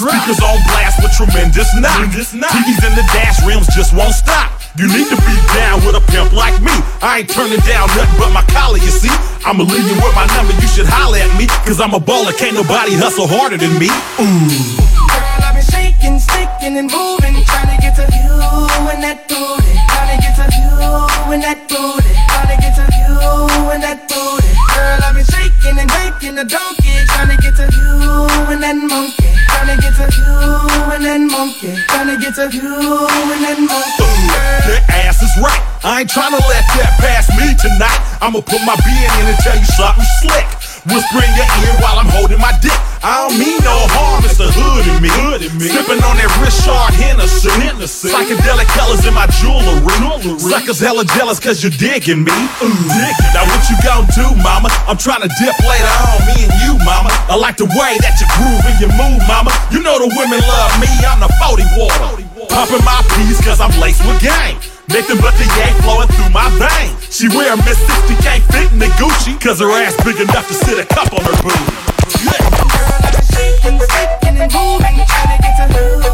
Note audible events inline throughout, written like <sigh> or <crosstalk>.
Speakers on blast with tremendous knock. TVs in the dash rims just won't stop. You need to be down with a pimp like me. I ain't turning down nothing but my collar, you see. I'ma leave you with my number, you should holler at me. Cause I'm a baller, can't nobody hustle harder than me. Ooh. Trying to to you and ass is right. I ain't tryna let that pass me tonight. I'ma put my being in and tell you something slick. Whisper in your ear while I'm holding my dick. I don't mean no harm, it's the hood in me. Sipping on that Richard Hennessy. Psychedelic colors in my jewelry. Suckers hella jealous cause you're digging me. Ooh. Now what you gon' do, mama? I'm tryna dip later on, me and you, mama. I like the way that you groove and you move, mama. You know the women love me, I'm the 40 water. Popping my peas cause I'm laced with gang. Nothing but the yank flowing through my veins. She wear Miss 60, can't fit in the Gucci. Cause her ass big enough to sit a cup on her booty. Yeah. Girl, I've been shaking, sticking and moving, trying to get to you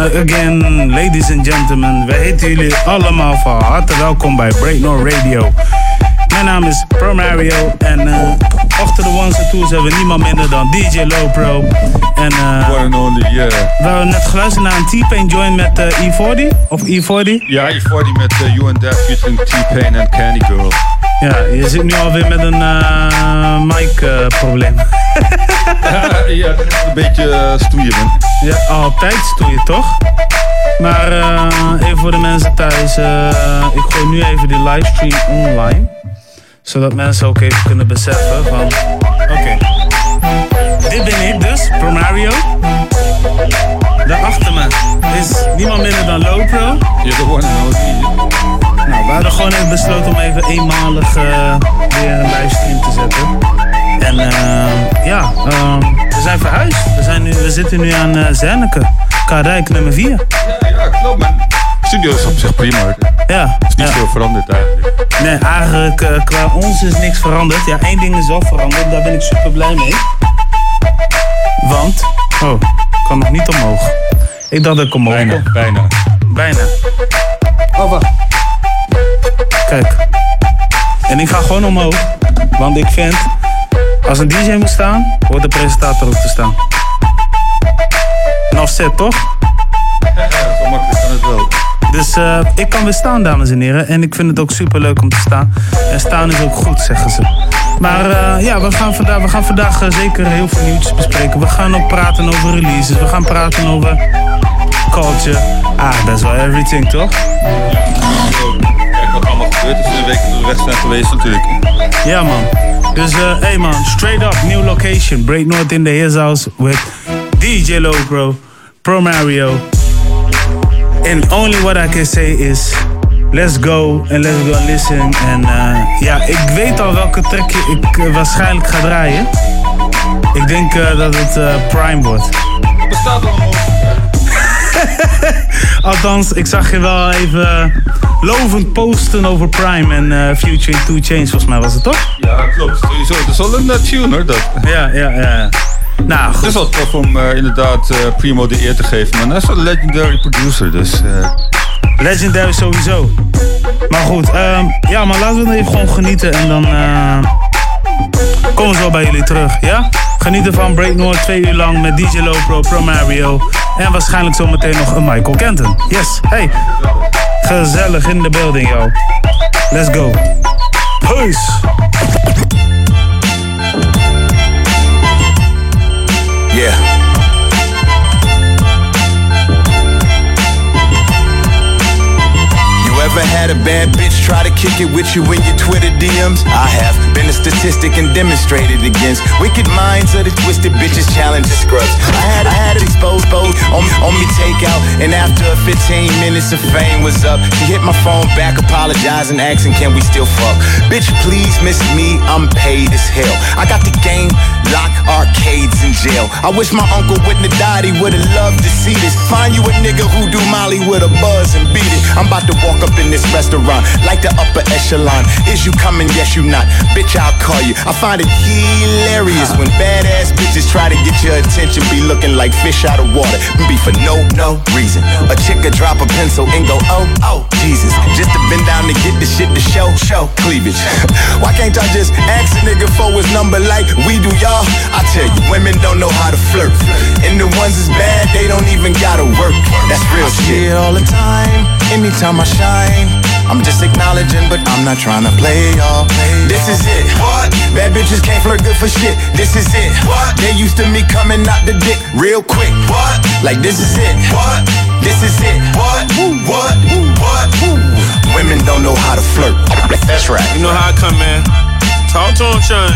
again, ladies and gentlemen, we heten jullie allemaal van harte welkom bij Breaknor Radio. Mijn naam is Pro Mario en eh, achter de ones en twos hebben we niemand minder dan DJ Low Pro. En eh, One and only, yeah. we hebben net geluisterd naar een T-Pain joint met eh, E40 of E40. Ja, E40 met uh, You and Def featuring T-Pain en Candy Girl. Ja, je zit nu alweer met een mic probleem. <laughs> <laughs> ja, een beetje uh, stoeien, man. Ja, altijd je toch? Maar eh, even voor de mensen thuis. eh, ik gooi nu even die livestream online. Zodat mensen ook even kunnen beseffen van... Oké. Dit ben ik dus, Pro Mario. Daarachter me is niemand minder dan Lopro. And only. Nou, we hadden gewoon even besloten om even eenmalig eh, weer een livestream te zetten. En eh, ja, ehm, we zijn verhuisd. We, zijn nu, we zitten nu aan uh, Zernike, Kaardijk nummer 4. Ja, ja, klopt, man. Studio is op zich prima, hoor. Ja, is niet ja. veel veranderd eigenlijk. Nee, eigenlijk eh, qua ons is niks veranderd. Ja, één ding is wel veranderd, daar ben ik super blij mee. Want, oh, ik kan nog niet omhoog. Ik dacht dat ik omhoog Bijna, kon. bijna. Bijna. Oh, wacht. Kijk. En ik ga gewoon omhoog. Want ik vind, als een DJ moet staan, hoort de presentator ook te staan. Een offset, toch? Ja, zo makkelijk kan het wel. Dus eh, ik kan weer staan, dames en heren. En ik vind het ook super leuk om te staan. En staan is ook goed, zeggen ze. Maar eh, ja, we gaan vandaag, we gaan vandaag eh, zeker heel veel nieuwtjes bespreken. We gaan ook praten over releases. We gaan praten over culture. Ah, is wel everything, toch? Kijk wat allemaal gebeurd is in de week dat we weg zijn geweest natuurlijk. Ja, man. Dus, eh hey man, straight up, new location. Break North in the His House with DJ Low Pro, Mario. And only what I can say is, let's go and let's go listen. En eh, ja, ik weet al welke track ik eh, waarschijnlijk ga draaien. Ik denk dat het Prime wordt. Bestaat allemaal. <laughs> Althans, ik zag je wel even lovend posten over Prime en Future in 2 Chains, volgens mij was het toch? Ja, klopt. Sowieso. Het is wel een uh, tune hoor, dat. Ja, ja, ja. Nou, Het goed. is wel tof om eh, inderdaad eh, Primo de eer te geven, man. Hij is een legendary producer, dus... eh, Legendary sowieso. Maar goed, ehm, ja, maar laten we dan even gewoon genieten en dan eh, komen we zo bij jullie terug, ja? Genieten van Break North twee uur lang met DJ Lopro, Pro Mario en waarschijnlijk zometeen nog een Michael Kenton. Yes, hey, gezellig in de building, yo. Let's go. Peace. You ever had a bad bitch try to kick it with you in your Twitter DMs? I have been a statistic and demonstrated against wicked minds of the twisted bitches challenging scrubs. I had I had exposed both on, on me takeout, and after 15 minutes of fame was up, she hit my phone back, apologizing, asking can we still fuck? Bitch, please miss me, I'm paid as hell. I got the game lock arcades in jail. I wish my uncle wouldn't have died, he would've loved to see this. Find you a nigga who do Molly with a buzz and beat it. I'm about to walk up in this restaurant like the upper echelon. Is you coming? Yes, you not. Bitch, I'll call you. I find it hilarious when badass bitches try to get your attention, be looking like fish out of water, be for no, no reason. A chick could drop a pencil and go, oh, oh, Jesus. Just to bend down to get the shit to show, show cleavage. <laughs> Why can't I just ask a nigga for his number like we do y'all? I tell you, women don't know how to flirt. And the ones that's bad, they don't even gotta work. That's real shit. See it all the time, anytime I shine. I'm just acknowledging, but I'm not trying to play y'all. This is it. What? Bad bitches can't flirt good for shit. This is it. What? They used to me coming out the dick real quick. What? Like this is it. What? This is it. What? Woo, what? Woo, what? Woo. Women don't know how to flirt. That's right. You know how I come, man. Talk to him, Sean.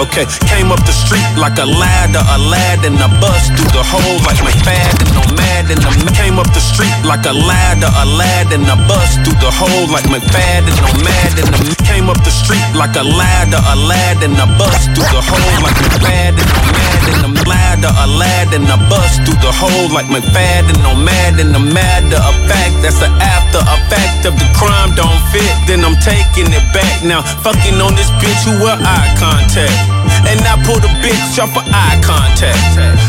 Okay, came up the street like a ladder, a lad and a bus through the hole like McFadden, no mad and the came up the street like a ladder, a lad and a bus through the hole like McFadden, no mad and the came up the street like a ladder, a lad and a bus through the hole like McFadden, no mad and the ladder, a lad and a bus through the hole like McFadden, no mad and the matter of fact that's the after effect of the crime don't fit. Then I'm taking it back now, fucking on this bitch mutual eye contact. And I pulled a bitch off for eye contact.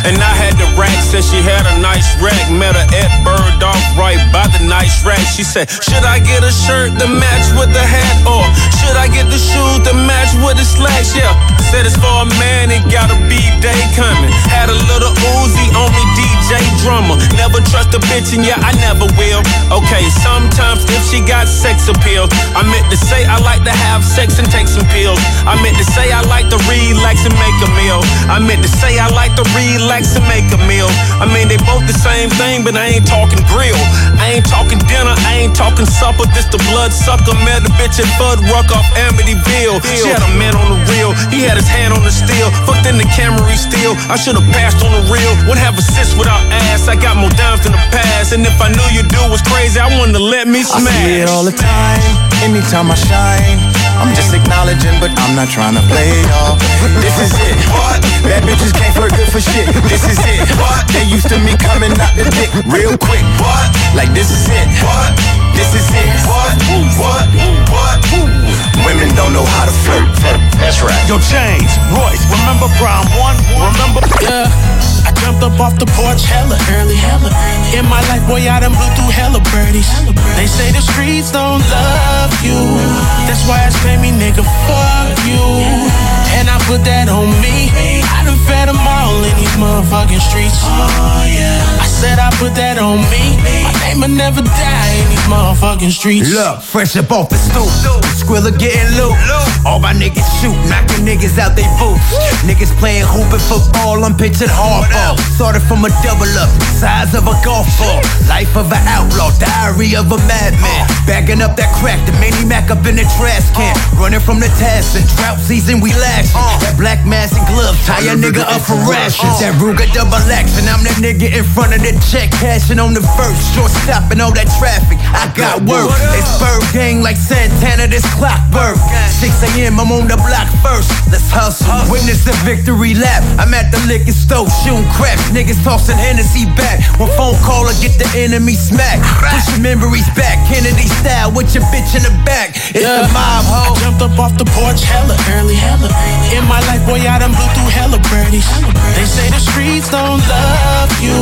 And I had the rack, said she had a nice rack. Met her at Bird off right by the nice rack. She said, Should I get a shirt to match with the hat? Or should I get the shoes to match with the slacks? Yeah, said it's for a man, it gotta be day coming. Had a little Uzi on me, DJ drummer. Never trust a bitch, and yeah, I never will. Okay, sometimes if she got sex appeal, I meant to say I like to have sex and take some pills. I meant to say I like to relax and make a meal. I meant to say I like to relax and make a meal. I mean, they both the same thing, but I ain't talking grill. I ain't talking dinner, I ain't talking supper. This the blood sucker. Met a bitch at Bud Ruck off Amityville. She had a man on the reel, he had his hand on the steel. Fucked in the Camry steel. I should've passed on the real. Would have a sis without ass. I got more dimes than the past. And if I knew you do was crazy, I wanted to let me I see it all the time, anytime I shine. I'm just acknowledging, but I'm not trying to play y'all. This is it. What? Bad bitches can't flirt good for shit. This is it. What? They used to me coming out the dick real quick. What? Like this is it. What? This is it. What? What? What? Women don't know how to flirt. That's right. Yo, James, Royce, remember Prime One? Remember? Yeah. I jumped up off the porch hella early. Hella early. In my life, boy, I done blew through hella birdies. They say the streets don't love you. That's why it's pay me, nigga, fuck you. And I put that on me. I done fed them all in these motherfucking streets. Oh, yeah. I said I put that on me. My name will never die in these motherfucking streets. Look, fresh up off the stoop. Skrilla getting loot. All my niggas shoot, knocking niggas out they boots. Niggas playing hooping football, I'm pitching hardball. Started from a double up, size of a golf ball. Life of an outlaw, diary of a madman. Bagging up that crack, the mini Mac up in the trash can. Running from the task, and drought season we lashing. Uh. That black mask and gloves, tie a nigga up for rations. Uh. That Ruger double action, I'm that nigga in front of the check, cashing on the first. Short stopping all that traffic, I got work. It's bird gang like Santana, this clockwork. 6 a.m., I'm on the block first. Let's hustle. Witness the victory lap. I'm at the liquor store, shooting craps. Niggas tossing Hennessy back. One phone call or get the enemy smacked. Pushing memories back, Kennedy style with your bitch in the back. It's yeah. the mob ho. I jumped up off the porch hella early, hella early. In my life, boy, I done blew through hella birdies. They say the streets don't love you.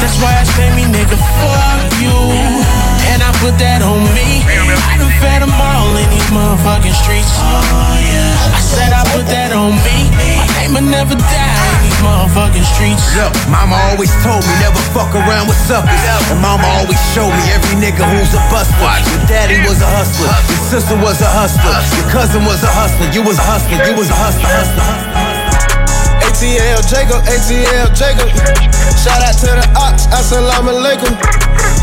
That's why I say me, nigga, fuck you. And I put that on me. I done fed them all in these motherfucking streets. Oh, yeah. I said I put that on me. My name will never die in these motherfucking streets. Look, mama always told me never fuck around with suckers. And mama always showed me every nigga who's a buster. Your daddy was a hustler. Your sister was a hustler. Your cousin was a hustler. You was a hustler. You was a hustler. hustler. ATL Jacob, ATL Jacob. Shout out to the ops, assalamu alaikum.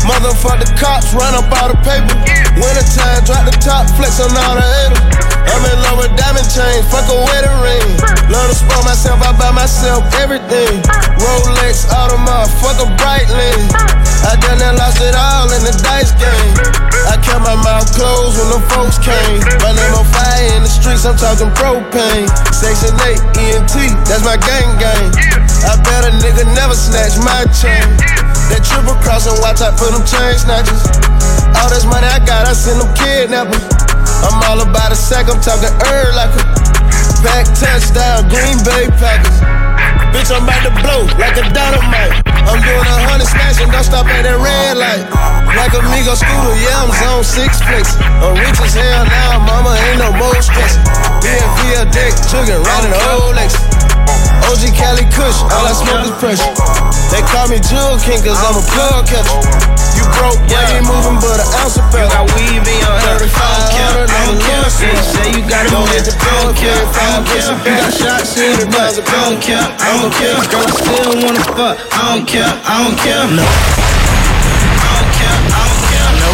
Motherfuck the cops, run up all the paper. Wintertime, drop the top, flex on all the haters. I'm in love with diamond chains, fuck a wedding ring. Love to spoil myself, I buy myself everything. Rolex, Audemars, fuck a Breitling. I done that, lost it all in the dice game. I kept my mouth closed when the folks came. My name on fire in the streets, I'm talking propane. Section 8, ENT, that's my gang gang. I bet a nigga never snatch my chain. That triple cross and watch out for them chain snatchers. All this money I got, I send them kidnappers. I'm all about a sack, I'm talking herb like a pack touchdown, Green Bay Packers. Bitch, I'm about to blow like a dynamite. I'm doing a hundred smashing, don't stop at that red light. Like a Migo scooter, yeah, I'm zone six flex. I'm rich as hell now, mama ain't no more stress. BNV a deck, jugging, riding a Rolex. OG Cali Kush, all I smoke is pressure. They call me Jewel King cause I'm a plug catcher. You broke, yeah, you moving, but an ounce of pepper. You got weave in your hair, I don't care, I don't care. Say, say you got a man, I don't care, I don't care. You got shots in your butt, I don't care, I don't care. Girl, I still wanna fuck, I don't care, I don't care. No. I don't care, I don't care. No.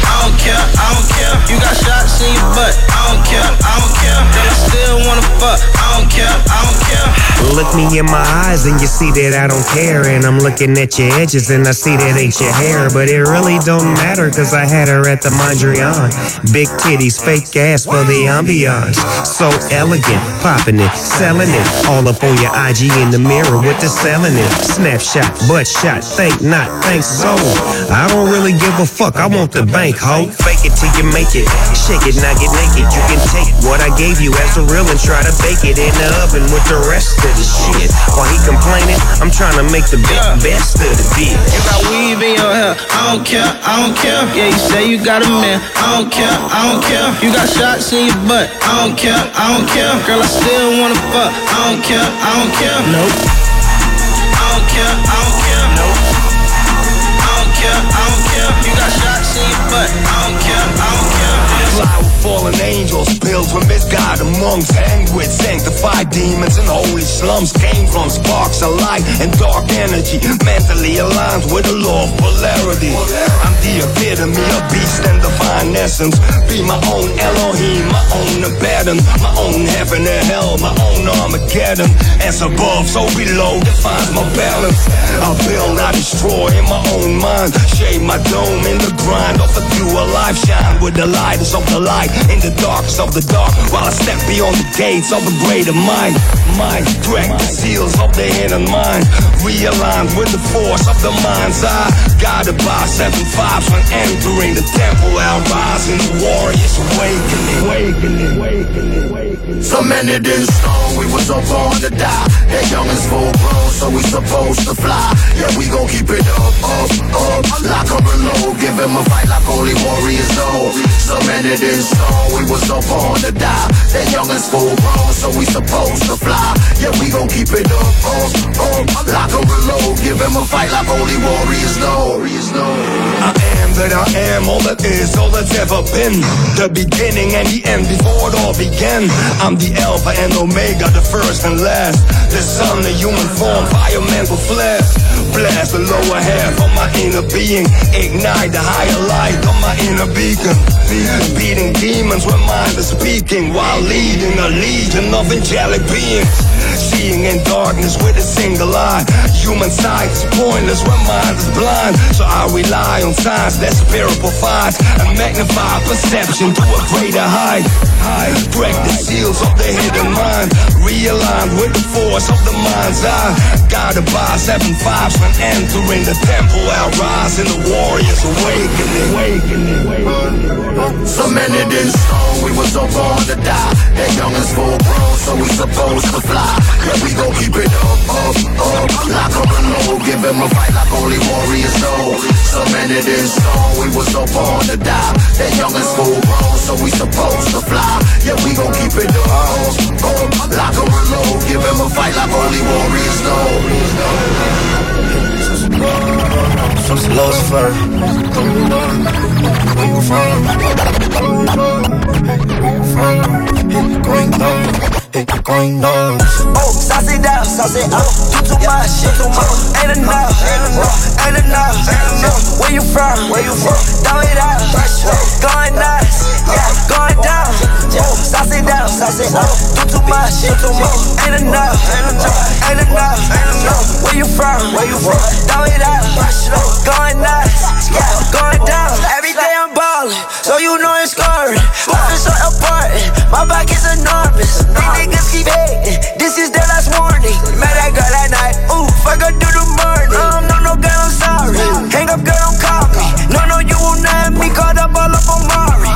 I don't care, I don't care. You got shots in your butt, I don't care, I don't care. I still wanna fuck, I don't care, I don't care. Look me in my eyes and you see that I don't care. And I'm looking at your edges and I see that ain't your hair. But it really don't matter cause I had her at the Mondrian. Big titties, fake ass for the ambiance. So elegant, popping it, selling it. All up on your IG in the mirror with the selling it. Snapshot, butt shot, think not, thanks so. I don't really give a fuck, I want the bank, ho. Fake it till you make it. Shake it, now get naked. You can take what I gave you as a real and try to bake it in the oven with the rest of the shit. While he complaining, I'm trying to make the best of the bitch. You got weave in your hair, I don't care, I don't care. Yeah, you say you got a man, I don't care, I don't care. You got shots in your butt, I don't care, I don't care. Girl, I still wanna fuck, I don't care, I don't care. Nope. I don't care, I don't care. Nope. I don't care, I don't care. You got shots in your butt, fallen angels, built from misguided monks, hang with sanctified demons and holy slums. Came from sparks of light and dark energy, mentally aligned with the law of polarity. I'm the epitome of beast and divine essence. Be my own Elohim, my own Abaddon, my own heaven and hell, my own Armageddon. As above, so below defines my balance. I build, I destroy in my own mind. shape my dome in the grind of a dual life shine with the lightest of the light in the darkest of the dark. While I step beyond the gates of a greater mind. Mind, crack the seals of the hidden mind. Realigned with the force of the mind's eye. Guided by seven fives when entering the temple. In the warriors awakening. Awakening, awakening, awakening. So many didn't stone, we was up on the die. That young is full grown, so we supposed to fly. Yeah, we gon' keep it up, up, up. Lock up and low, give him a fight like only warriors know. So many didn't we was up on the die. That young is full grown, so we supposed to fly. Yeah, we gon' keep it up, up, up. Lock and low, give him a fight like only warriors know. Am all that is, all that's ever been. The beginning and the end before it all began. I'm the Alpha and Omega, the first and last. The sun, the human form, fire, mental flesh. Blast the lower half of my inner being. Ignite the higher light of my inner beacon. Beating demons when mind is speaking while leading a legion of angelic beings. Seeing in darkness with a single eye. Human sight is pointless when mind is blind. So I rely on signs that spirit provides and magnify perception to a greater height. High, crack the seals of the hidden mind, Realigned with the force of the mind's eye. Guided by seven fives when entering the temple, I'll rise in the warrior's awakening. awakening. Some men it in stone, we was so born to die. That young is full grown, so we supposed to fly. Yeah, we gon' keep it up, up, up. Lock up and low, give him a fight like only warriors know. Men it in stone, we was so born to die. That young is full grown, so we supposed to fly. Yeah, we gon' keep it up, up. Lock and low, give him a fight like only warriors know. What's the lowest? Where you from? Where you from? Going oh, down. Oh, sauce it down, sauce it up. Do too much, shit too much. Ain't enough, ain't enough, ain't enough. Where you from? Where you from? Throw it out, going nuts, yeah, going down. Oh, sauce it down, sauce it up. Do too much, shit too much. Ain't enough, ain't enough, ain't enough. Where you from? Where you from? Throw it out, going nuts, yeah, going down. Every day I'm ballin', so you know it's scoring. Life so important, my back is enormous. These niggas keep hating, this is their last warning. Met that girl at night, ooh, fuck her do the morning. Um, no, no, girl, I'm sorry. Hang up, girl, don't call me. No, have me caught up all up on Mari.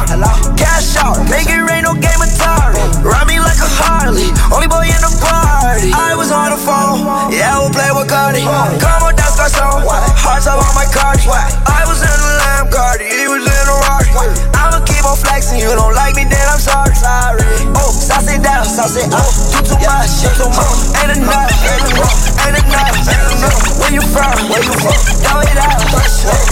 Cash out, make it rain, no game Atari. Ride me like a Harley, only boy in the party. I was on the phone, yeah, I will play with Cardi. Come on, that's our song. Hearts up on my Cardi. I was in the Lamb Cardi, he was in a Rari. I'ma keep on flexing, you don't like me, then I'm sorry. Sorry. Oh, sauce it down, sauce it up. Do too much, shit too much. Ain't enough, ain't enough, ain't enough, ain't enough. Where you from? Where you from? Throw it out,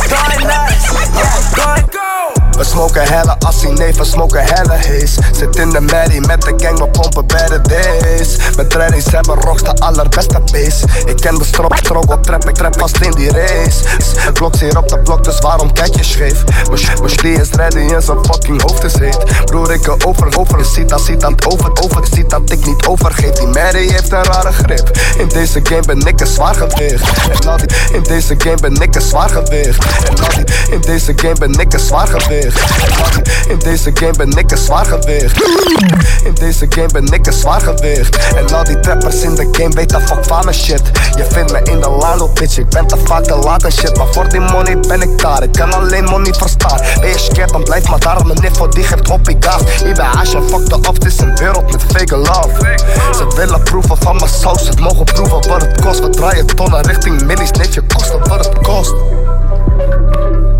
going nuts, yeah, going go. We smoken helle assie, nee, we smoken helle haze. Zit in de merrie met de gang, we pompen better days. Mijn trainings hebben rocks, de allerbeste base Ik ken de strop, strok op trap, ik trap vast in die race. Klok hier op de blok, dus waarom kijk je scheef? Mijn slie is ready en zijn fucking hoofd is heet Broer, ik over, over, je ziet dat, ziet dat over, over. Je ziet dat ik niet overgeef, die merrie heeft een rare grip. In deze game ben ik een zwaar gewicht En die, in deze game ben ik een zwaar gewicht En die, in deze game ben ik een zwaar gewicht in deze game ben ik een zwaar gewicht. In deze game ben ik een zwaar gewicht. En al die trappers in de game weten fuck van mijn shit. Je vindt me in de lano, bitch. Ik ben te vaak te laat en shit. Maar voor die money ben ik daar. Ik kan alleen money verstaan. Ben je scared, dan blijf maar daar. Mijn niffo die geeft op ik hash en fuck the off. Het is een wereld met fake love. Ze willen proeven van mijn saus. Ze mogen proeven wat het kost. We draaien tonnen richting millies. Net je kosten wat het kost.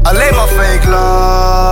Alleen maar fake love,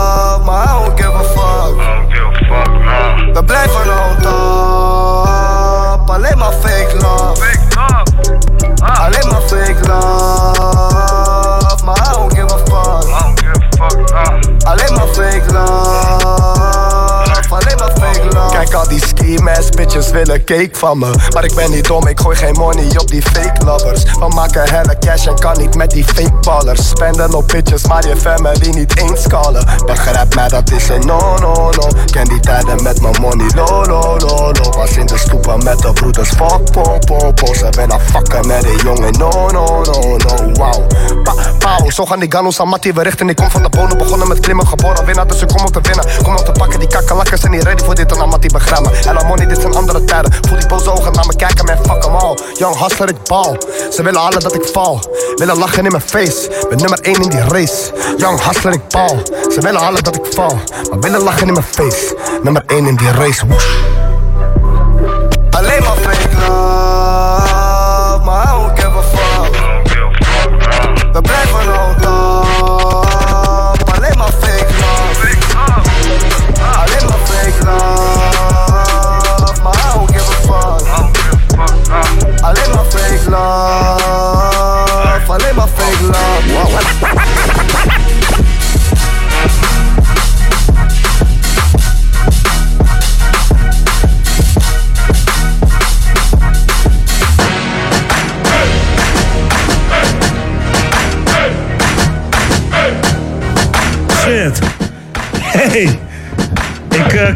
cake van me. Maar ik ben niet dom, ik gooi geen money op die fake lovers. We maken helle cash en kan niet met die fake ballers. Spenden op bitches, maar je family niet eens callen. Begrijp mij, dat is een no, no, no. Ken die tijden met mijn money, lo, lo, lo, lo. Was in de stoepen met de broeders, fuck, po, po, po. Ze willen fucken met een jongen, no, no, no, no, wow. Pa, pauw, zo gaan die ganos aan Mattie, we richten. Ik kom van de bodem, begonnen met klimmen, geboren winnaar. Dus ik kom om te winnen, kom om te pakken. Die kakkelakken zijn niet ready voor dit en Mattie begrijp me. Hella money, dit zijn andere tijden. Voel die boze ogen naar me kijken, man, fuck em all. Young hustler, ik bal. Ze willen alle dat ik val. Willen lachen in mijn face. Ben nummer 1 in die race. Young hustler, ik bal. Ze willen alle dat ik val. Maar willen lachen in mijn face. Nummer 1 in die race. Woesh.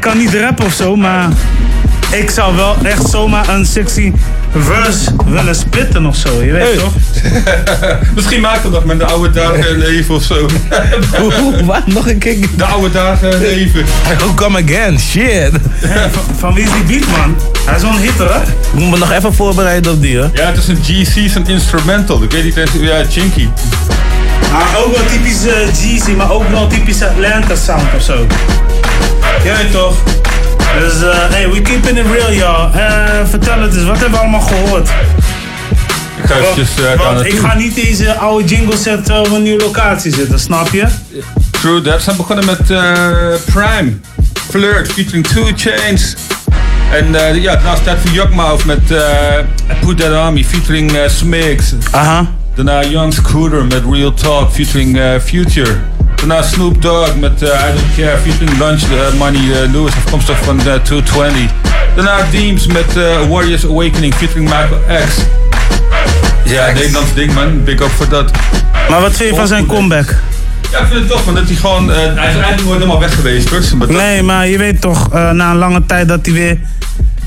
Kan niet rappen of zo, maar ik zou wel echt zomaar een 60 verse willen spitten of zo, je weet toch? <laughs> Misschien maakt het nog met de oude dagen leven of zo. <laughs> <laughs> Wat? Nog een keer? De oude dagen leven. Oh, come again. Shit. van, van wie is die beat, man? Hij is wel een hitter, hè? Ik moet me nog even voorbereiden op die, hoor. Ja, het is een GC, een instrumental. Ik weet niet eens, ja, Chinky. Ah, ook wel typisch uh, Jeezy, maar ook wel typisch Atlanta sound of zo. Ja, toch? Dus, uh, hey, we keeping it real, y'all. Uh, vertel het eens, wat hebben we allemaal gehoord? Ik ga eventjes uh, Want ik ga niet deze oude jingle zetten op een nieuwe locatie zitten, snap je? True. Ze zijn begonnen met Prime, Flirt, featuring Two Chains. En uh, ja, daarna staat voor Yuckmouth met uh, Put That Me featuring uh, Smigs. Aha. Daarna Young Scooter met Real Talk featuring Future. Daarna Snoop Dogg met I Don't Care featuring Lunch Money Lewis afkomstig van 220. Daarna Deems met Warriors Awakening featuring Michael X. Ja, Nederlands ding man, big up voor dat. Maar wat vind je van zijn comeback? Ja, ik vind het tof, want dat hij gewoon. Uh, hij is eigenlijk nooit helemaal weg geweest, hoor. Nee, maar je weet toch, uh, na een lange tijd dat hij weer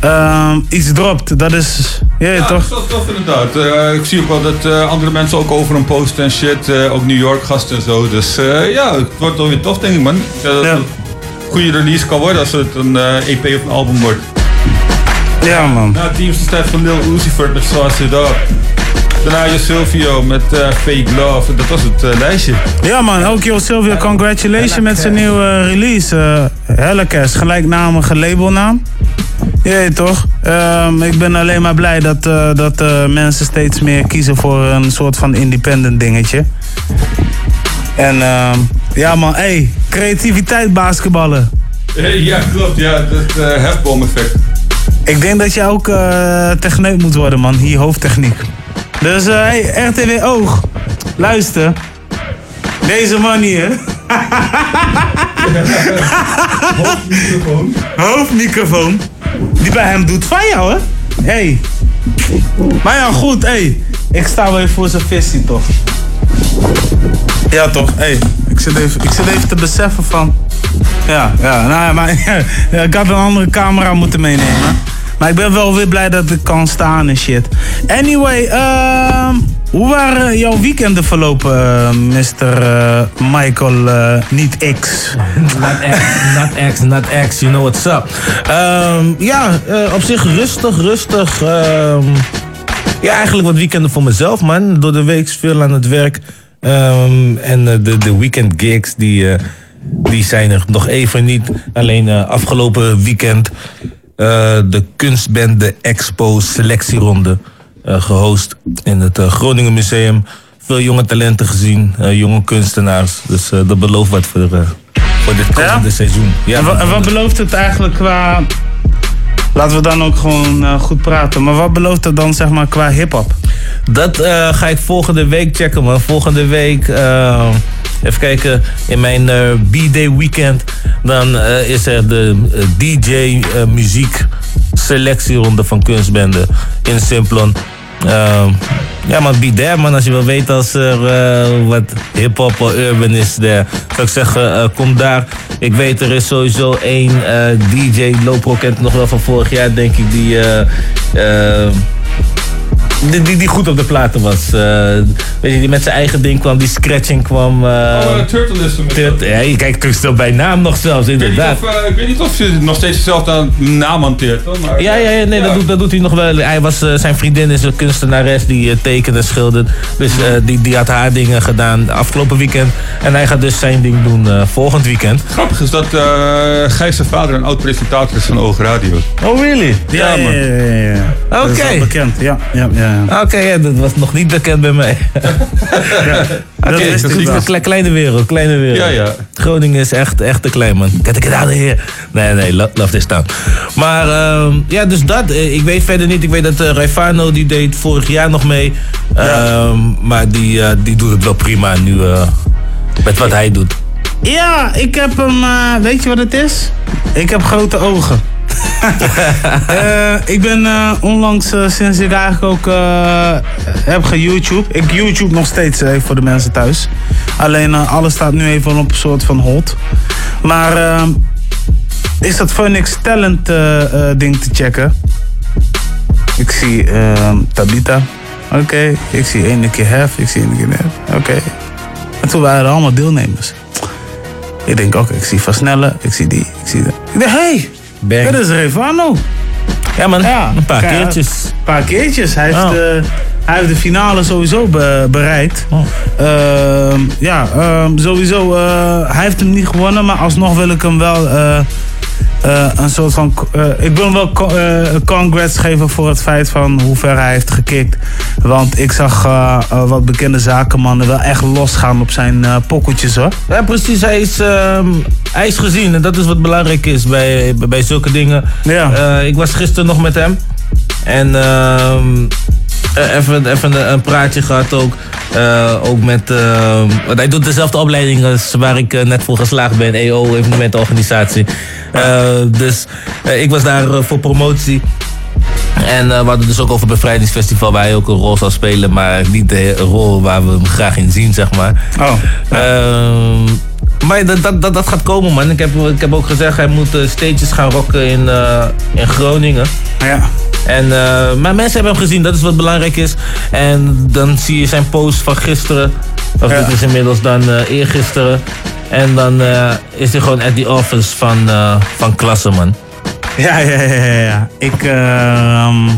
uh, iets dropt. Dat is. Ja, toch? dat is tof, inderdaad. ik zie ook wel dat andere mensen ook over hem posten en shit. ook New York gasten en zo. Dus ja, het wordt wel weer tof, denk ik, man. dat ja. het een goede release kan worden als het een EP of een album wordt. Ja, man. Nou, het team is de tijd van Lil Uzi Vert met Sauce It Up. Daarna je Silvio met uh, Fake Love. Dat was het uh, lijstje. Ja man, ook Yo Silvio, congratulations met zijn nieuwe release. Uh, Hellacast, gelijknamige labelnaam. Ja, toch? Um, ik ben alleen maar blij dat, uh, dat uh, mensen steeds meer kiezen voor een soort van independent dingetje. En uh, ja man, hey, creativiteit basketballen. Ja, klopt. Ja, dat uh, hefboom effect. Ik denk dat je ook techneut moet worden man, hier hoofdtechniek. Dus uh, hey, RTW Oog, luister. Deze man hier. <laughs> Hoofdmicrofoon. Hoofdmicrofoon. Die bij hem doet van jou, hè? Hey. Maar ja, goed, hey. Ik sta wel even voor zijn visie, toch? Ja, toch? Hey, ik zit even, ik zit even te beseffen van... Ja, ja, nou ja, maar <laughs> ik had een andere camera moeten meenemen. Maar ik ben wel weer blij dat ik kan staan en shit. Anyway, uh, hoe waren jouw weekenden verlopen, uh, Mr. Uh, Michael uh, niet X? Not X, not X, not X, you know what's up. Um, ja, op zich rustig, rustig. Um, ja, eigenlijk wat weekenden voor mezelf, man. Door de week veel aan het werk. En de, de weekend gigs, die, die zijn er nog even niet. Alleen afgelopen weekend de kunstbende Expo selectieronde uh, gehost in het uh, Groningen Museum. Veel jonge talenten gezien, jonge kunstenaars. Dus dat belooft wat voor, voor dit komende ja? seizoen. Ja, en, wat, en wat belooft het eigenlijk qua... Laten we dan ook gewoon goed praten. Maar wat belooft het dan zeg maar qua hip-hop? Dat ga ik volgende week checken, man. Volgende week Even kijken, in mijn uh, B-Day weekend, dan uh, is er de uh, DJ muziek selectieronde van kunstbende in Simplon. ja man, be there man, als je wil weten als er wat hip-hop of urban is daar. Zou ik zeggen, kom daar. Ik weet er is sowieso één DJ, Lopro kent nog wel van vorig jaar denk ik, die... Die, die, die, goed op de platen was. Uh, weet je, die met zijn eigen ding kwam, die scratching kwam. Uh, oh, Turtleism. Turt ja, je kijkt stil bij naam nog zelfs, inderdaad. Ik weet, of, uh, ik weet niet of je nog steeds dezelfde naam hanteert. Hoor, maar, ja, ja, ja, nee, ja. Dat, doet, dat doet hij nog wel. Hij was, zijn vriendin is een kunstenares die tekende en schildert. Dus die, die had haar dingen gedaan afgelopen weekend. En hij gaat dus zijn ding doen volgend weekend. Grappig is dat Gijs zijn vader een oud presentator is van Oog Radio. Oh, really? Ja, ja, ja. ja, ja. Oké. Okay. bekend, ja. ja, ja. Oké, okay, ja, dat was nog niet bekend bij mij. ja, <laughs> Oké, okay, dat is een kle kleine wereld, kleine wereld. Ja, ja. Groningen is echt, echt te klein, man. Kijk ik daar hier. Nee, nee, love this town. Maar uh, ja, dus dat. Ik weet verder niet. Ik weet dat uh, Raifano, die deed vorig jaar nog mee. Ja. Uh, maar die, uh, die doet het wel prima nu met wat hij doet. Ja, ik heb hem. weet je wat het is? Ik heb grote ogen. Uh, <laughs> ik ben uh, onlangs, uh, sinds ik eigenlijk ook heb ge-YouTube. Ik YouTube nog steeds even voor de mensen thuis. Alleen alles staat nu even op een soort van hold. Maar is dat Phoenix Talent ding te checken? Ik zie Tabita. Oké. Ik zie ene keer Hef. Ik zie ene keer Hef. Oké. En toen waren er allemaal deelnemers. Ik denk, oké, ik zie Van. Ik zie die. Ik zie dat. Ik denk, hé, hey, dat is Revano. Ja man, een paar keertjes. Een paar keertjes. Hij heeft, Oh. eh, hij heeft de finale sowieso be- bereikt. Ehm, ja, ehm, sowieso. eh, hij heeft hem niet gewonnen, maar alsnog wil ik hem wel eh, een soort van. eh, ik wil hem wel eh, congrats geven voor het feit van hoe ver hij heeft gekikt. Want ik zag wat bekende zakenmannen wel echt losgaan op zijn pokketjes hoor. Ja, precies. Hij is, ehm, hij is gezien en dat is wat belangrijk is bij, bij zulke dingen. Ja. Ik was gisteren nog met hem en ehm, eh, even, even een, praatje gehad ook. Eh, ook met, want hij doet dezelfde opleiding als waar ik eh, net voor geslaagd ben, EO, evenementenorganisatie. Eh, dus eh, ik was daar eh, voor promotie. En eh, we hadden dus ook over het bevrijdingsfestival waar hij ook een rol zou spelen, maar niet de rol waar we hem graag in zien, zeg maar. Oh. Ehm, maar dat, dat, dat, dat gaat komen, man. Ik heb, ik heb ook gezegd, hij moet eh, stages gaan rocken in, eh, in Groningen. Ja. En, eh, maar mensen hebben hem gezien, dat is wat belangrijk is. En dan zie je zijn post van gisteren. Of Ja. dit is inmiddels dan eh eergisteren. En dan eh, is hij gewoon at the office van, van klasse, man. Ja, ja, ja, ja. ja. Ik, ehm,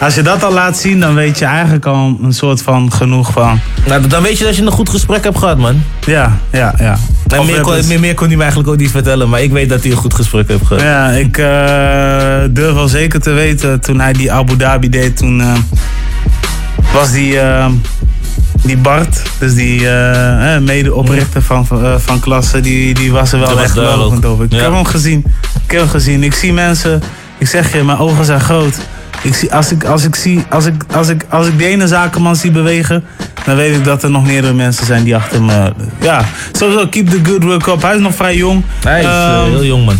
als je dat al laat zien, dan weet je eigenlijk al een soort van genoeg van. Nou, dan weet je dat je een goed gesprek hebt gehad, man. Ja, ja, ja. Meer, kon, meer, meer kon hij me eigenlijk ook niet vertellen, maar ik weet dat hij een goed gesprek heeft gehad. Ja, ik eh, durf wel zeker te weten, toen hij die Abu Dhabi deed, toen eh, was die, eh, die Bart, dus die medeoprichter van, van, klasse, die, die was er wel Dat echt ook. over. Ik Ja. heb hem gezien. Ik heb hem gezien. Ik zie mensen, ik zeg je, mijn ogen zijn groot. Ik zie, als, ik, als, ik zie, als, ik, als, ik, als ik die ene zakenman zie bewegen, dan weet ik dat er nog meerdere mensen zijn die achter me. Ja, sowieso keep the good work up. Hij is nog vrij jong. Hij is eh, Ehm, heel jong, man.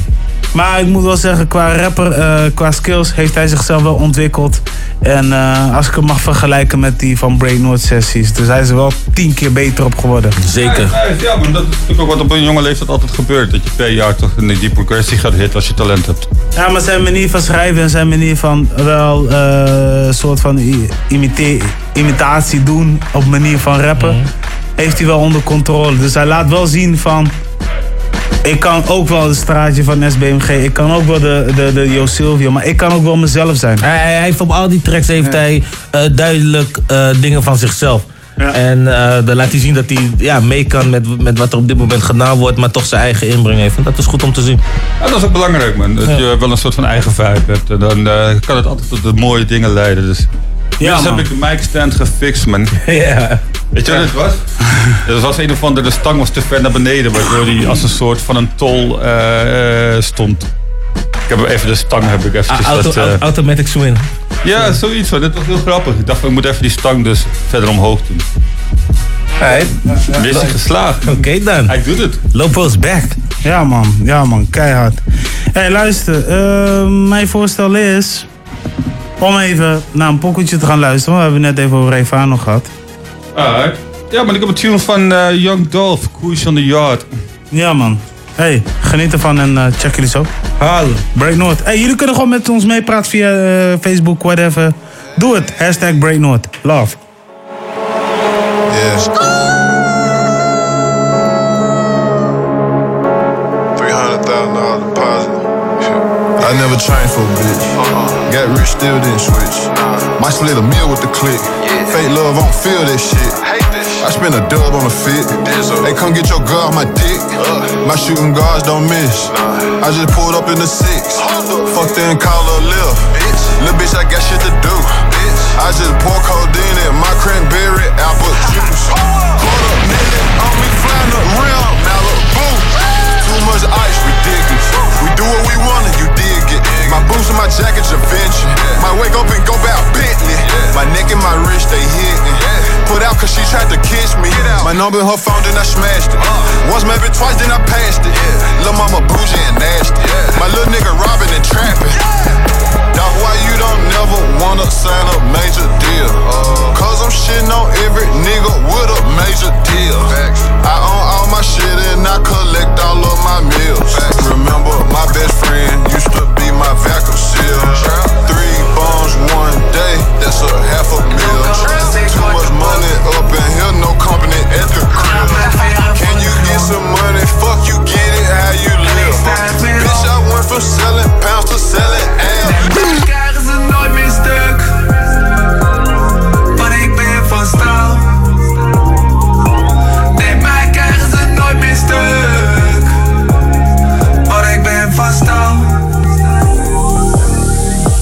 Maar ik moet wel zeggen, qua rapper, eh, qua skills, heeft hij zichzelf wel ontwikkeld. En eh, als ik hem mag vergelijken met die van Brain Noord sessies. Dus hij is er wel tien keer beter op geworden. Zeker. Ja, ja, maar dat is natuurlijk ook wat op een jonge leeftijd altijd gebeurt. Dat je per jaar toch een die progressie gaat hitten als je talent hebt. Ja, maar zijn manier van schrijven en zijn manier van wel eh, een soort van imite- imitatie doen op manier van rappen, heeft hij wel onder controle. Dus hij laat wel zien van. Ik kan ook wel het straatje van SBMG. Ik kan ook wel de, de, de Jo Silvio. Maar ik kan ook wel mezelf zijn. Hij, hij heeft op al die tracks heeft hij eh, duidelijk eh, dingen van zichzelf. En eh, dan laat hij zien dat hij ja, mee kan met, met wat er op dit moment gedaan wordt, maar toch zijn eigen inbreng heeft. En dat is goed om te zien. Ja, dat is ook belangrijk, man. Dat je wel een soort van eigen vibe hebt. En dan eh, kan het altijd tot de mooie dingen leiden. Dus Ja, heb ik de mic stand gefixt, man. <laughs> Ja. Weet je wat het was? <laughs> Het was een of andere, de stang was te ver naar beneden, waardoor die als een soort van een tol eh, eh, stond. Ik heb even de stang heb ik eventjes Ah, auto, dat, eh, au- automatic swing. Ja, zoiets. hoor. Dit was heel grappig. Ik dacht, van, ik moet even die stang dus verder omhoog doen. Hey. Missie geslaagd. Oké dan. Hij doet het. Lopo's back. Ja man, ja man, keihard. Hé hey, luister, eh, mijn voorstel is om even naar een pokketje te gaan luisteren. We hebben het net even over Revano gehad. Alright. Ja, maar ik heb een tune van eh, Young Dolph, Koers on the Yard. Ja man. Hey, geniet ervan en eh, check jullie zo. Hallo. Break North. Hey, jullie kunnen gewoon met ons meepraten via eh, Facebook, whatever. Doe het. Hashtag Break North. Love. $300,000 deposit. I never trained for a bitch. Got rich, still didn't switch. Might split a meal with the click. Fake love, I don't feel that shit. I spend a dub on a fit. Hey, come get your girl my dick. My shooting guards don't miss. I just pulled up in the six. Fucked in, call her lift. Little bitch, I got shit to do. I just pour codeine in my cranberry apple juice. Up, nigga, on me flying rim, Malibu. Too much ice, ridiculous. We do what we want and you. My boots and my jacket, Da Vinci. Might wake up and go back Bentley. My neck and my wrist, they hitting. Put out cause she tried to kiss me. My number in her phone, then I smashed it. Once, maybe twice, then I passed it. Lil' mama bougie and nasty. My little nigga robbing and trapping. That's why you don't never wanna sign a major deal. Uh, Cause I'm shitting on every nigga with a major deal. Facts. I own all my shit and I collect all of my meals. Facts. Remember, my best friend used to be my vacuum seal. Three bones one day, that's a half a meal. Too much money up in here, no company at the crib. Can you get some money? Fuck you, get it how you live. Bitch, I went from selling pounds to selling abs. krijgen ze nooit meer stuk. Want ik ben van stal, Nee, mij krijgen ze nooit meer stuk. Want ik ben van staal.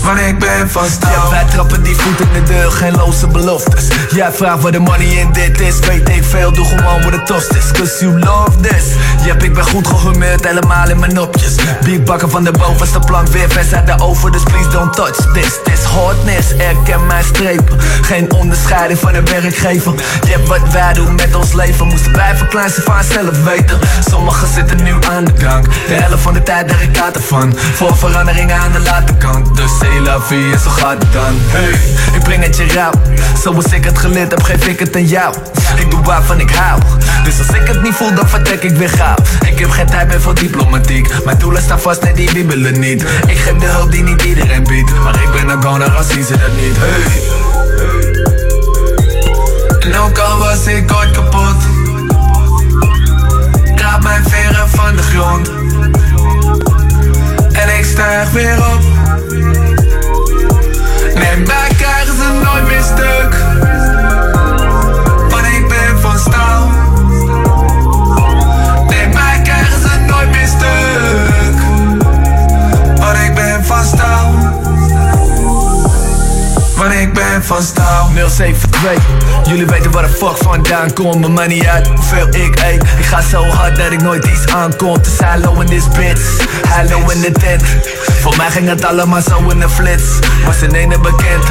Want ik ben van staal. Ja, wij trappen die voet in de deur, geen loze beloftes. Jij vraagt waar de money in dit is, weet ik veel, doe gewoon wat het toast is. Cause you love this. Yep, ik ben goed gehumeurd, helemaal in mijn nopjes. Bierbakken van de bovenste plank, weer vers uit de oven, dus please don't touch this. This hotness, erken mijn strepen. Geen onderscheiding van een werkgever. Je hebt wat wij doen met ons leven, moesten wij van kleins af aan zelf weten. Sommigen zitten nu aan de gang, de helft van de tijd der ik uit ervan. Voor veranderingen aan de late kant, dus c'est la vie zo gaat het dan. Hey, ik breng het je rauw, zoals ik het geleerd heb, geef ik het aan jou. Waarvan ik hou, dus als ik het niet voel, dan vertrek ik weer gauw. Ik heb geen tijd meer voor diplomatiek, mijn doelen staan vast en die wiebelen niet. Ik geef de hulp die niet iedereen biedt, maar ik ben een goner als zien ze dat niet. Hey. En ook al was ik ooit kapot Raap mijn veren van de grond En ik stijg weer op Nee, mij krijgen ze nooit meer stuk van staal Want ik ben van staal 072 Jullie weten waar de fuck vandaan komt. Mijn money uit hoeveel ik eet. Ik ga zo hard dat ik nooit iets aankom. Is hallo in this bitch. Hallo in de tent. Voor mij ging het allemaal zo in de flits. Was in ene bekend.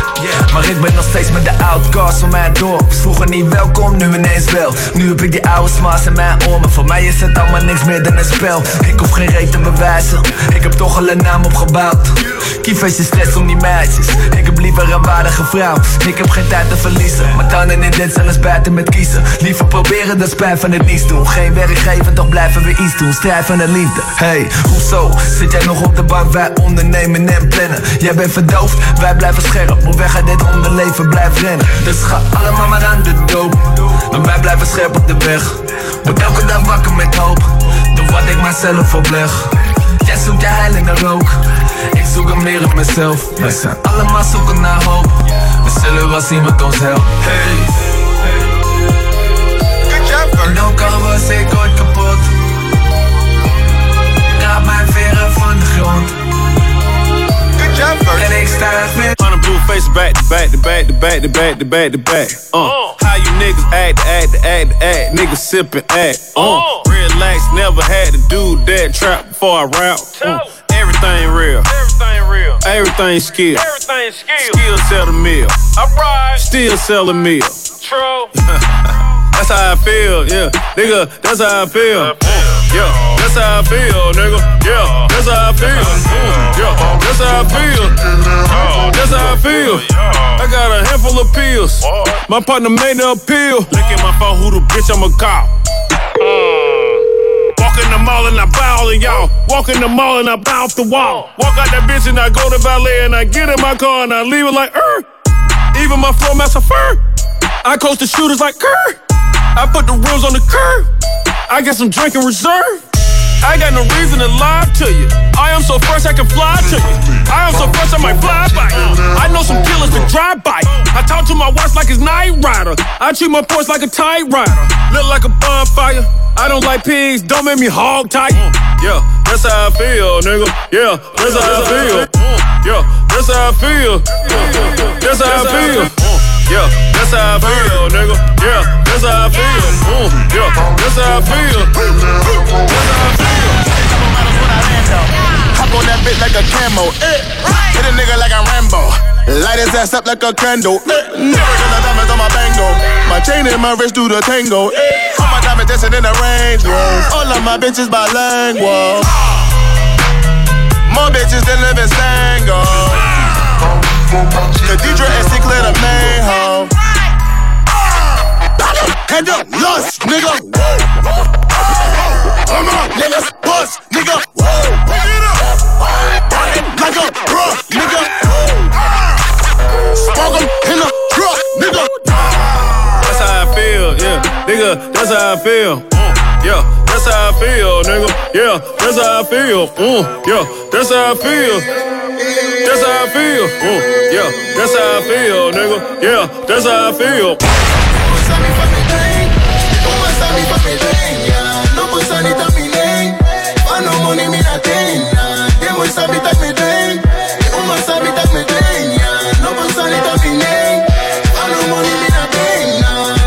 Maar ik ben nog steeds met de outcast van mijn dorp. Vroeger niet welkom, nu ineens wel. Nu heb ik die oude smaas in mijn oren. Voor mij is het allemaal niks meer dan een spel. Ik hoef geen reet te bewijzen. Ik heb toch al een naam opgebouwd Kiefeest is stress om die meisjes Ik heb liever een waardige vrouw. Ik heb geen tijd te verliezen. Maar dan en in dit zelfs buiten met kiezen. Liever proberen dan spijt van het niets doen. Geen werk geven, toch blijven we iets doen. Strijd van de liefde. Hey, hoezo? Zit jij nog op de bank? Wij ondernemen en plannen. Jij bent verdoofd, wij blijven scherp. Op weg uit dit onderleven, blijf rennen. Dus ga allemaal maar aan de doop. En wij blijven scherp op de weg. Word elke dag wakker met hoop. Doe wat ik mijzelf opleg. Jij zoekt je heil in de rook Ik zoek hem meer in mezelf. Wij zijn allemaal zoeken naar hoop. We zullen wel zien wat ons helpt. Hey. En ook al was ik ooit kapot. Raap mijn veren van de grond. En ik stijg weer On a blue face back to back to back to back to back to back to back. Uh, how you niggas act, act, act, act, niggas sippin' act. Uh, relax, never had to do that. Trap before I rap. Uh, everything real, everything real, everything skill, everything skill. Still sell the meal, alright. Still sell the meal. True. <laughs> that's how I feel, yeah, nigga. That's how I feel. Yeah, that's how I feel, nigga. Yeah, that's how I feel. Yeah, that's how I feel. Uh, that's how I feel. I got a handful of pills. My partner made the appeal. Look at my phone, who the bitch I'ma call. Walk in the mall and I bow and y'all. Walk in the mall and I bow off the wall. Walk out that bitch and I go to valet and I get in my car and I leave it like er. Even my floor master fur. I coach the shooters like Kerr. I put the rims on the curb. I got some drink in reserve. I got no reason to lie to you. I am so fresh I can fly to you. I am so fresh I might fly by. I know some killers that drive by. I talk to my watch like it's Night Rider. I treat my porch like a tight rider. Look like a bonfire. I don't like pigs, don't make me hog tight. Yeah, that's how I feel, nigga. Yeah, that's how I feel. Yeah, that's how I feel. That's how I feel. Yeah, that's how I feel, nigga. Yeah, that's how I feel. Yeah, that's how I feel. That's how I feel. On that bitch like a camo. Eh. Hit a nigga like I'm Rambo. Light his ass up like a candle. Eh. Never gonna diamonds on my bango. My chain and my wrist do the tango. Eh. All my diamonds dancing in the range. Whoa. All of my bitches bilingual. More bitches than live in Stango. Cathedral and stick clear the main hoe. Hand up, lust, nigga. Come on, niggas, bust, nigga. Like a bruh, nigga. Spark in the truck, nigga. That's how I feel, yeah. Nigga, that's how I feel. Mm, yeah, that's how I feel, nigga. Yeah, that's how I feel. Mm, yeah, that's how I feel. That's how I feel. Mm, yeah, that's how I feel, nigga. Yeah, that's how I feel. habitat me thing. You must habitat me thing. Yeah, no one's habitat eh. me thing. I know money me a thing.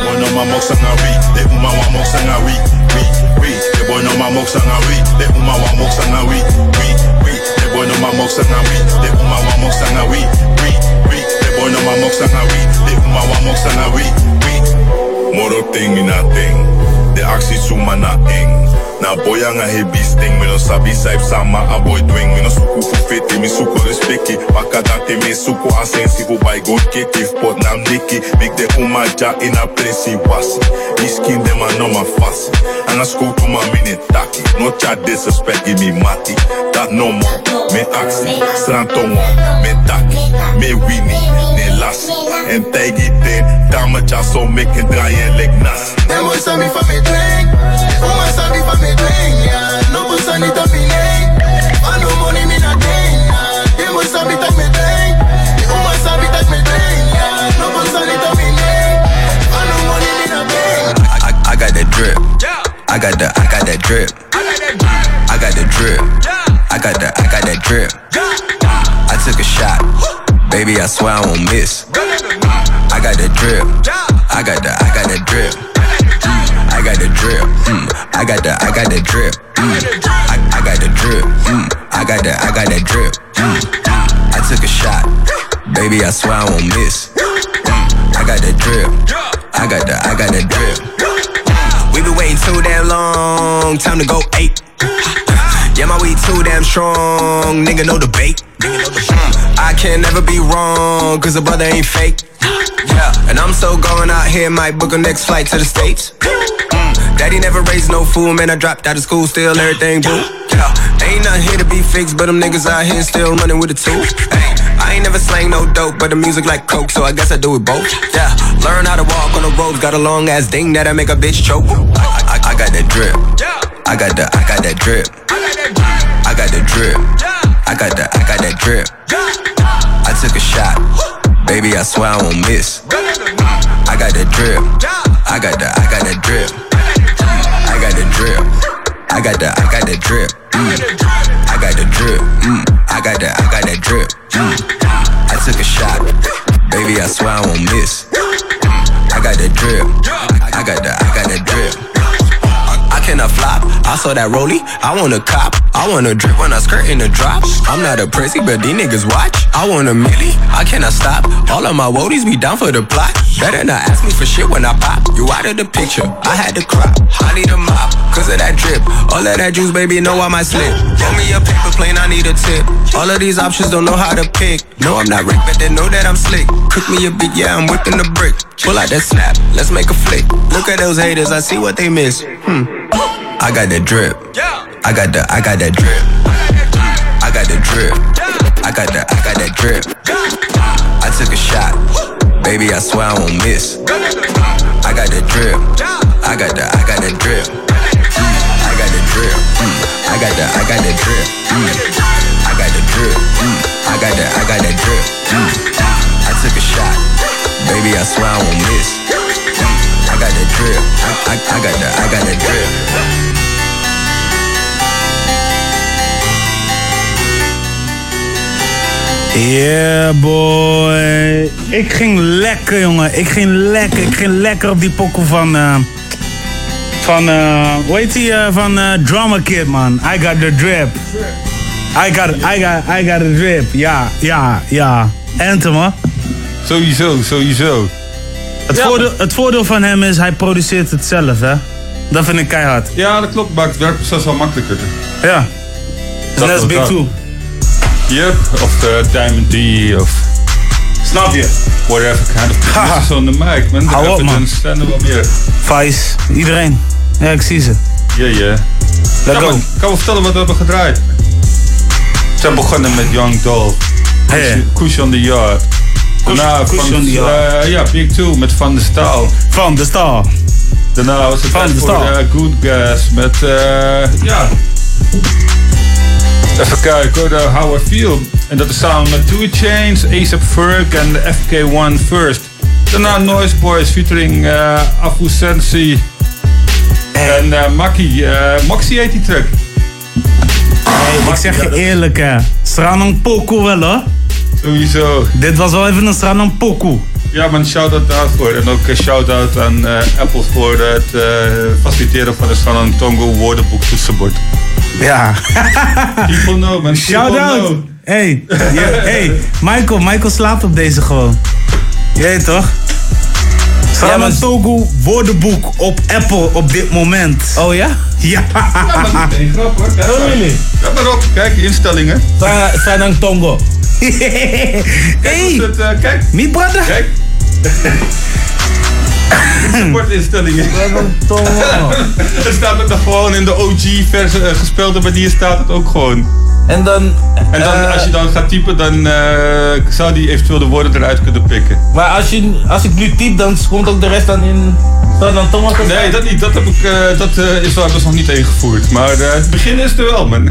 One of my mocks and a we, the woman one mocks and a we, we, we. The boy no my mocks and a we, the woman one mocks and a we, we, we. The boy no my mocks and a we, the woman one mocks and a we, we, we. The boy no my mocks and a we, the woman one mocks and a we, we. More thing in a thing. The oxy to man a thing. Aboy anga heavy sting, me no sabi saip sama aboy doing me no suku fu fete, me suku respecti. Maka dante me suku asensi fu by good kiki, pot nam niki. Make the umaja in a place wasi. Miskin dem a no ma fasi. Anga school to my minute taki. No chat disrespect, give me mati. Dat no more, me axi. Strantongo, me taki. Me winnie, ne lassi. En tegi den, dame cha so make it draaien like nasi. Them boys saw me for me drink. Woman saw me for me drink. Yeah, no boys saw me to me name. I no money me not thing. Yeah, them boys saw me take me drink. Woman saw me take me drink. Yeah, no boys saw me to me name. I no money me not thing. I, I got that drip. I got the I got that drip. I got the drip. I got the I got that drip. I took a shot. Baby, I swear I won't miss. I got the drip. I got the I got that drip. Mm, I got the drip. Mm, I got the I got that drip. Mm, I, I got the drip. Mm, I got the I got that drip. Mm, I took a shot. Baby, I swear I won't miss. Mm, I got the drip. I got the I got that drip. We been waiting too damn long. Time to go eight. Yeah, my weed too damn strong. Nigga, no debate. I can never be wrong, cause a brother ain't fake. Yeah, and I'm so going out here, might book a next flight to the States. Daddy never raised no fool, man. I dropped out of school, still everything boo. Yeah, ain't nothing here to be fixed, but them niggas out here still running with the two. Hey, I ain't never slang no dope, but the music like coke, so I guess I do it both. Yeah, learn how to walk on the roads, got a long ass ding that I make a bitch choke. I, I, I got that drip. I got the, I got that drip. I got the drip. I got the, I got that drip. I took a shot. Baby, I swear I won't miss. I got the drip. I got the, I got that drip. I got the drip. I got the, I got that drip. Mm. I got the drip. Mm. I got the, I got that drip. Mm. I took a shot. Baby, I swear I won't miss. I got the drip. I got the, I got that drip. I cannot flop. I saw that rollie. I want a cop. I want a drip when I skirt in the drop. I'm not a prissy, but these niggas watch. I want a milli. I cannot stop. All of my woadies be down for the plot. Better not ask me for shit when I pop. You out of the picture. I had to crop. I need a mop. Cause of that drip. All of that juice, baby, know I might slip. Throw me a paper plane, I need a tip. All of these options don't know how to pick. No, I'm not Rick, but they know that I'm slick. Cook me a beat, yeah, I'm whipping the brick. Pull out that snap, let's make a flick. Look at those haters, I see what they miss. Hmm. I got that drip. I got the, I got that drip. I got the drip. I got the, I got that drip. I took a shot. Baby, I swear I won't miss. I got the drip. I got the, I got that drip. Mm, I got the drip. Mm, I got the, I got that drip. Mm, I got the drip. Mm, I got the, I got that drip. Mm, I took a shot. Baby, I swear I won't miss. Mm, I got the drip. I, I, I got the, I got that drip. Yeah, boy. Ik ging lekker, jongen. Ik ging lekker. Ik ging lekker op die pokoe van... eh, van, eh, hoe heet die? eh, van eh, Drama Kid, man. I got the drip. I got, I got, I got the drip. Ja, ja, ja. Anthem, hoor. Sowieso, sowieso. Het, voordeel, het voordeel van hem is, hij produceert het zelf, hè. Dat vind ik keihard. Ja, dat klopt. Maakt het werkproces wel makkelijker. Ja. Dat ook Big. Two. Yep, of uh, Diamond D, of... Snap je? Whatever kind of producers on the mic, man. Hou op, man. zijn er wel meer. Vice, iedereen. Ja, ik zie ze. Go. man, Ik kan wel vertellen wat we hebben gedraaid. Ze zijn begonnen met Young Dolph. Hey. Kush on the Yard. Daarna Kush van, on the Yard. eh, ja, Big Two met Van de Staal. Van de Staal. Daarna was het Van de Staal. eh, Good Gas met, eh, ja... Even kijken hoor, de How I Feel. En dat is samen met Two Chains, ASAP Ferg en de FK1 First. Daarna Noise Boys featuring eh Afu Sensi. En eh Maki. eh Maxi heet die track. Hey, ik zeg je eerlijk, hè. Poku wel, hoor. Sowieso. Dit was wel even een Stranong Poku. Ja man, shout-out daarvoor. En ook een shout-out aan eh, Apple voor het eh, faciliteren van het San Tongo woordenboek toetsenbord. Ja. <laughs> People know man. Shout People out. know. Hey, hey, Michael, Michael slaapt op deze gewoon. Jij toch? Saman Togo woordenboek op Apple op dit moment. Oh ja? Ja. Ja, maar geen grap hoor. Kijk, Oh, really? Ja, maar op, kijk, die instellingen. Sanang Tongo. <laughs> Hey! Het, eh, kijk. Niet brother. Kijk. <laughs> Sportinstellingen. <laughs> Het staat ook nog gewoon in de OG-versie uh, gespeelde manier staat het ook gewoon. En dan... En dan, eh, als je dan gaat typen, dan eh, zou die eventueel de woorden eruit kunnen pikken. Maar als, je, als ik nu typ, dan komt ook de rest dan in... Dan Tongo te Nee, dat niet. Dat, heb ik, eh, dat is dus nog niet ingevoerd. Maar het begin is er wel, man.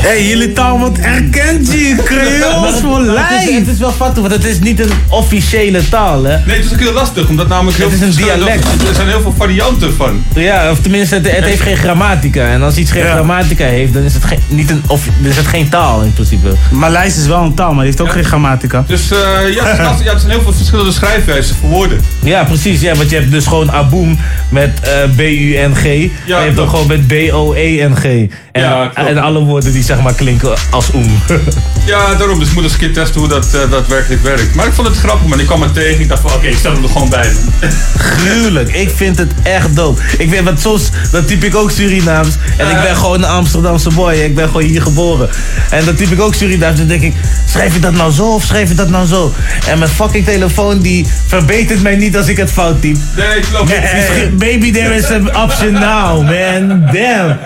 Hé, hey, jullie taal wordt erkend, je Maar Creools dat- voor maar het, is, lijf. het is wel fattig, want het is niet een officiële taal, hè? Nee, het is ook heel lastig, omdat namelijk Het is een dialect. Er zijn heel veel varianten van. Ja, of tenminste, het, het heeft geen grammatica. En als iets geen Ja. grammatica heeft, dan is het, geen, niet een, of, is het geen taal in principe. Maleis is wel een taal, maar die heeft ook geen grammatica. Dus eh, ja, het lastig. ja, er zijn heel veel verschillende schrijfwijzen voor woorden. Ja, precies. Ja, want je hebt dus gewoon Aboom met eh, B-U-N-G. en je hebt ook gewoon met B-O-E-N-G. En, Ja, klopt. en alle woorden die zeg maar klinken als oem. <laughs> Ja, daarom. Dus ik moet eens een keer testen hoe dat uh, daadwerkelijk werkt. Maar ik vond het grappig, man. Ik kwam er tegen. Ik dacht van, oké, okay, ik stel hem er gewoon bij. <laughs> Gruwelijk. Ik vind het echt dope. Ik weet wat soms, dan typ ik ook Surinaams. En ik ben gewoon een Amsterdamse boy. Ik ben gewoon hier geboren. En dan typ ik ook Surinaams. Dan denk ik, schrijf je dat nou zo of schrijf je dat nou zo? En mijn fucking telefoon die verbetert mij niet als ik het fout typ. Nee, klopt. Nee, Baby, there is an option now, man. Damn.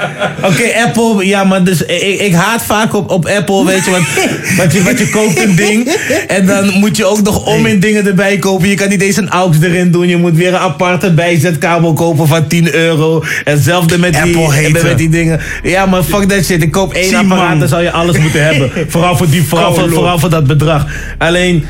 Oké, Apple. Ja, maar dus ik, ik haat vaak op, op Apple, weet je. Want, <laughs> want, je, want je koopt een ding. En dan moet je ook nog om in dingen erbij kopen. Je kan niet eens een aux erin doen. Je moet weer een aparte bijzetkabel kopen van 10 euro. En hetzelfde met die, Apple haten. met die dingen. Ja, maar fuck that shit. Ik koop één apparaat, man. dan zou je alles moeten hebben. <laughs> Vooral voor, die, vooral, voor, Kolo. vooral voor dat bedrag. Alleen,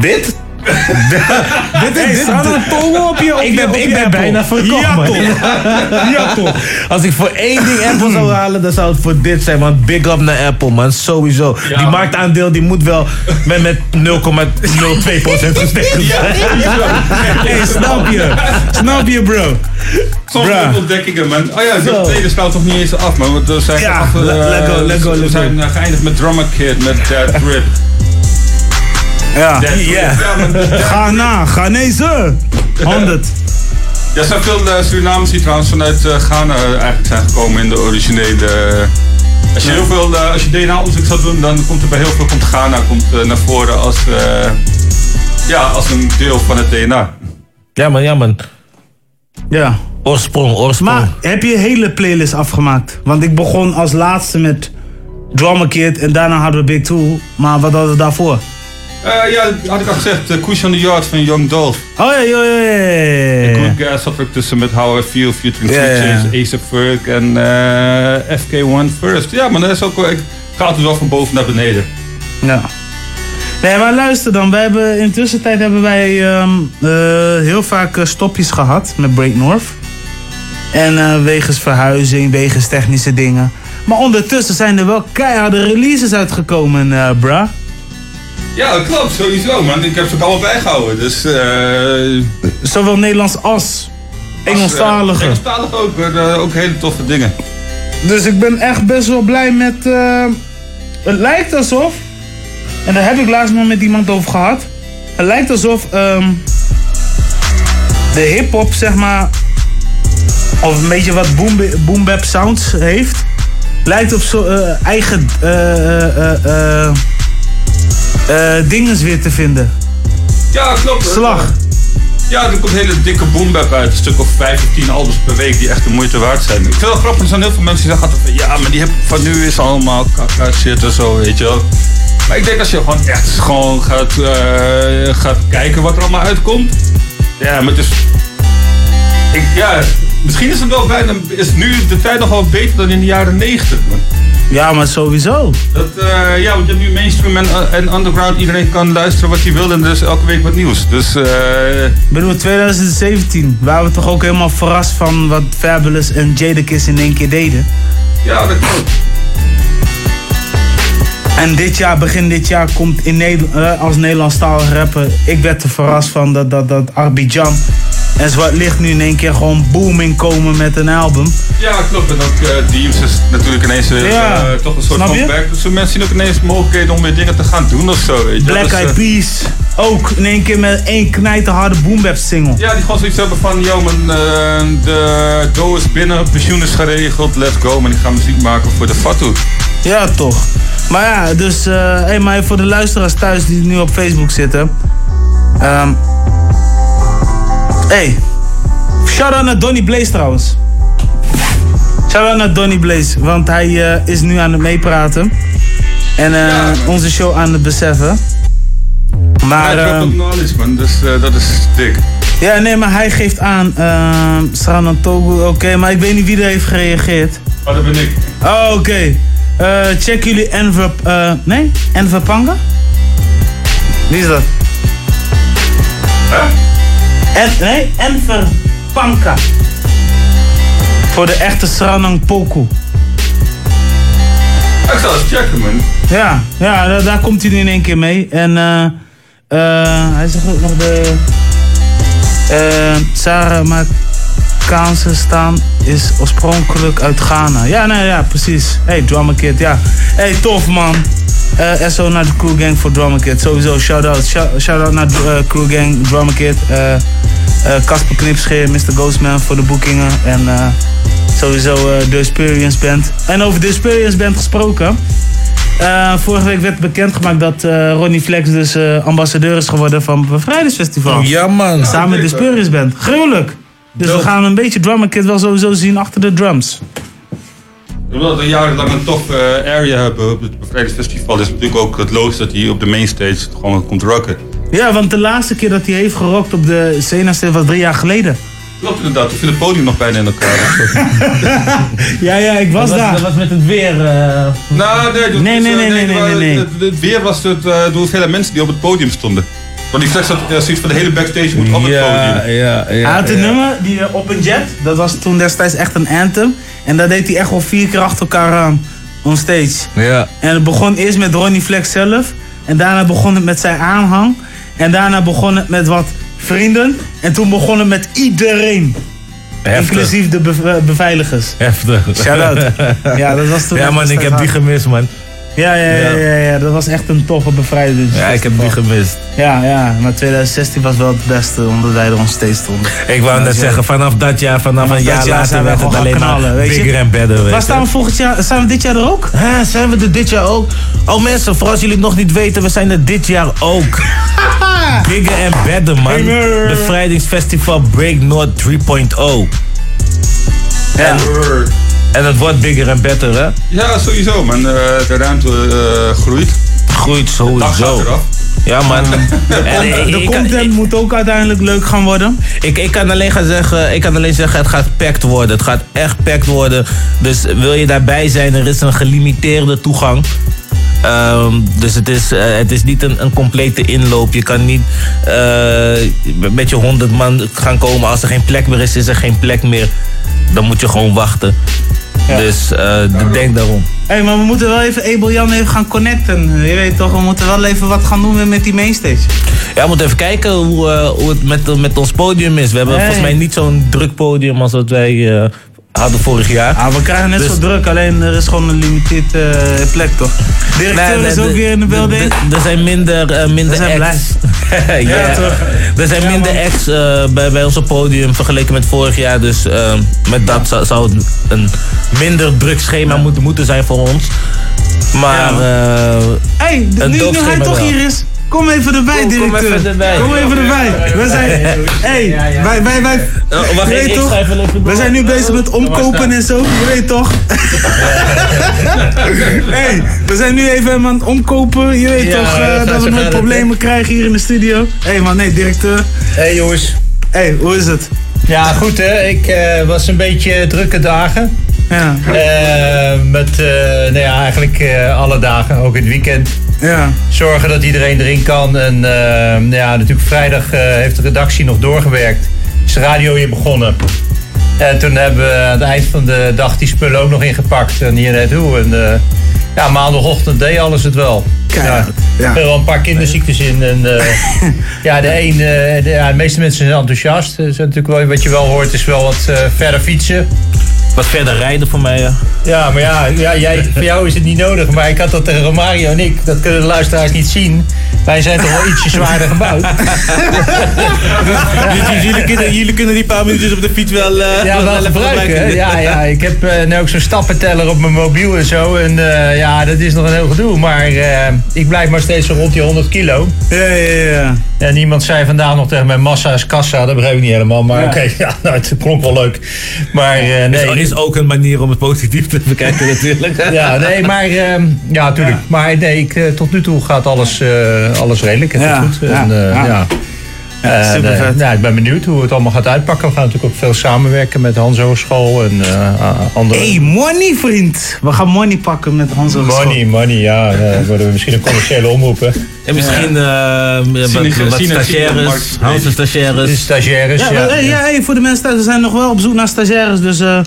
dit... <laughs> dit Hey, staat er een tongo op je- op Ik je- ben, op ik je ben Apple? bijna verkocht, Ja, toch? <laughs> Ja, toch? Als ik voor één ding Apple zou halen, dan zou het voor dit zijn. Want big up naar Apple, man. Sowieso. Ja, die man. marktaandeel die moet wel met, met 0,02% gestegen zijn. Hey, snap je? Snap je, bro? Soms Bruh. ook ontdekkingen, man. Oh ja, de tweede scout nog niet eens af, man. Want we zijn, Ja, af, eh, let- let go, let go, we let zijn eh, geëindigd met Drummer Kid, met Dead Drip. Ja. Ja. Ja, man. Dead Ga na, Ghanese. 100. Ja, er zijn veel uh, Surinamers die trouwens vanuit uh, Ghana uh, eigenlijk zijn gekomen in de originele. Als je heel veel, als je DNA-onderzoek zou doen, dan komt er bij heel veel komt Ghana komt, naar voren als, uh, ja, als een deel van het DNA. Ja, man, ja, man. Ja. Oorsprong, oorsprong. Maar heb je hele playlist afgemaakt? Want ik begon als laatste met Drummer Kid en daarna hadden we Big Tool. Maar wat hadden we daarvoor? Uh, ja, had ik al gezegd, uh, Kush on the Yard van Young Dolph. Oh ja, ja, ja, ja. Good zat er ook tussen met How I Feel, ja. Change, Ace of Ferg en uh, FK1 First. Ja, maar dat is ook wel, ik ga altijd wel van boven naar beneden. Ja. Nee, maar luister dan. Wij hebben, in de tussentijd hebben wij um, uh, heel vaak stopjes gehad met Break North. En wegens verhuizing, wegens technische dingen. Maar ondertussen zijn er wel keiharde releases uitgekomen, uh, bruh. Ja, dat klopt, sowieso, man. Ik heb ze ook allemaal bijgehouden, dus... Uh, Zowel Nederlands als Engelstalige. Uh, Engelstalige ook, uh, ook hele toffe dingen. Dus ik ben echt best wel blij met... Het lijkt alsof... En daar heb ik laatst nog met iemand over gehad. Het lijkt alsof um, de hip-hop, zeg maar. Of een beetje wat boom, boom bap sounds heeft. Lijkt op zo eigen uh, dinges weer te vinden. Ja, klopt. Slag. Ja, er komt een hele dikke boombap uit. Een stuk of 5 of 10 albums per week die echt de moeite waard zijn. Ik vind het wel grappig, er zijn heel veel mensen die zeggen van ja, maar die heb van nu is allemaal kaka shit en zo, weet je wel. Maar ik denk als je gewoon echt gewoon gaat, uh, gaat kijken wat er allemaal uitkomt. Ja, maar het is. Ik, ja, misschien is het wel bijna. Is nu de tijd nog wel beter dan in de jaren 90. Man. Ja, maar sowieso. Dat, uh, ja, want je hebt nu mainstream en, en underground. Iedereen kan luisteren wat hij wil en er is elke week wat nieuws. Dus, uh... Bedoel, in 2017 waren we toch ook helemaal verrast van wat Fabulous en Jadakiss in één keer deden. Ja, dat klopt. En dit jaar, begin dit jaar, komt in Nederland, uh, als Nederlandstalige rapper... Ik werd er verrast van dat, dat, dat Arbidjan En Zwart Licht nu in één keer gewoon booming komen met een album. Ja, klopt. En ook uh, Deems is natuurlijk ineens weer Ja. eh, toch een soort comeback. Dus mensen zien ook ineens mogelijkheden om weer dingen te gaan doen of zo. Weet je. Black Dus, eh, Eyed Peas ook in één keer met één knijterharde boombap single. Ja, die gewoon zoiets hebben van, yo man, eh, de dough is binnen, pensioen is geregeld, let's go. Maar die gaan muziek maken voor de Fatu. Ja, toch. Maar ja, dus eh hey, maar voor de luisteraars thuis die nu op Facebook zitten. ehm hey, shout-out naar Donny Blaze trouwens. Shout-out naar Donny Blaze, want hij eh, is nu aan het meepraten. En eh, onze show aan het beseffen. Maar, ja, ehm, drop knowledge man, dus eh, dat is dik. ja, nee, maar hij geeft aan, uh, Saran Togo, oké, maar ik weet niet wie er heeft gereageerd. Oh, dat ben ik. Oh, oké. Check jullie Enver, eh nee? Enver Panga? Wie is dat? En, nee, Enver Panka. Voor de echte Sranang Poku. Ik zal eens checken man. Ja, ja daar, daar komt hij nu in één keer mee. En eh eh hij zegt ook nog de... eh Sarah Makaanse staan is oorspronkelijk uit Ghana. Ja, nee, ja, precies. Hey, Drummer Kid, ja. Hey, tof man. Eh SO naar de Crew Gang voor Drummer Kid. Sowieso, shout-out. Shout- Shout-out naar de Crew Gang, Drummer Kid. Eh, Casper Knipscheer, Mr. Ghostman voor de boekingen. En eh, sowieso eh de Experience Band. En over de Experience Band gesproken. Eh, vorige week werd bekendgemaakt dat eh, Ronnie Flex dus eh, ambassadeur is geworden van het Bevrijdingsfestival. Ja, man. Samen met de Spurious Band. Gruwelijk. Dus we gaan een beetje Drummer Kid wel sowieso zien achter de drums. Omdat we jarenlang een tof eh, area hebben op het bevrijdingsfestival, is natuurlijk ook het logisch dat hij op de mainstage gewoon komt rocken. Ja, want de laatste keer dat hij heeft gerokt op de Sena Stage was drie jaar geleden. Klopt inderdaad, toen viel het podium nog bijna in elkaar. <laughs> Ja, ja, ik was, Dat was- daar. dat was met het weer. eh, Nou, nee, dat Nee, nee, eh, nee, nee, nee, nee. Het, het weer was het, eh, door hoeveel mensen die op het podium stonden. Want die flex had eh, zoiets van de hele backstage moet op het podium. ja, hij had een nummer, die op een jet, dat was toen destijds echt een anthem. En dat deed hij echt wel vier keer achter elkaar aan, on stage. Ja. En het begon eerst met Ronnie Flex zelf. En daarna begon het met zijn aanhang. En daarna begon het met wat vrienden. En toen begon het met iedereen. Heftig. Inclusief de bev- beveiligers. Heftig. Shout-out. <laughs> Ja, dat was toen Ja, man, ik heb die gemist, man. Ja, ja, ja, ja, ja, dat was echt een toffe bevrijding. Ja, ik heb die gemist. Ja, ja, maar 2016 was wel het beste omdat wij er ons steeds stonden. Ik wou net zeggen, vanaf dat jaar, vanaf een jaar later zijn we werd het alleen maar bigger en better. Waar staan we volgend jaar? Zijn we dit jaar er ook? Ja, zijn we er dit jaar ook? Oh mensen, voor als jullie het nog niet weten, we zijn er dit jaar ook. <laughs> Bigger en better, man. Bevrijdingsfestival Break North 3.0. Ja. En het wordt bigger en better, hè? Ja, sowieso man. Eh, de ruimte eh, groeit. Groeit sowieso. eraf. Ja, man. <laughs> En De ik content moet ook uiteindelijk leuk gaan worden. Ik, ik, kan alleen gaan zeggen, ik kan alleen zeggen, het gaat packed worden. Het gaat echt packed worden. Dus wil je daarbij zijn, er is een gelimiteerde toegang. Ehm, dus het is, eh, het is niet een, een complete inloop. Je kan niet eh, met je honderd man gaan komen. Als er geen plek meer is, is er geen plek meer. Dan moet je gewoon wachten. Dus eh, denk daarom. Hé, hey, maar we moeten wel even Abel Jan even gaan connecten. Je weet toch, we moeten wel even wat gaan doen weer met die mainstage. Ja, we moeten even kijken hoe, eh, hoe het met, met ons podium is. We hebben volgens mij niet zo'n druk podium als wat wij eh, hadden vorig jaar. Ah, we krijgen net Dus- zo druk, alleen er is gewoon een limiteerd eh, plek toch? Directeur Nee, is ook de- weer in de building. Er zijn minder, eh, minder zijn acts. <laughs> ja, Ja, toch? Er zijn minder acts eh, bij, bij ons op podium vergeleken met vorig jaar. Dus met dat zou, zou het een minder druk schema moeten, moeten zijn voor ons. Maar Ja. eh, hey, nu, nu hij toch wel. hier is, kom even erbij, Kom- kom directeur. even erbij. Kom even erbij. We zijn, hey, wij, wij, wij, Oh, wacht, weet toch? We zijn nu bezig met omkopen en zo, je weet toch? <laughs> hey, we zijn nu even aan het omkopen, je weet Ja, toch eh, dat we nooit problemen krijgen hier in de studio. Hey man, nee, directeur. Hey jongens. Hey, hoe is het? Ja, goed hè. Ik eh, was een beetje drukke dagen. Ja. Eh, met, eh, nou ja, eigenlijk eh, alle dagen, ook in het weekend. Ja. Zorgen dat iedereen erin kan. En nou ja, natuurlijk vrijdag heeft de redactie nog doorgewerkt. Is de radio hier begonnen. En toen hebben we aan het eind van de dag die spullen ook nog ingepakt. En hier naartoe. En Ja, maandagochtend deed alles het wel. Ja. Er wel een paar kinderziektes in. En, <laughs> ja, de, een, de, ja, de meeste mensen zijn enthousiast. Dus natuurlijk wel, wat je wel hoort is wel wat eh, verder fietsen. Wat verder rijden voor mij, ja. Ja, maar ja, ja jij, voor jou is het niet nodig. Maar ik had dat tegen Romario en ik. Dat kunnen de luisteraars niet zien. Wij zijn toch wel ietsje zwaarder gebouwd. Dus <laughs> jullie, kunnen, jullie kunnen die paar minuutjes op de fiets wel, eh, Ja, wel gebruiken. Ja, ja, ik heb eh, nu ook zo'n stappenteller op mijn mobiel en zo. En eh, ja, dat is nog een heel gedoe. Maar ik blijf maar steeds zo rond die 100 kilo. Ja, ja, ja. En iemand zei vandaag nog tegen mij, massa is kassa. Dat begreep ik niet helemaal. Maar Ja. oké, <laughs> ja, nou, het klonk wel leuk. Maar nee. Is, is ook een manier om het positief te bekijken natuurlijk. Ja, nee, maar ehm, ja, natuurlijk. Maar nee, ik, tot nu toe gaat alles, alles redelijk. Het Ja, is goed. ja, En, eh, ja. ja. Ja, En, eh, nou, ik ben benieuwd hoe het allemaal gaat uitpakken. We gaan natuurlijk ook veel samenwerken met Hans Hogeschool en eh, andere. Hey, money, vriend. We gaan money pakken met Hans Hogeschool. Money, money, ja. Dan worden we misschien een commerciële omroep, hè? En misschien eh, wat, Synergie- wat stagiaires, Hans en stagiaires. Stagiaires, Ja, ja. hey, ja, hey, voor de mensen thuis, we zijn nog wel op zoek naar stagiaires, dus... eh,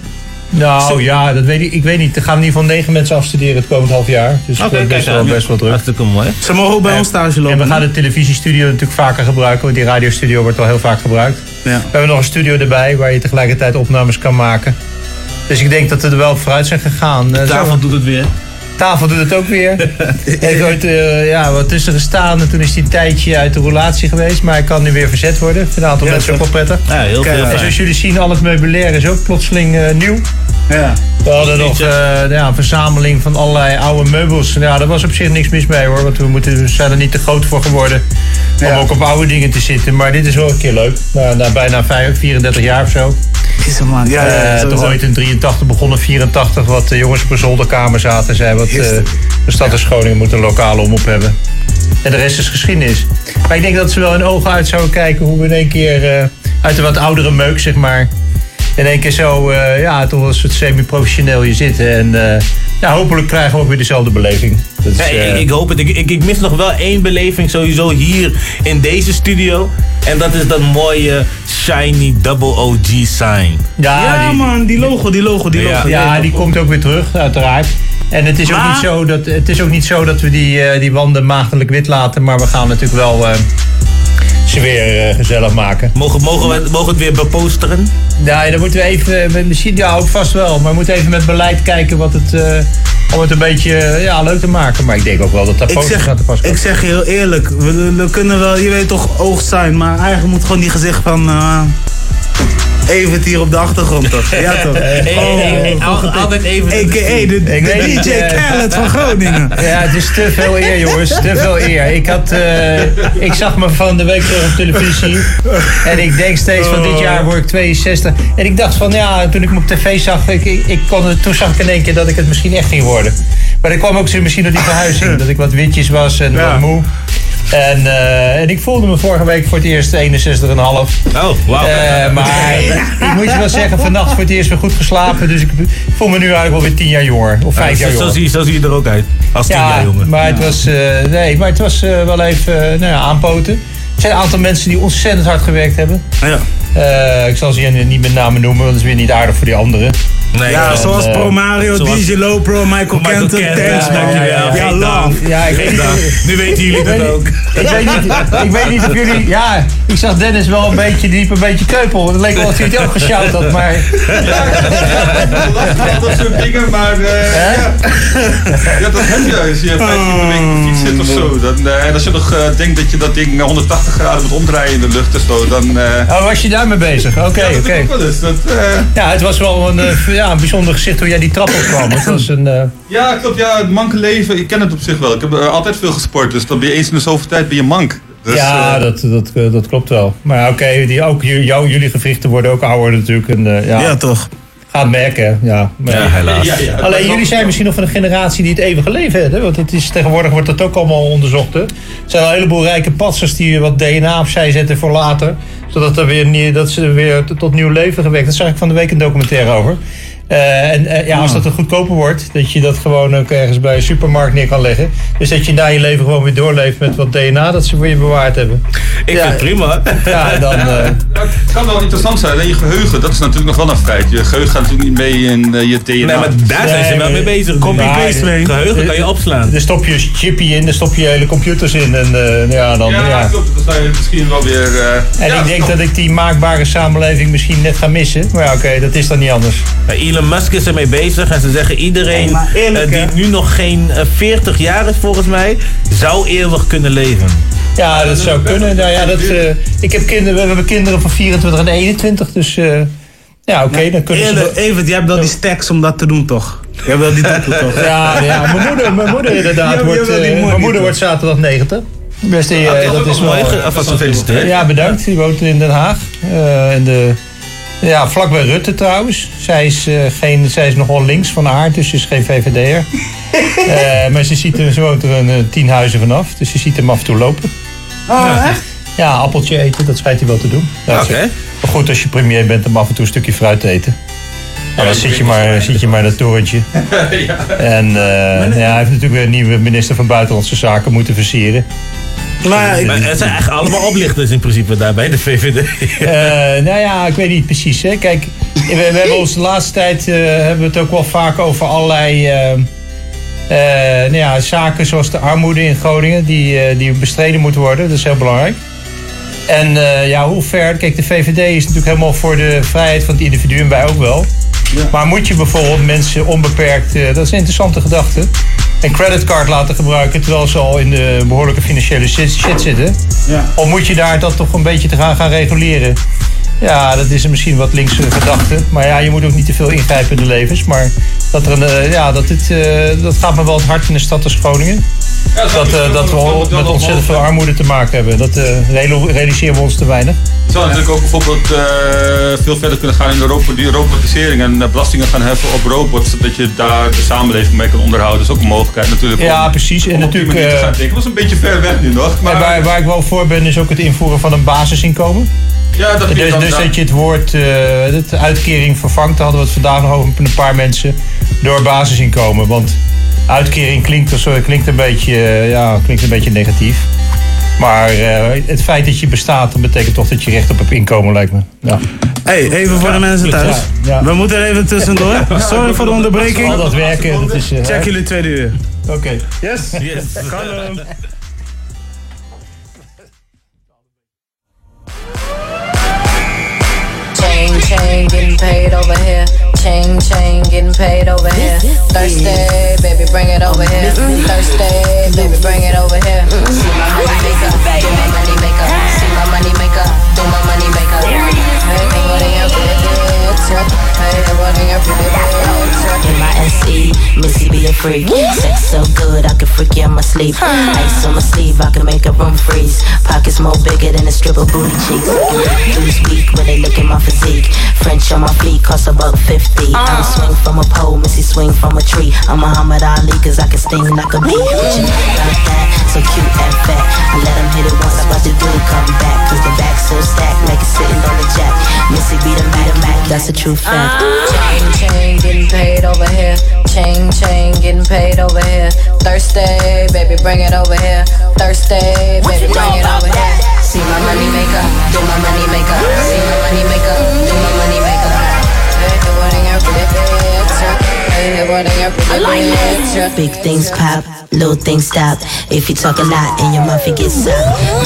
Nou ja, dat weet ik, ik weet niet. Er gaan in ieder geval negen mensen afstuderen het komend half jaar. Dus Oké, het is best, wel, aan. best wel druk. Hartstikke mooi. Ze mogen ook bij ons stage lopen. En we gaan de televisiestudio natuurlijk vaker gebruiken. Want die radiostudio wordt al heel vaak gebruikt. Ja. We hebben nog een studio erbij waar je tegelijkertijd opnames kan maken. Dus ik denk dat we er wel vooruit zijn gegaan. De tafel doet het weer. Tafel doet het ook weer. <laughs> Hij heeft ooit eh, ja, wat tussen gestaan en toen is hij een tijdje uit de roulatie geweest. Maar hij kan nu weer verzet worden. Ik vind een aantal Ja, mensen ook wel prettig. Ja, heel Kijk, veel en fijn. zoals jullie zien, al het meubilair is ook plotseling eh, nieuw. Ja. We hadden nog eh, ja, een verzameling van allerlei oude meubels. Ja, daar was op zich niks mis mee hoor. Want we, moeten, we zijn er niet te groot voor geworden. Om Ja. ook op oude dingen te zitten. Maar dit is wel een keer leuk. Na, na bijna vijf- 34 jaar of zo. Is er man. Ja, ja, Eh, toch ooit in 83 begonnen, 84 wat de jongens op een zolderkamer zaten. Zei wat eh, de stad en Groningen moet een lokale omroep hebben. En de rest is geschiedenis. Maar ik denk dat ze wel in ogen uit zouden kijken hoe we in één keer eh, uit de wat oudere meuk, zeg maar. In één keer zo, eh, ja, toch wel een soort semi-professioneel je zitten. En eh, ja, hopelijk krijgen we ook weer dezelfde beleving. Dat is, ik, eh, ik hoop het. Ik, ik, ik mis nog wel één beleving sowieso hier in deze studio. En dat is dat mooie shiny double OG sign. Ja, Ja, die- man, die logo, die logo, die logo. Ja, die komt ook weer terug, uiteraard. En het is, ook niet zo dat, het is ook niet zo dat we die, eh, die wanden maagdelijk wit laten, maar we gaan natuurlijk wel ze weer eh, gezellig maken. Mogen, mogen, we, mogen we het weer beposteren? Ja, dan moeten we even, eh, misschien, ja, ook vast wel, maar we moeten even met beleid kijken wat het, eh, om het een beetje ja, leuk te maken. Maar ik denk ook wel dat dat Ik zeg, aan te pas ik komen. zeg je heel eerlijk, we, we kunnen wel, je weet toch, oogst zijn, maar eigenlijk moet gewoon die gezicht van... even hier op de achtergrond toch? Ja <laughs> toch? Hey, hey, Oh, altijd even. A.k.a. de, de Ik weet niet, DJ eh, Khaled van Groningen. <laughs> Ja, het is te veel eer, jongens. Te veel eer. Ik, had, eh, ik zag me van de week terug op televisie. En ik denk steeds van dit jaar word ik 62. En ik dacht van ja, toen ik me op tv zag, ik, ik, ik kon het, toen zag ik in één keer dat ik het misschien echt ging worden. Maar dat kwam ook zo misschien door die verhuizing. <laughs> Dat ik wat witjes was en Ja. wat moe. En, eh, en ik voelde me vorige week voor het eerst 61,5. Oh, wauw. Eh, maar ik moet je wel zeggen, vannacht voor het eerst weer goed geslapen. Dus ik voel me nu eigenlijk wel weer 10 jaar jonger. Of 5 jaar zo, zo, jonger. zie, zo zie je er ook uit. Als tien jaar jongen. Maar het was, eh, nee, maar het was eh, wel even eh, nou ja, aanpoten. Er zijn een aantal mensen die ontzettend hard gewerkt hebben. Ja. Eh, ik zal ze hier niet met namen noemen, want dat is weer niet aardig voor die anderen. Nee, Ja, En, zoals eh, Pro Mario, zoals- DJ Lopro, Michael, Michael Kenton, thanks ja, ja, Ja. Ja, ik weet niet. Nu weten jullie dat ook. ik, weet niet, ik weet niet of jullie... Ja, ik zag Dennis wel een beetje, die liep een beetje keupel. Het leek wel of hij het ook geshout had, maar... Dat soort dingen, maar eh, ja. ja, dat heb je als je vijf keer per week op de fiets zit of zo. Dan, eh, en als je nog denkt dat je dat ding 180 graden moet omdraaien in de lucht en zo, dan... eh, Oh, was je daarmee bezig? Oké, ja, oké. eh, Ja, het was wel een, eh, ja, een bijzonder gezicht hoe jij die trap opkwam. Het was een... eh, ja, klopt. Ja, het manke leven, ik ken het op zich wel. Ik heb altijd veel gesport, dus dan ben je eens in de zoveel tijd ben je mank. Dus, ja, dat, dat, dat klopt wel. Maar ja, oké, die ook jou, jullie gewrichten worden ook ouder natuurlijk. En, eh, ja, Ja, toch? Gaat merken, ja. Maar- Ja, helaas. Ja, ja. Alleen jullie zijn misschien nog van de generatie die het eeuwige leven hebben. Want het is, tegenwoordig wordt dat ook allemaal onderzocht. Hè? Er zijn al een heleboel rijke patsers die wat DNA opzij zetten voor later. Zodat er weer, nie- dat ze weer tot nieuw leven gewekt. Daar zag ik van de week een documentaire over. Eh, en eh, ja, als dat er goedkoper wordt, dat je dat gewoon ook ergens bij een supermarkt neer kan leggen. Dus dat je na je leven gewoon weer doorleeft met wat DNA dat ze voor je bewaard hebben. Ik Ja, vind het prima. Ja, dan... <laughs> eh, Het kan wel interessant zijn. En je geheugen, dat is natuurlijk nog wel een feit. Je geheugen gaat natuurlijk niet mee in eh, je DNA. Nee, maar daar zijn ze wel mee bezig. Copy-paste mee. Geheugen kan je opslaan. Daar stop je chipje in, daar stop je hele computers in. En eh, ja, dan... ja, ja. klopt. Dan je misschien wel weer... eh, En ja, ik denk dat ik die maakbare samenleving misschien net ga missen. Maar ja, oké, dat is dan niet anders. Elon Musk is ermee bezig en ze zeggen iedereen eerlijk, eh, die nu nog geen eh, 40 jaar is volgens mij, zou eeuwig kunnen leven. Ja, dat zou kunnen. Nou ja, dat, eh, ik heb kinderen, we hebben kinderen van 24 en 21, dus eh, ja, oké, dan kunnen ze... Evert, jij hebt wel die stacks om dat te doen, toch? Je hebt wel die tattoo, toch? Ja, ja mijn, <laughs> moeder, mijn moeder inderdaad Je hebt- je wordt, eh, mijn moeder toch? wordt zaterdag 90. Best, eh, Ah, dat is dat is wel mooi. Alvast gefeliciteerd. Ja, bedankt. Die woont in Den Haag. Eh, in de, ja, vlakbij Rutte trouwens. Zij is, eh, geen, zij is nogal links van haar, dus ze is geen VVD'er. <laughs> Eh maar ze, ziet er, ze woont er een eh, tien huizen vanaf, dus ze ziet hem af en toe lopen. Oh, echt? Ja, appeltje eten, dat schijnt hij wel te doen. Ja, Oké. Maar goed, als je premier bent om af en toe een stukje fruit te eten. En dan zit je maar, zit je maar dat torentje. <laughs> En eh, ja, hij heeft natuurlijk weer een nieuwe minister van Buitenlandse Zaken moeten versieren. Maar, Maar het zijn eigenlijk allemaal oplichters in principe daar bij de VVD. Eh, nou ja, ik weet niet precies. Hè. Kijk, we, we hebben ons de laatste tijd eh, hebben we het ook wel vaak over allerlei eh, eh, nou ja, zaken zoals de armoede in Groningen, die, eh, die bestreden moeten worden. Dat is heel belangrijk. En eh, ja, hoe ver? Kijk, de VVD is natuurlijk helemaal voor de vrijheid van het individu en wij ook wel. Maar moet je bijvoorbeeld mensen onbeperkt, dat is een interessante gedachte, een creditcard laten gebruiken terwijl ze al in de behoorlijke financiële shit, shit zitten? Ja. Of moet je daar dat toch een beetje te gaan, gaan reguleren? Ja, dat is misschien wat linkse gedachte. Maar ja, je moet ook niet te veel ingrijpen in de levens. Maar dat, er een, eh, ja, dat, dit, eh, dat gaat me wel het hart in een stad als Groningen. Dat, eh, dat we met ontzettend veel armoede te maken hebben. Dat realo- realiseren we ons te weinig. Het zou natuurlijk ook bijvoorbeeld eh, veel verder kunnen gaan in de robo- die robotisering en belastingen gaan heffen op robots, zodat je daar de samenleving mee kan onderhouden. Dat is ook een mogelijkheid natuurlijk. Ja, om- precies. En om die natuurlijk. Dat is een beetje ver weg nu nog. Maar En waar, waar ik wel voor ben, is ook het invoeren van een basisinkomen. Ja, dat dus, dan- dus dat je het woord de uitkering vervangt. Daar hadden we het vandaag nog over een paar mensen. Door basisinkomen. Want uitkering klinkt, klinkt, een, beetje, eh, ja, klinkt een beetje negatief. Maar eh, het feit dat je bestaat, dat betekent toch dat je recht op hebt inkomen, lijkt me. Ja. Hey, even voor de mensen thuis. Ja, ja. We moeten er even tussendoor. Sorry voor de onderbreking. Al dat werken, dat is... eh, Check jullie tweede uur. Oké. Yes. Yes. Hallo. Chain, getting paid over here. Chain, chain, getting paid over here. Thursday, baby, bring it over here. Thursday, baby, bring it over here. See my money maker, do my money maker. See my money maker, do my money maker. Hey, what in your picture? Hey, what in your? M-I-S-E, Missy be a freak. Sex so good, I can freak you in my sleep. Ice on my sleeve, I can make a room freeze. Pockets more bigger than a stripper booty cheeks. Dudes weak when they look at my physique. French on my feet cost about 50. Uh. I don't swing from a pole, Missy swing from a tree. I'm Muhammad Ali, cause I can sting like a bee. What you know about that? So cute and fat. I let him hit it once, I watch the dude come back. Cause the back so stacked, like it's sitting on the jack. Missy be the Mac, Mac, that's a true fact. Chain, chain, getting paid over here. Chain, chain, getting paid over here. Thursday, baby, bring it over here. Thursday, baby, bring it over here. See my money maker, do my money maker. See my money maker, do my money maker. Hey, what in your picture? Hey, what in your picture? Big things pop, little things stop. If you talk a lot and your mouth it gets soft.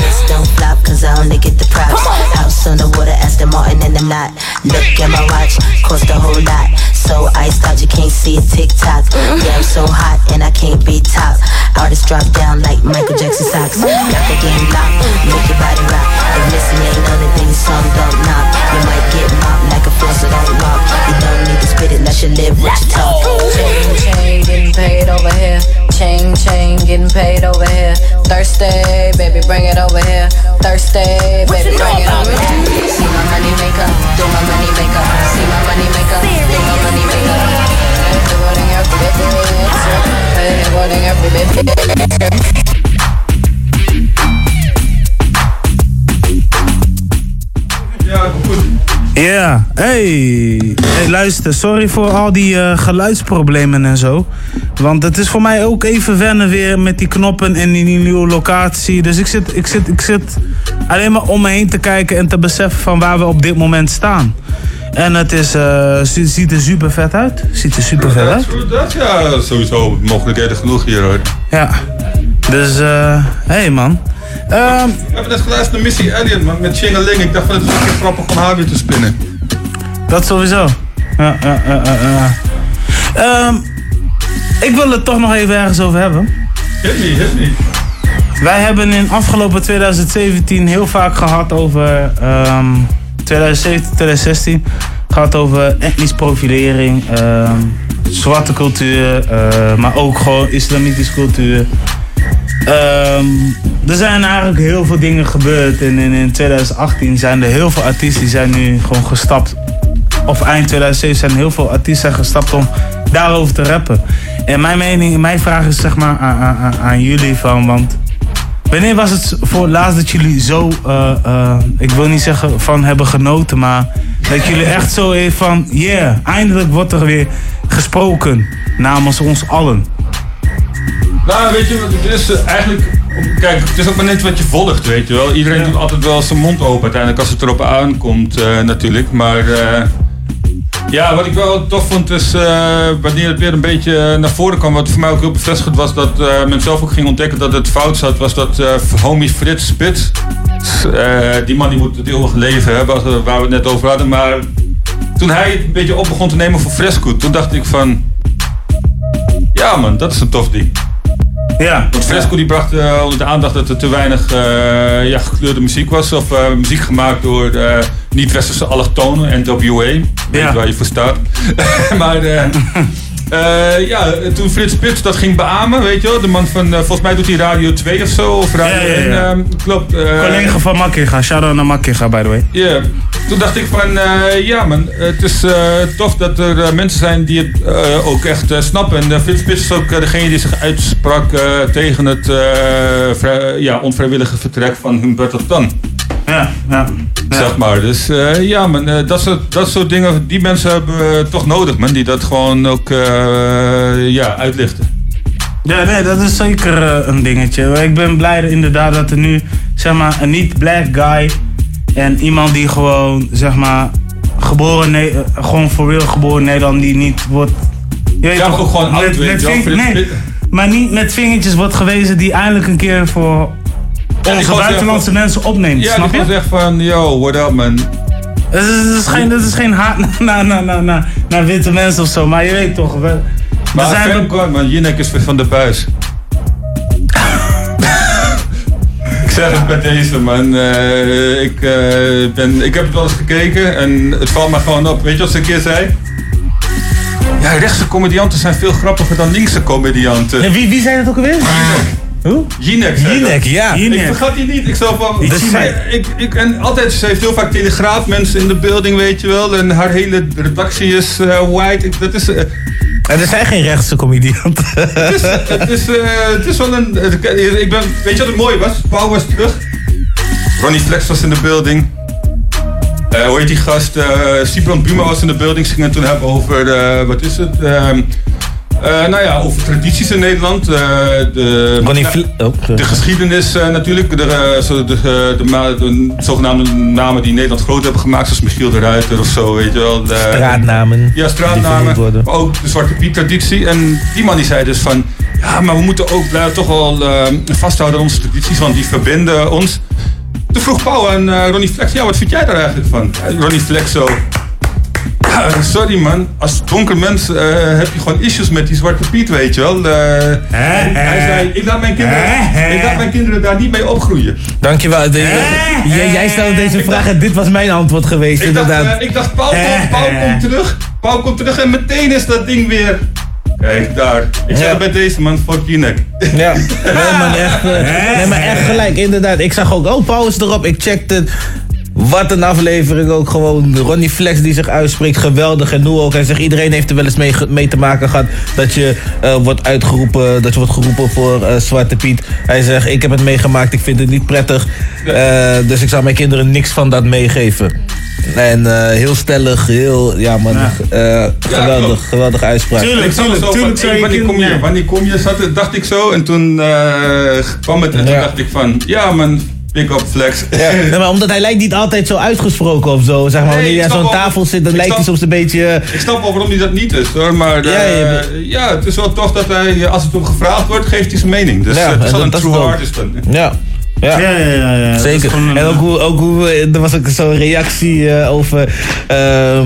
Let's don't flop, cause I only get the props. House on the water, Aston Martin and I'm not. Look at my watch, cost a whole lot. So iced out, you can't see it TikTok. Yeah, I'm so hot and I can't be top. Artists drop down like Michael Jackson socks. Got the game locked, make your body rock. If Missy ain't on it, then your song don't knock. You might get mopped like a floss that don't lock. You don't need to spit it, let you live what you talk. Chain, chain, getting paid over here. Chain, chain, getting paid over here. Thursday, baby, bring it over here. Thursday, baby, bring it over here. See my money maker, do my money maker. See my money maker, do my money maker. Hey, what in your picture? Hey, Ja, hey. hey. Luister, sorry voor al die eh, geluidsproblemen en zo. Want het is voor mij ook even wennen weer met die knoppen en die nieuwe locatie. Dus ik zit, ik zit, ik zit alleen maar om me heen te kijken en te beseffen van waar we op dit moment staan. En het is, eh, zi- ziet er super vet uit. Ziet er super vet uit. Dat ja, sowieso mogelijkheden genoeg hier hoor. Ja. Dus, eh, hey man. Ehm, We hebben net geluisterd naar Missy Elliott man, met Chingaling. Ik dacht van het is een grappig om haar weer te spinnen. Dat sowieso. Ja, ja, ja, ja. Ehm, ik wil het toch nog even ergens over hebben. Hit me, hit me. Wij hebben in afgelopen 2017 heel vaak gehad over ehm 2017, 2016 gehad over etnisch profilering, ehm, zwarte cultuur, eh, maar ook gewoon islamitische cultuur. Ehm, er zijn eigenlijk heel veel dingen gebeurd en in, in 2018 zijn er heel veel artiesten die zijn nu gewoon gestapt. Of eind 2007 zijn heel veel artiesten gestapt om daarover te rappen. En mijn mening, mijn vraag is zeg maar aan, jullie van, want Wanneer was het voor het laatst dat jullie zo, eh, eh, ik wil niet zeggen van hebben genoten, maar dat jullie echt zo even van, yeah, eindelijk wordt er weer gesproken namens ons allen. Nou, weet je, wat het is eigenlijk. Kijk, het is ook maar net wat je volgt, weet je wel. Iedereen doet altijd wel zijn mond open uiteindelijk als het erop aankomt, eh, natuurlijk. Maar eh, ja, wat ik wel tof vond is eh, wanneer het weer een beetje naar voren kwam, wat voor mij ook heel bevestigend was, dat men zelf ook ging ontdekken dat het fout zat, was dat homie Frits Spits, die man die moet het eeuwige leven hebben, waar we het net over hadden, maar toen hij het een beetje op begon te nemen voor Fresco, toen dacht ik van, ja man, dat is een tof ding. Ja. Want Fresco die bracht eh, onder de aandacht dat er te weinig eh, ja, gekleurde muziek was. Of eh, muziek gemaakt door niet-westerse allochtonen, NWA. Weet je waar je voor staat. <laughs> maar eh, ja, toen Frits Spits dat ging beamen, weet je wel. De man van, eh, volgens mij doet hij Radio 2 of zo. Of Radio Ja, ja, 1, ja. eh, klopt. eh, Collega van Makkiga, shout-out naar Makkiga by the way. ja, toen dacht ik van, ja man, het is tof dat er mensen zijn die het ook echt snappen. En Frits Spits is ook degene die zich uitsprak tegen het ja, onvrijwillige vertrek van Humberto Tan. Ja, ja. Zeg maar, dus eh, ja man, eh, dat, soort, dat soort dingen, die mensen hebben we toch nodig man, die dat gewoon ook eh, ja, uitlichten. Ja, nee, dat is zeker een dingetje. Ik ben blij inderdaad dat er nu, zeg maar, een niet-black guy en iemand die gewoon, zeg maar, geboren, gewoon voor real geboren Nederland, die niet wordt. Je weet Ja, toch, gewoon oud, met, met nee, maar niet met vingertjes wordt gewezen die eindelijk een keer voor onze buitenlandse mensen opneemt. Ja, snap je? zegt van, yo, what up man. Is, dat is geen, dat is geen haat <laughs> naar, naar, naar, naar, naar witte mensen of zo, maar je weet toch. We, er Maar zijn Femcon, man, Jinek is weer van de buis. <laughs> ik zeg het bij deze, man. Eh, ik, eh, ben, ik heb het wel eens gekeken en het valt me gewoon op. Weet je wat ze een keer zei? Ja, rechtse comedianten zijn veel grappiger dan linkse comedianten. Ja, wie, wie zei dat ook alweer? Hoe? Jinek. Jinek, ja. Ik vergat die niet. Ik zal van. Dus zij- ik, ik, en altijd, ze heeft heel vaak telegraaf mensen in de building, weet je wel. En haar hele redactie is eh, white. Ik- Dat is. eh, En er zijn geen rechtse comedianten. het is, <laughs> het is, eh, het is wel een. Ik ben, weet je wat het mooi was? Pauw was terug. Ronnie Flex was in de building. Eh, hoe heet die gast? Sibron Buma was in de building. Ze gingen het toen hebben over. wat is het? Eh, nou ja, over tradities in Nederland. eh, de, oh, de geschiedenis eh, natuurlijk. De, de, de, zogenaamde namen die Nederland groot hebben gemaakt. Zoals Michiel de Ruiter of zo, weet je wel. De- Straatnamen. Ja, straatnamen. Maar ook de Zwarte Piet traditie. En die man die zei dus van... Ja, maar we moeten ook blijven toch wel vasthouden aan onze tradities. Want die verbinden ons. Toen vroeg Pauw aan Ronnie Flex... Ja, wat vind jij daar eigenlijk van? Ronnie Flex zo... Ja, sorry man, als donker mens eh, heb je gewoon issues met die Zwarte Piet, weet je wel. Eh, hij zei, ik laat, mijn kinderen, ik laat mijn kinderen daar niet mee opgroeien. Dankjewel. De- jij, jij stelde deze vraag en dit was mijn antwoord geweest, Ik dacht, inderdaad. eh, ik dacht Paul, komt, Paul komt terug. Paul komt terug en meteen is dat ding weer. Kijk daar. Ik zeg Ja. bij deze man, fuck je nek. Ja, <laughs> nee, man, echt, nee, maar echt gelijk, inderdaad. Ik zag ook, oh, Paul is erop. Ik checkte het. Wat een aflevering ook gewoon. Ronnie Flex die zich uitspreekt, geweldig. En nu ook. Hij zegt, iedereen heeft er wel eens mee, mee te maken gehad... dat je eh, wordt uitgeroepen, dat je wordt geroepen voor eh, Zwarte Piet. Hij zegt, ik heb het meegemaakt, ik vind het niet prettig. Eh, dus ik zou mijn kinderen niks van dat meegeven. En eh, heel stellig, heel, ja man, eh, geweldig, geweldige uitspraak. zo van, hey, wanneer kom je? Wanneer kom je? Zat, het- dacht ik zo. En toen eh, kwam het en toen dacht ik van, ja man, pick up flex. Ja. Nee, maar omdat hij lijkt niet altijd zo uitgesproken of zo. Zeg maar, Nee, wanneer hij aan zo'n tafel zit, dan lijkt hij soms een beetje... Ik snap wel waarom hij dat niet is hoor, maar Ja, eh, je ja, het is wel tof dat hij, als het hem gevraagd wordt, geeft hij zijn mening. Dus Ja, eh, het is wel een true artist dan. Ja. Ja, Ja, ja, ja, ja. Zeker. een- En ook hoe, ook hoe eh, er was ook zo'n reactie eh, over. ehm, eh,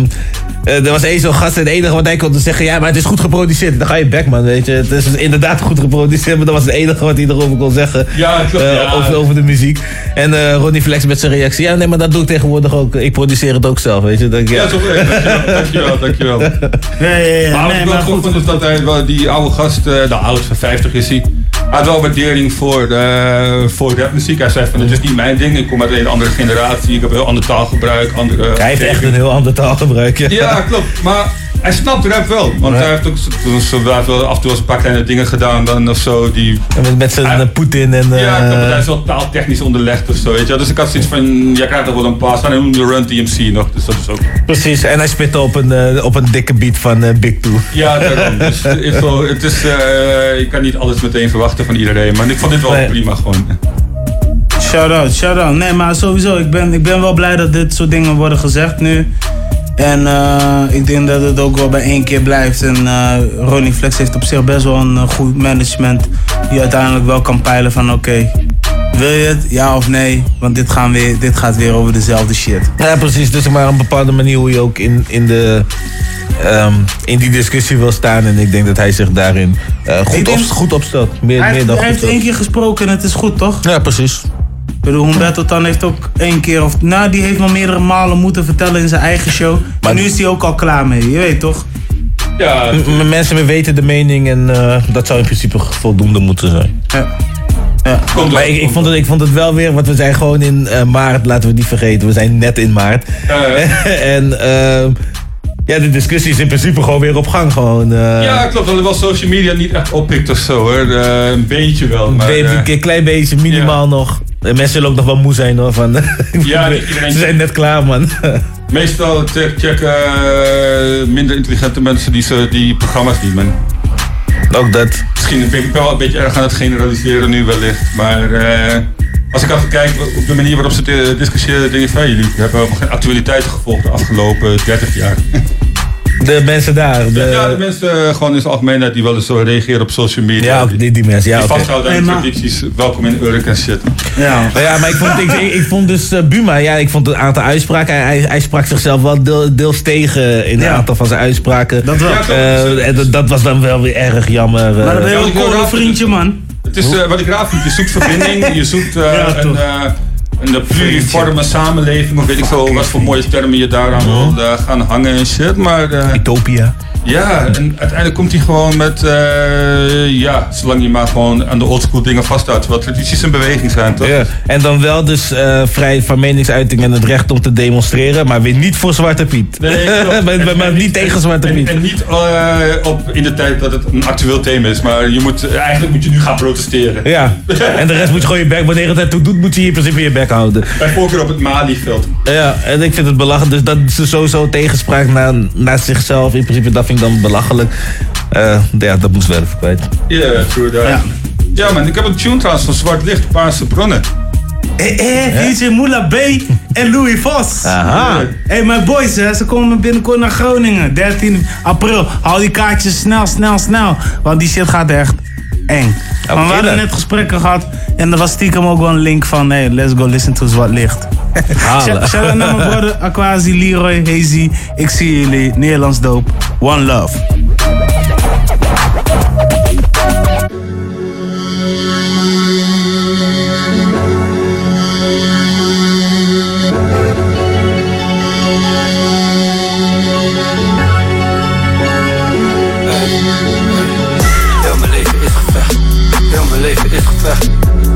er was één zo'n gast en het enige wat hij kon zeggen, ja, maar het is goed geproduceerd. Dan ga je back, man, weet je. Het is inderdaad goed geproduceerd, maar dat was het enige wat hij erover kon zeggen. Ja, klopt, eh, ja. over, over de muziek. En eh Ronnie Flex met zijn reactie, ja, nee, maar dat doe ik tegenwoordig ook. Ik produceer het ook zelf, weet je. Dat, ik, ja. Ja, toch <laughs> echt. Dankjewel, dankjewel. dankjewel. Ja, ja, ja. Maar wat Nee, ik wel maar goed vond is dat hij wel die oude gast, eh, de oud van 50 is hij had wel waardering voor, eh, voor rapmuziek. Hij zei van het is niet mijn ding, ik kom uit een hele andere generatie, ik heb een heel ander taalgebruik, andere... Hij heeft echt een heel ander taalgebruik. Ja, Ja, klopt. Maar hij snapt rap wel. Want hij heeft ook wel af en toe eens een paar kleine dingen gedaan dan of zo. Die, En met, met zijn eh, Poetin en... ja, eh, hij is wel taaltechnisch onderlegd of zo. Weet je? Dus ik had zoiets van, jij krijgt toch wel een paas. En hij noemde Run DMC nog, dus dat is ook... Precies, en hij spitte op een, eh, op een dikke beat van eh, Big Two. Ja, <laughs> daarom. Dus het is wel, het is, eh, je kan niet alles meteen verwachten van iedereen. Maar ik vond dit wel Nee. prima gewoon. Shout out, shout out. Nee, maar sowieso, ik ben, ik ben wel blij dat dit soort dingen worden gezegd nu. En eh, ik denk dat het ook wel bij één keer blijft. En eh, Ronnie Flex heeft op zich best wel een eh, goed management. Die uiteindelijk wel kan peilen van oké, wil je het? Ja of nee? Want dit, gaan weer, dit gaat weer over dezelfde shit. Ja, precies. Dus maar een bepaalde manier hoe je ook in, in, de, ehm, in die discussie wil staan. En ik denk dat hij zich daarin goed, op, goed opstelt. Meer, Hij, meer dan hij heeft één keer gesproken en het is goed, toch? Ja, precies. Ik bedoel, Humberto Tan heeft ook één keer of... Nou, die heeft nog meerdere malen moeten vertellen in zijn eigen show. Maar nu is hij ook al klaar mee, je weet toch? Ja. M- mensen weten de mening en eh, dat zou in principe voldoende moeten zijn. Ja. Ja. maar ik, ik, vond het, ik vond het wel weer, want we zijn gewoon in eh, maart, laten we het niet vergeten. We zijn net in maart. <laughs> en ehm, ja, de discussie is in principe gewoon weer op gang. Gewoon, eh, Ja, klopt. Dat wel social media niet echt oppikt of zo hoor. Eh, een beetje wel. Maar, Een eh, beetje, een klein beetje, minimaal nog. En mensen zullen ook nog wel moe zijn hoor. Van, Ja, <laughs> iedereen- Ze zijn net klaar man. <laughs> Meestal check- checken eh, minder intelligente mensen die, ze, die programma's niet, man. Ook dat. Misschien ben ik wel een beetje erg aan het generaliseren nu wellicht. Maar eh, als ik altijd kijk op de manier waarop ze discussiëren, ik van jullie hebben helemaal geen actualiteiten gevolgd de afgelopen 30 jaar. <laughs> De mensen daar. De, Ja, de mensen eh, gewoon in zijn algemeenheid die wel eens zo reageren op social media. Ja, ook die, die mensen. Ja, die oké. vasthouden aan Nee, maar- tradities. Welkom in Urk en shit. Ja. Nou ja, maar ik vond, ik, ik, ik vond dus eh, Buma, ja, ik vond een aantal uitspraken. Hij, hij, hij sprak zichzelf wel deel- deels tegen in een Ja. aantal van zijn uitspraken. Dat wel. Eh, en dat, dat was dan wel weer erg jammer. Maar dan ben je ook een vriendje, man. Het is eh, wat ik raar vind. Je zoekt verbinding, <laughs> je zoekt eh, Ja, een, eh, een pluriforme samenleving. Of weet ik veel wat voor mooie termen je daaraan wil eh, gaan hangen en shit. Maar eh, Utopia. Ja, en uiteindelijk komt hij gewoon met... eh, ja, zolang je maar gewoon aan de oldschool dingen vasthoudt. Terwijl tradities een beweging zijn, toch? Ja. En dan wel dus eh, vrij van meningsuiting en het recht om te demonstreren, maar weer niet voor Zwarte Piet. Nee, maar, <laughs> maar- maar niet tegen Zwarte Piet. en niet eh, op, in de tijd dat het een actueel thema is. Maar je moet, eigenlijk moet je nu gaan protesteren. Ja, <laughs> en de rest moet je gewoon je bek, wanneer het ertoe doet, moet je in principe je bek houden. Bij voorkeur op het Mali-veld. Ja, en ik vind het belachelijk. Dus dat ze sowieso tegenspraak naar, naar zichzelf, in principe, dat vind ik dan belachelijk. Eh, ja, dat moest wel even kwijt. Ja, true that. Ja. man, ik heb een tune trouwens van Zwart Licht, Paarse Bronnen. Eh, eh, DJ Moula B en Louis Vos. Aha. Hey, mijn boys, hè, ze komen binnenkort naar Groningen. 13 april. Hou die kaartjes snel, snel, snel. Want die shit gaat echt eng. maar we hadden net gesprekken gehad. En er was stiekem ook wel een link van... Hey, let's go listen to Zwart Licht. Shout out naar mijn brother Aquasi, Leroy, Hazy. Ik zie jullie. Nederlands dope. One love.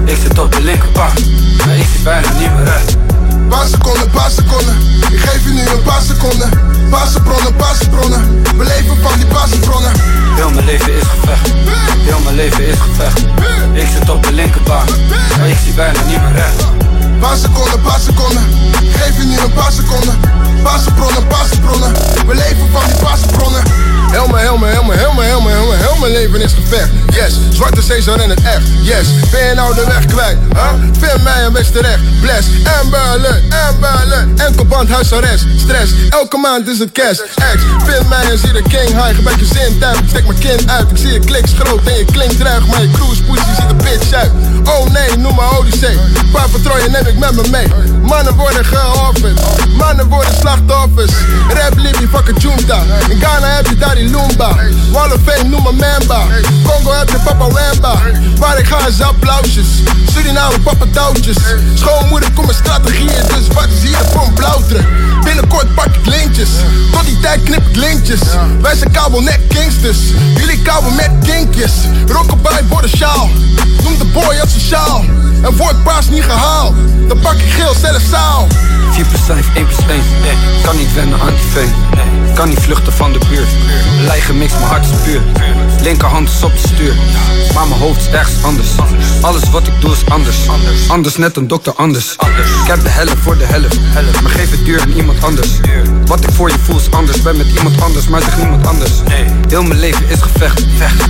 Ik zit op de linkerbaan, maar ik zie bijna niet meer uit. Paar seconden, paar seconden. Ik geef je nu een paar seconden. Passenbronnen, passenbronnen We leven van die passenbronnen Heel mijn leven is gevecht. Heel mijn leven is gevecht. Ik zit op de linkerbaan, Maar ik zie bijna niet meer recht Paar seconden, paar seconden. Ik Geef je nu een paar seconden. Passenbronnen, passenbronnen, we leven van die passenbronnen. Helmen, helmen, helmen, helmen, helmen, helmen, leven is gevecht. Yes, zwarte Caesar in het echt. Yes, ben je nou de weg kwijt? Huh? Vind mij een weg terecht. Bless, en bellen, en bellen. Enkel band, huisarrest, stress. Elke maand is het cash. Ex, vind mij en zie de king high. Gebruik je zin, duim, ik stek mijn kin uit. Ik zie je kliks groot en je klinkt ruig. Maar je cruise poesie ziet een bitch uit. Oh nee, noem maar Odyssey. Paar patrouille neem ik met me mee. Mannen worden geofferd, mannen worden slachtoffers. Rap Libby, fuck a junta. In Ghana heb je daar die Lumba. Wall of Fame, noem maar Mamba. Congo heb je Papa Wamba. Waar ik ga is applausjes. Suriname, papa touwtjes. Schoonmoeder, kom mijn strategie is dus wat is hier voor een blauwdruk. Binnenkort pak ik lintjes. Tot die tijd knip ik lintjes. Wij zijn kabel net gangsters. Jullie kabel met kinkjes. Rockabye voor de sjaal. Noem de boy als sjaal. En wordt paas niet gehaald. Dan pak ik geel, een zaal. 4 plus 5, 1 plus 1. Kan niet wennen aan die veen. Kan niet vluchten van de buurt. Lijn gemixt, mijn hart is puur. Linkerhand is op het stuur. Maar mijn hoofd is ergens anders. Alles wat ik doe is anders. Anders net een dokter anders. Ik heb de helft voor de helft. Maar geef het duur aan iemand anders. Wat ik voor je voel is anders. Ben met iemand anders, maar zeg niemand anders. Heel mijn leven is gevecht.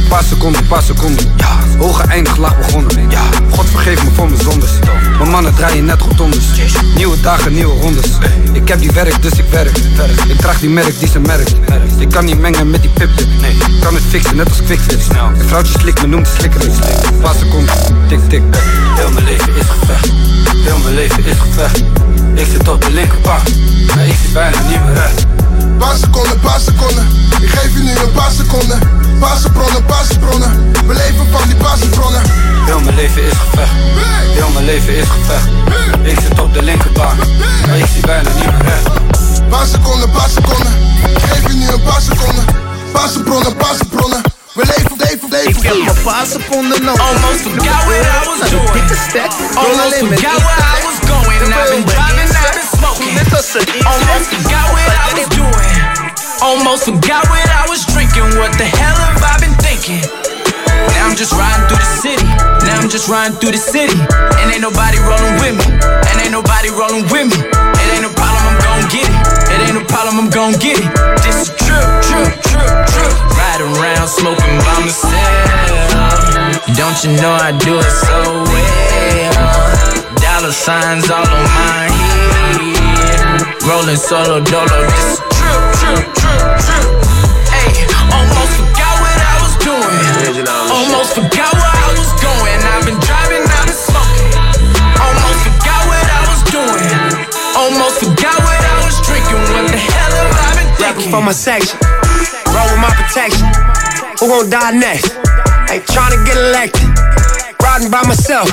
Paar seconden, paar seconden. Hoge eindig, laag begonnen. God vergeef me voor mijn zondes. Mijn mannen draaien net rotondes. Nieuwe dagen, nieuwe rondes. Ik heb die werk, dus ik werk. Ik draag die merk, die ze merkt. Ik kan niet mengen met die piptip. Ik kan het fixen, net als quickfit. Een vrouwtje slikt me, noemt slikkeren. Paar seconden, tik tik. Heel mijn leven is gevecht. Heel mijn leven is gevecht. Ik zit op de linkerbank. Maar ik zie bijna niet meer recht. Paar seconden, paar seconden. Ik geef je nu een paar seconden. Paasebronnen, paasebronnen. We leven van die paasebronnen. Heel mijn leven is gevecht. Heel mijn leven is gevecht. Ik zit op de linkerbaan. Maar ik zie bijna niet meer recht. Paar seconden, paar seconden. Ik geef je nu een paar seconden. Paasebronnen, paasebronnen. We leven, leven, leven. Ik heb een paar seconden nodig. Almost forgot what I was doing. Dikke stack. Almost forgot where I was going. I've been driving, I've been smoking. Almost forgot what I was doing. Almost forgot what I was drinking. What the hell have I been thinking? Now I'm just riding through the city. Now I'm just riding through the city. And ain't nobody rolling with me. And ain't nobody rolling with me. Get it. It ain't no problem, I'm gon' get it. This is trip, trip, trip, trip. Riding around smoking by myself. Don't you know I do it so well? Dollar signs all on my head. Rolling solo dolo. This is trip, trip, trip, trip. Hey, almost forgot what I was doing. Almost forgot where for my section. Roll with my protection. Who gon' die next? Ain't tryna get elected. Riding by myself.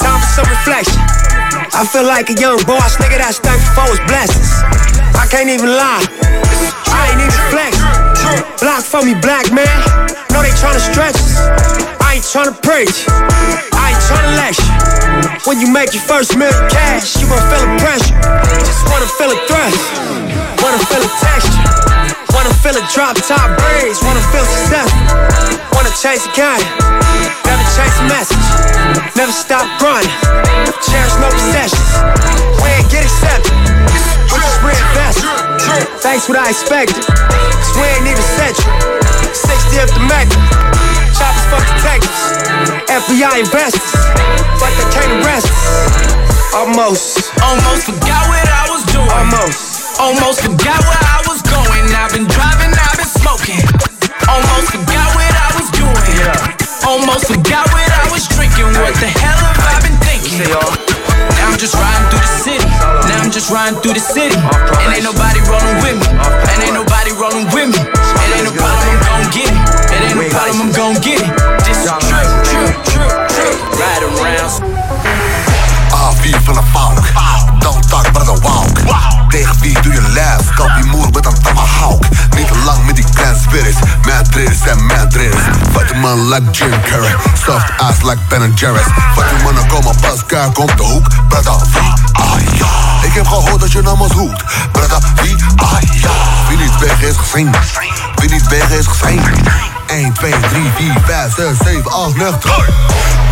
Time for some reflection. I feel like a young boss, nigga that's thankful for his blessings. I can't even lie. I ain't even flex. Block for me, black man. Know they tryna stretch us. I ain't tryna preach. Ain't. When you make your first million cash, you gon' feel the pressure. Just wanna feel a thrust. Wanna feel a texture. Wanna feel a drop top breeze. Wanna feel successful. Wanna chase a county. Never chase a message. Never stop grinding. Cherish no possessions. We ain't get accepted. We just reinvest. Thanks what I expected. Cause we ain't even set you. 60 up the Mecca. Choppers fuck detectives. FBI investors. But they can't arrest us. Almost. Almost forgot what I was doing. Almost. Almost forgot where I was going. I've been driving, I've been smoking. Almost forgot what I was doing. Yeah. Almost forgot what I was drinking. What the hell have I been thinking? Now I'm just riding through the city. Now I'm just riding through the city. And ain't nobody rolling with me. And ain't nobody rolling with me. Problem, I'm gon' get. This is trip, trip, trip, trip. Ride around. A4 van een valk. Don't talk, brother walk. Tegen wie doe je les? Kap je moer met een tomahawk. Niet te lang met die grand spirits. Mad en man like Jim Carrey. Soft ass like Ben Jerry's. Fight the mannen komen pas, kijk om de hoek. Brother, wie? Ah ja. Ik heb gehoord dat je nam ons hoekt. Brother, wie? Ah ja. Wie niet weg is gezien. Niet weg is gezien. 1, 2, 3, 4, 5, 6, 7, 8, 9, 10.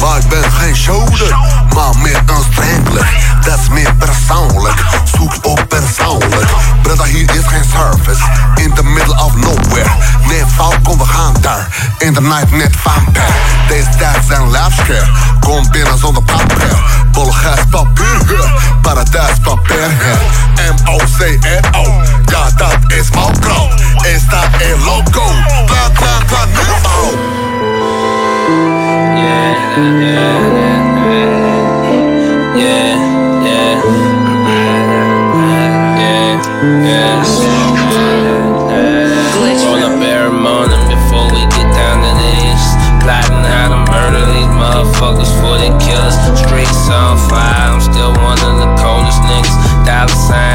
Maar ik ben geen shoulder, maar meer een strangler. Dat is meer persoonlijk, zoek op persoonlijk. Brother, hier is geen service, in the middle of nowhere. Nee, fout, kom, we gaan daar. In the night, net vampire. Deze tijd zijn lifescare. Kom binnen zonder papier. Bolgas papier, paradijspapier. M-O-C-R-O, ja, dat is mijn bro. Is dat een logo? Before they kill us. Streets on fire, I'm still one of the coldest niggas. Dollar sign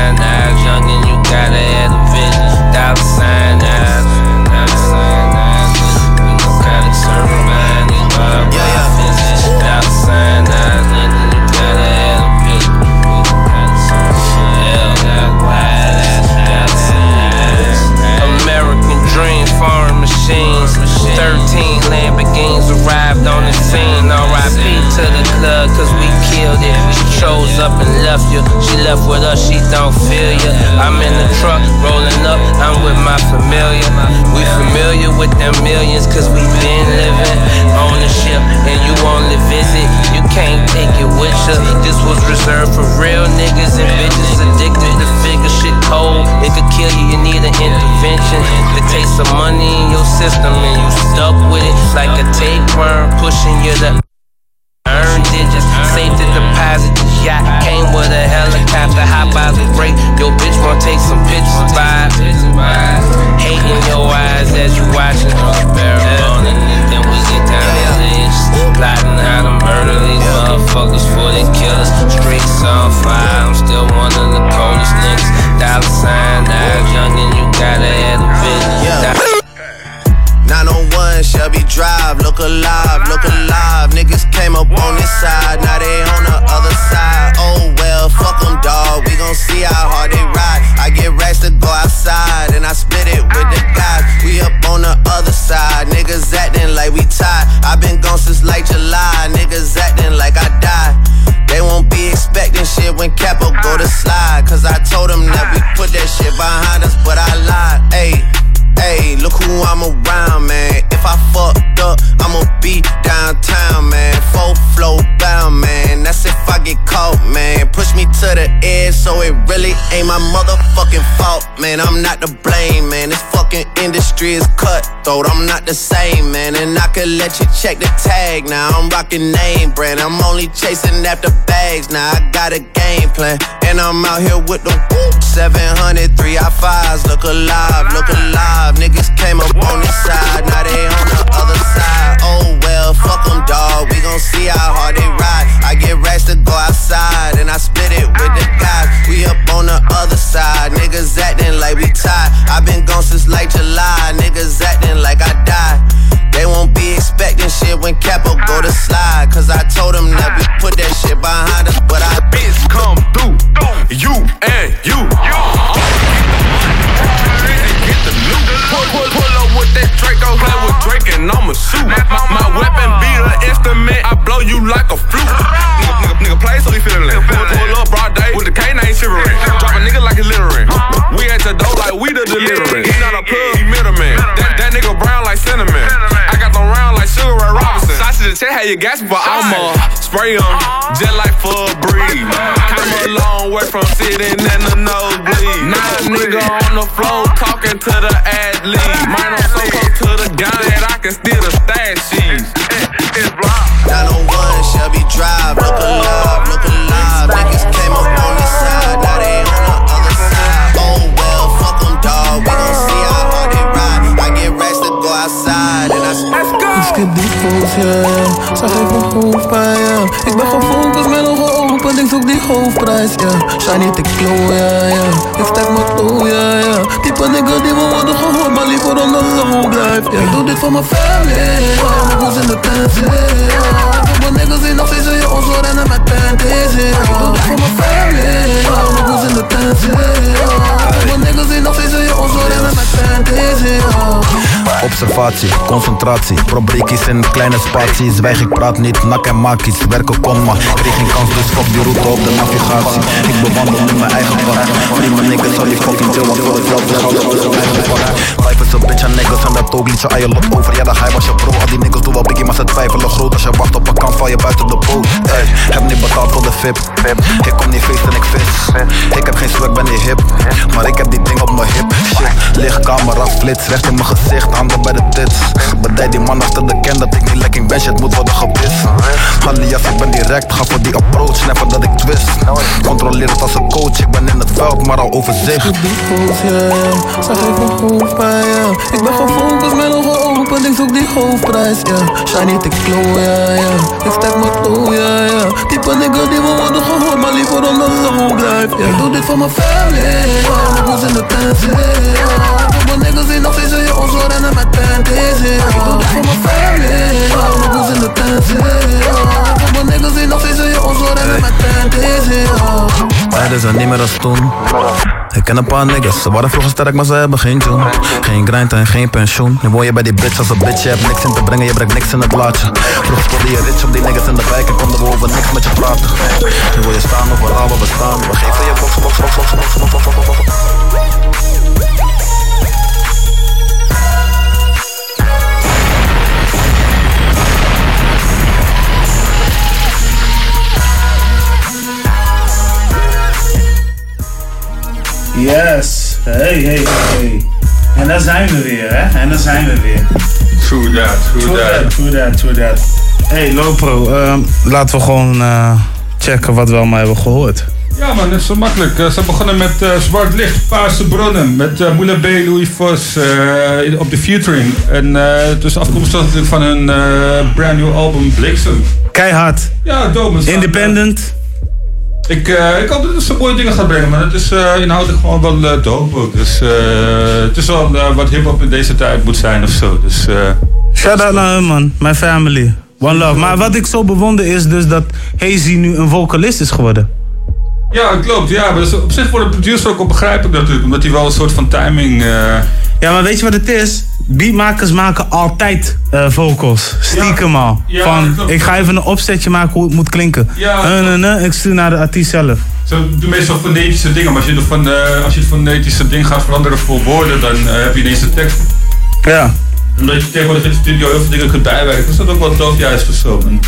13 Lamborghinis arrived on the scene. RIP to the club, cause we killed it. She chose up and left you. She left with us, she don't feel you. I'm in the truck, rolling up, I'm with my familiar. We familiar with them millions, cause we been living on the ship, and you only visit. You can't take it with you. This was reserved for real niggas and bitches addicted to figure shit cold. It could kill you, you need an intervention. To take some money in your system and you stuck with it like a tapeworm, pushing you to yacht. Came with a helicopter, hop out the break. Your bitch wanna take some pictures, vibe. Hate in your eyes as you watching. Then we get down to. Plotting how to murder these motherfuckers before they kill us. Streets on fire, I'm still one of the coldest niggas. Dollar sign, eyes young and you gotta have a vision. 901 Shelby Drive, look alive, look alive. Niggas came up on this side, now they on the other side. Oh well, fuck them, dawg. We gon' see how hard they ride. I get racks to go outside, and I split it with the guys. We up on the other side, niggas acting like we tied. i been gone since like July, niggas acting like I died. They won't be expecting shit when Capo go to slide. Cause I told them that we put that shit behind us, but I lied. Ayy. Hey, look who I'm around, man. If I fucked up, I'ma be downtown, man. Full flow get caught, man. Push me to the edge, so it really ain't my motherfucking fault, man. I'm not to blame, man. This fucking industry is cutthroat. I'm not the same, man. And I could let you check the tag now. I'm rocking name brand. I'm only chasing after bags now. I got a game plan, and I'm out here with the 700 3 I fives. Look alive, look alive. Niggas came up on this side, now they on the other side. Oh well, fuck them, dawg. We gon' see how hard they ride. I get racks to go outside, and I split it with the guys. We up on the other side. Niggas acting like we tied. i been gone since like July. Niggas acting like I died. They won't be expecting shit when Capo go to slide. Cause I told them that we put that shit behind us, but I I'ma shoot. My, my weapon be an instrument. I blow you like a flute. Nigga, nigga, nigga play so he feeling lit. Pull, pull up broad day with the K9 shivering. Drop a nigga like he littering. We at the door like we the delivering. He not a plug, he middleman. That, that nigga brown like cinnamon. I got them round like Sugar Ray Robinson. Sausage and check how you gas but I'ma spray 'em just like for a breeze. A long way from sitting in the nosebleed. Now a nigga on the floor talking to the athlete. Man, I'm so close to the gun I can steal the. It's block. 901 Shelby Drive, look alive, look alive. Niggas came up on this side, now they on the other side. Oh well, fuck them, dawg. We gon' see how hard they ride. I get racks to go outside, and I Let's go. Ik skip die ja, ja. Zag even hoofdpijn, ja. Ik ben gefocust met ogen open, ik zoek die hoofdprijs, ja. Shiny tik glow, ja, ja. Ik stek mijn toe, ja, ja. Type nigga die we worden gehoord, maar liever on the low blijf, ja. Ik doe dit voor mijn family, ja. Mijn hoes in de tent, ja. Voor mijn niggas die nog steeds in je ons rennen met panties, ja. Ik doe dit voor mijn family, ja. Mijn hoes in de tent, nog in. Observatie, concentratie, probrekies in kleine spaties. Zwijg, ik praat niet, nak en maak iets. Werken kon, maar kreeg geen kans, dus fuck die route op de navigatie. Ik bewandel nu mijn eigen pad. Mijn niggas, al die fucking chill, want voor het geld eigen. Life is a bitch en niggas en dat ook liet je aan je lot over. Ja, de high was je bro. Die niggas doen wel biggie, maar ze twijfelen groot. Als je wacht op een kans, val je buiten de boot. Ey, heb niet betaald voor de VIP. Ik kom niet feest en ik vis. Ik heb geen swag, ben niet hip. Maar ik heb die ding op mijn hip. Shit, lichtcamera, flits, recht in mijn gezicht, handen bij de tits. Bedij die man achter de ken dat ik niet lekking ben, shit moet worden gebist. Alias, ik ben direct, ga voor die approach, never dat ik twist. Controleer het als een coach, ik ben in het veld, maar al overzicht. Hoofd, ja, ja. Zij geven hoofdpijn, ja. Ik ben gefocust met ogen open, ik zoek die hoofdprijs, ja. Shiny ik flow, ja, ja. Ik stek mijn toe, ja, ja. Type nigga die we worden gehoord, maar liever on the low blijf, ja. Ik doe dit voor mijn family, goes in the tent. Yeah. All my niggas ain't no face, so you're all in my tent. Yeah. I do that for my family. All my goes in the tent. Niggas die nog steeds in je ons panties, ja. Tijden zijn niet meer als toen. Ik ken een paar niggas, ze waren vroeger sterk, maar ze hebben geen tune. Geen grind en geen pensioen. Nu woon je bij die bitch als een bitch, je hebt niks in te brengen, je brengt niks in het blaadje. Vroeger speelde je rich op die niggas in de wijk en konden we over niks met je praten. Nu wil je staan overal waar we staan. We geven je box, box, box, box, box, box, box, box, box. Yes. Hey, hey, hey. En daar zijn we weer, hè? En daar zijn we weer. True that, true that. True that, true that. Hey, Lopro, ehm, laten we gewoon eh, checken wat we allemaal hebben gehoord. Ja man, dat is zo makkelijk. Eh, ze begonnen met eh, Zwart Licht, Paarse Bronnen. Met uh, Moula B, Louis Vos op de featuring. En het is afkomstig natuurlijk van hun brand new album Bliksem. Keihard. Ja, man. Independent. Ik, eh, ik hoop dat het zo mooie dingen gaat brengen, maar het is eh, inhoudelijk gewoon wel uh, dope. Dus eh, het is wel wat hip-hop in deze tijd moet zijn of zo. Dus, eh, Shout out naar hun man, mijn family. One love. Maar wat ik zo bewonder is dus dat Hazy nu een vocalist is geworden. ja, het klopt. Ja, maar op zich voor de producer ook wel begrijpelijk natuurlijk, omdat hij wel een soort van timing. eh, Ja, maar weet je wat het is? Beatmakers maken altijd eh, vocals. Stiekem al. Ja, Van, klopt. ik ga even een opzetje maken hoe het moet klinken. Ja, nee, nee, ik stuur naar de artiest zelf. Ze doen meestal fonetische dingen, maar als je, de van, als je het fonetische ding gaat veranderen voor woorden, dan heb je ineens de tekst. Ja. Omdat je tegenwoordig in de studio heel veel dingen kunt bijwerken, is dat ook wel tof juist of zo. man.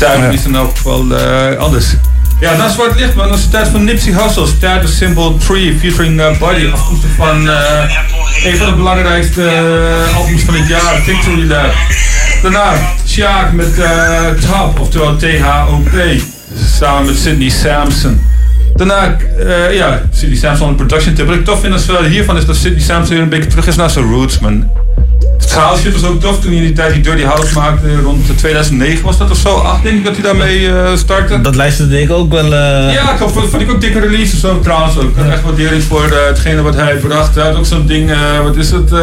Ja. is in elk geval eh, anders. Ja, na Zwart Licht man, dat is de tijd van Nipsey Hussle, Start the Symbol 3 featuring uh, Buddy, afkomstig van eh, een van de belangrijkste albums van het jaar, Victory Lab. Daarna Sjaak met Top, oftewel T-H-O-P, samen met Sidney Sampson. Daarna, ja, Sidney Sampson on production tip. Wat ik tof vind als, hiervan is dat Sidney Sampson weer een beetje terug is naar zijn roots, man. Het house shit was ook tof toen hij in die tijd die Dirty House maakte, rond 2009 was dat of zo, 8 denk ik dat hij daarmee eh, startte. Dat luisterde ik ook wel. eh, Ja, ik vond, vond ik ook dikke release of zo trouwens ook. Ik had echt waardering voor eh, hetgene wat hij bracht. Hij had ook zo'n ding, eh, wat is het? eh,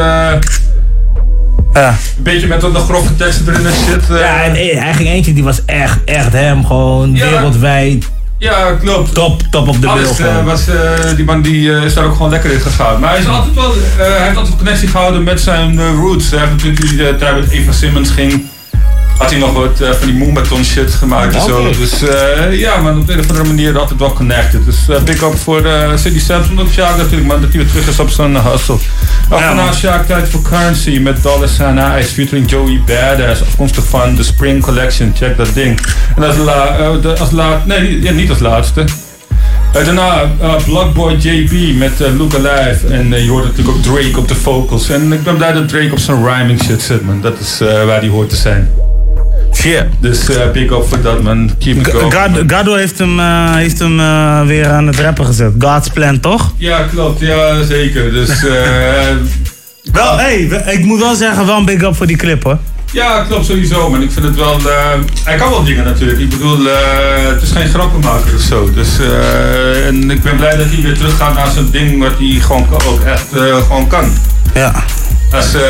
Ja. Een beetje met wat nog grove teksten erin en shit. eh. Ja, en eh, hij ging eentje die was echt, echt hem. Gewoon Ja. wereldwijd. Ja, klopt. Top, top op de Alles beeld. eh, was, eh, die man die eh, is daar ook gewoon lekker in gegaan. Maar hij, is altijd wel, hij heeft altijd een connectie gehouden met zijn roots. Hij heeft natuurlijk die uh, tijd met Eva Simmons ging. Had hij nog wat eh, van die Moonbaton shit gemaakt en zo. Dus eh, ja, maar op een of andere manier altijd wel connected. Dus eh, big up voor uh, City Samson ook Sjaak natuurlijk, maar dat hij weer terug is op zijn hustle. Achterna Sjaak tijd voor Currency met Dollar Sign Ice featuring Joey Badass. Afkomstig van de Spring Collection, check dat ding. En als, la, de- als laat, nee, niet- ja, niet als laatste. Daarna uh, Blockboy JB met uh, Look Alive. En je hoort natuurlijk ook Drake op de vocals. En ik ben blij dat Drake op zijn rhyming shit zit, man. Dat is waar hij hoort te zijn. Shit. Dus big up voor dat, man. Keep it going. Gado, Gado heeft hem, eh, heeft hem eh, weer aan het rappen gezet. God's Plan, toch? Ja, klopt. Ja, zeker. Dus <laughs> eh, Wel, hey, ik moet wel zeggen, wel een big up voor die clip hoor. ja, klopt sowieso. Maar ik vind het wel... eh, hij kan wel dingen natuurlijk. Ik bedoel, eh, het is geen grappenmaker of zo. Dus, eh, en ik ben blij dat hij weer teruggaat naar zijn ding wat hij gewoon kan- ook echt eh, gewoon kan. Ja. Als eh,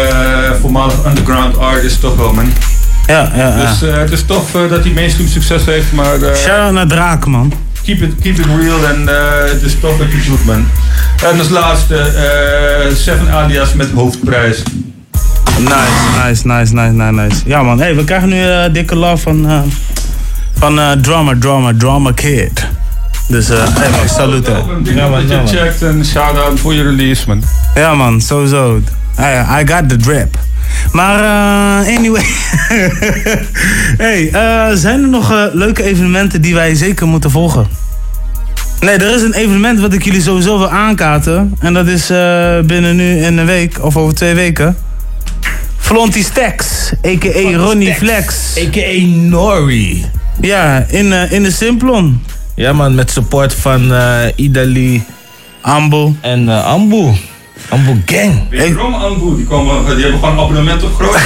voormalig underground artist toch wel, man. Ja, ja, ja. Dus eh, het is tof eh, dat hij mainstream succes heeft, maar... eh, Shout out naar Draken, man. keep, it, keep it real en eh, het is tof dat je het doet, man. En als laatste eh, Seven Alias met hoofdprijs. Nice, nice, nice, nice, nice, nice. Ja man, hey, we krijgen nu eh, dikke love van, eh van eh Drama, Drama, Drama Kid. Dus eh hey man, salute. Ja, man, dat je checkt en shout-out voor je release, man. Ja man, sowieso. Hey, I got the drip. Maar eh, anyway. <laughs> hey, eh, zijn er nog eh, leuke evenementen die wij zeker moeten volgen? Nee, er is een evenement wat ik jullie sowieso wil aankaarten. En dat is binnen nu in een week of over twee weken. Flonty Stacks, a.k.a. Ronnie Flex. A.k.a. Nori. Ja, in, in de Simplon. Ja man, met support van Idali. Ambo. En Ambu. Ambu Gang. Weet je waarom, Ambu? Die, komen, die hebben gewoon een abonnement op Groningen.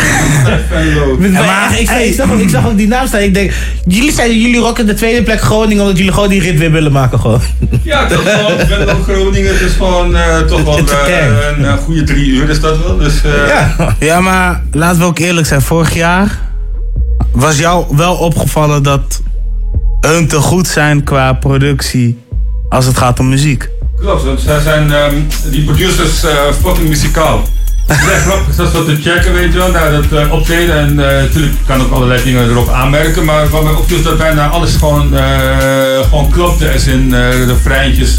<laughs> Ja, maar ik, ik, zag, ook- ik zag ook die naam staan. Ik denk, jullie zijn jullie rocken de tweede plek Groningen omdat jullie gewoon die rit weer willen maken gewoon. <laughs> Ja, toch gewoon, ik ben ook Groningen, het is gewoon eh, toch wel eh, een eh, goede drie uur is dat wel. Dus, eh, Ja. ja, maar laten we ook eerlijk zijn. Vorig jaar was jou wel opgevallen dat hun te goed zijn qua productie als het gaat om muziek. Klopt, want zij zijn, ehm, die producers eh fucking muzikaal. Het is echt grappig, dat wat te checken, weet je wel, naar dat eh, optreden. En eh, natuurlijk kan ook allerlei dingen erop aanmerken, maar wat mij opviel is dat bijna alles gewoon, gewoon klopte. Als in eh refreintjes,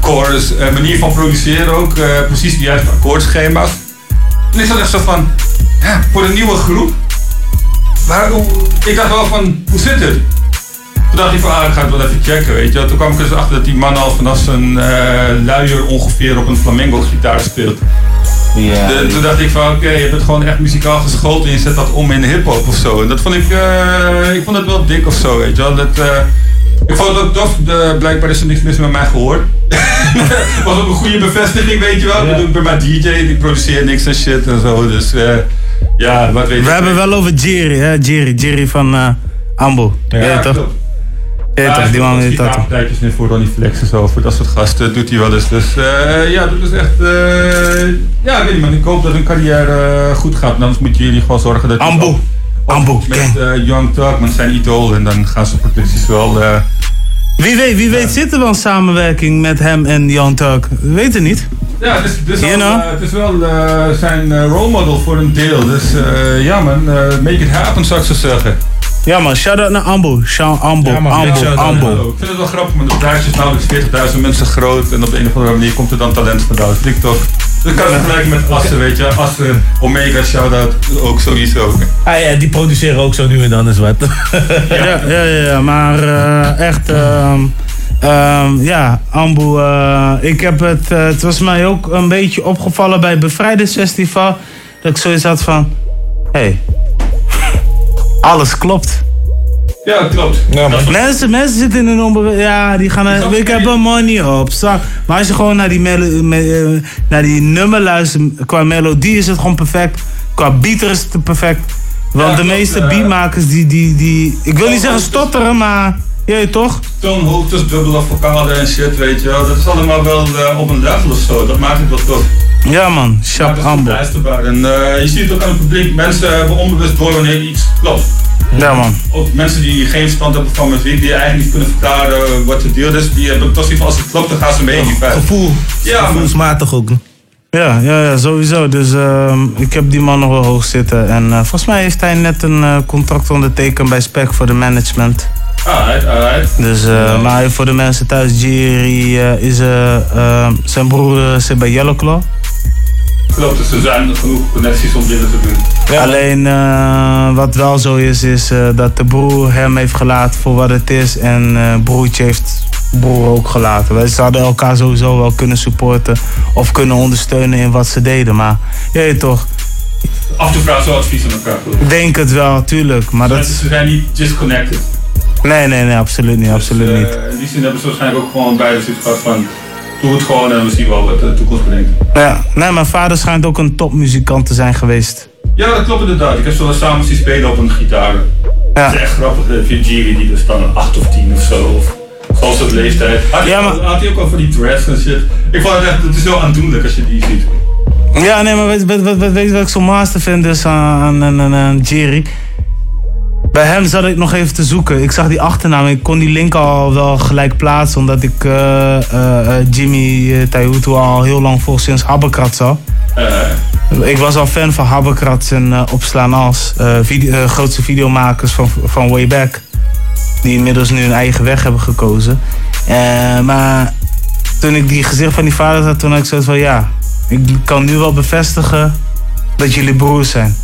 chorus, manier van produceren ook, precies de juiste akkoordschema's. En ik zat echt zo van, ja, voor een nieuwe groep, ik dacht wel van, hoe zit het? Toen dacht ik van, ah, ik ga het wel even checken, weet je. wel. Toen kwam ik er dus achter dat die man al vanaf zijn eh, luier ongeveer op een flamenco gitaar speelt. Ja. De- toen dacht ik van, oké, je bent gewoon echt muzikaal geschoold en je zet dat om in hip-hop of zo. En dat vond ik, eh, ik vond het wel dik of zo, weet je wel. Dat, eh, ik vond het ook tof, de, blijkbaar is er niks mis met mij gehoord. <laughs> was ook een goede bevestiging, weet je wel. Ik bedoel, Ik ben maar DJ, ik produceer niks en shit en zo. Dus ja, wat weet We ik. hebben wel over Jerry, hè? Jerry, Jerry van eh Ambo. Ja, Ja, toch? klopt. Ja, toch, die man weet dat. partijtjes nu voor Ronnie Flex en zo, voor dat soort gasten doet hij wel eens. Dus eh, ja, dat is echt. eh, ja, weet niet, man. Ik hoop dat hun carrière eh, goed gaat. En anders moeten jullie gewoon zorgen dat. Ambo. Ambo. Met Young Thug, met zijn idool. En dan gaan ze producties wel. Wie weet, wie weet zit er wel een samenwerking met hem en Jan Tuck. We weten niet. ja, het is, het is You wel, know? het is wel zijn eh, role model voor een deel. Dus ja, man. make it happen, zou ik zo zeggen. Ja man, shout-out naar Ambo. Shout Ambo, Ja, man, Ambo. Ik vind het wel grappig, maar de prijs is namelijk 40.000 mensen groot. En op de een of andere manier komt er dan talent vandaan. Dat ik toch. Dat kan vergelijken met Assen, weet je. Assen, Omega, shout-out, ook sowieso. Ah ja, die produceren ook zo nu en dan eens wat. <laughs> Ja, ja, ja, ja, maar eh, echt, ehm, ehm, ja, Ambo, eh, ik heb het, eh, het was mij ook een beetje opgevallen bij het Bevrijdingsfestival, dat ik zoiets had van, hé, hey, alles klopt. Ja, klopt. mensen, mensen zitten in een onbewe... Ja, die gaan... Ik heb een money op. zak. Maar als je gewoon naar die, melo- me- eh, naar die nummer luistert... Qua melodie is het gewoon perfect. Qua beat is het perfect. Want Ja, de klopt, meeste beatmakers die, die, die... Ik wil niet zeggen stotteren, maar... Weet toch? Toonhoogtes, dubbele vocalen en shit, weet je wel. Dat is allemaal wel eh, op een level of zo. Dat maakt het wel tof. Ja man, Shap Ambo. beluisterbaar. En eh, je ziet het ook aan het publiek. Mensen hebben onbewust door wanneer iets klopt. Ja man. Ook mensen die geen verstand hebben van muziek, die eigenlijk niet kunnen verklaren wat de deal is, die hebben toch zoiets van als het klopt, dan gaan ze mee. Gevoel. Ja, man. Gevoelsmatig ook. Ja, ja, ja, sowieso. Dus ehm, ik heb die man nog wel hoog zitten. En eh, volgens mij heeft hij net een eh, contract ondertekend bij Spec voor de management. Alright, alright. Dus, eh, maar voor de mensen thuis, Jerry is eh, eh, zijn broer zit bij Yellow Claw. Klopt, dus er zijn genoeg connecties om dingen te doen. Alleen eh, wat wel zo is, is eh, dat de broer hem heeft gelaten voor wat het is. En eh broertje heeft broer ook gelaten. Wij zouden elkaar sowieso wel kunnen supporten of kunnen ondersteunen in wat ze deden. Maar je weet toch, Af en toe vragen ze advies aan elkaar. ik. denk het wel, tuurlijk. Maar dat Mensen, ze zijn niet disconnected. Nee, nee, nee, absoluut niet, absoluut Eh, niet. in die zin hebben ze waarschijnlijk ook gewoon beide zoiets gehad van doe het gewoon en we zien wel wat de toekomst brengt. Ja, nee, mijn vader schijnt ook een topmuzikant te zijn geweest. Ja, dat klopt inderdaad. Ik heb ze wel samen zien spelen op een gitaar. Ja. Dat is echt grappig. Heb je Jerry die dus dan een 8 of 10 of zo. Of zoals het leeftijd. Had hij, Ja, maar- had hij ook al voor die dress en shit. Ik vond het echt, het is heel aandoenlijk als je die ziet. Ja, nee, maar weet, weet, weet, weet, weet je wat ik zo master vind dus aan, aan, aan, aan Jerry? Bij hem zat ik nog even te zoeken. Ik zag die achternaam. Ik kon die link al wel gelijk plaatsen. Omdat ik eh, eh, eh, Jimmy uh, Taihutu al heel lang volg sinds Habbekrat al. Ik was al fan van Habbekrat en Opslaan Als. video, grootste videomakers van, van Wayback. Die inmiddels nu hun eigen weg hebben gekozen. Maar toen ik die gezicht van die vader zag, toen had ik zoiets van ja. Ik kan nu wel bevestigen dat jullie broers zijn.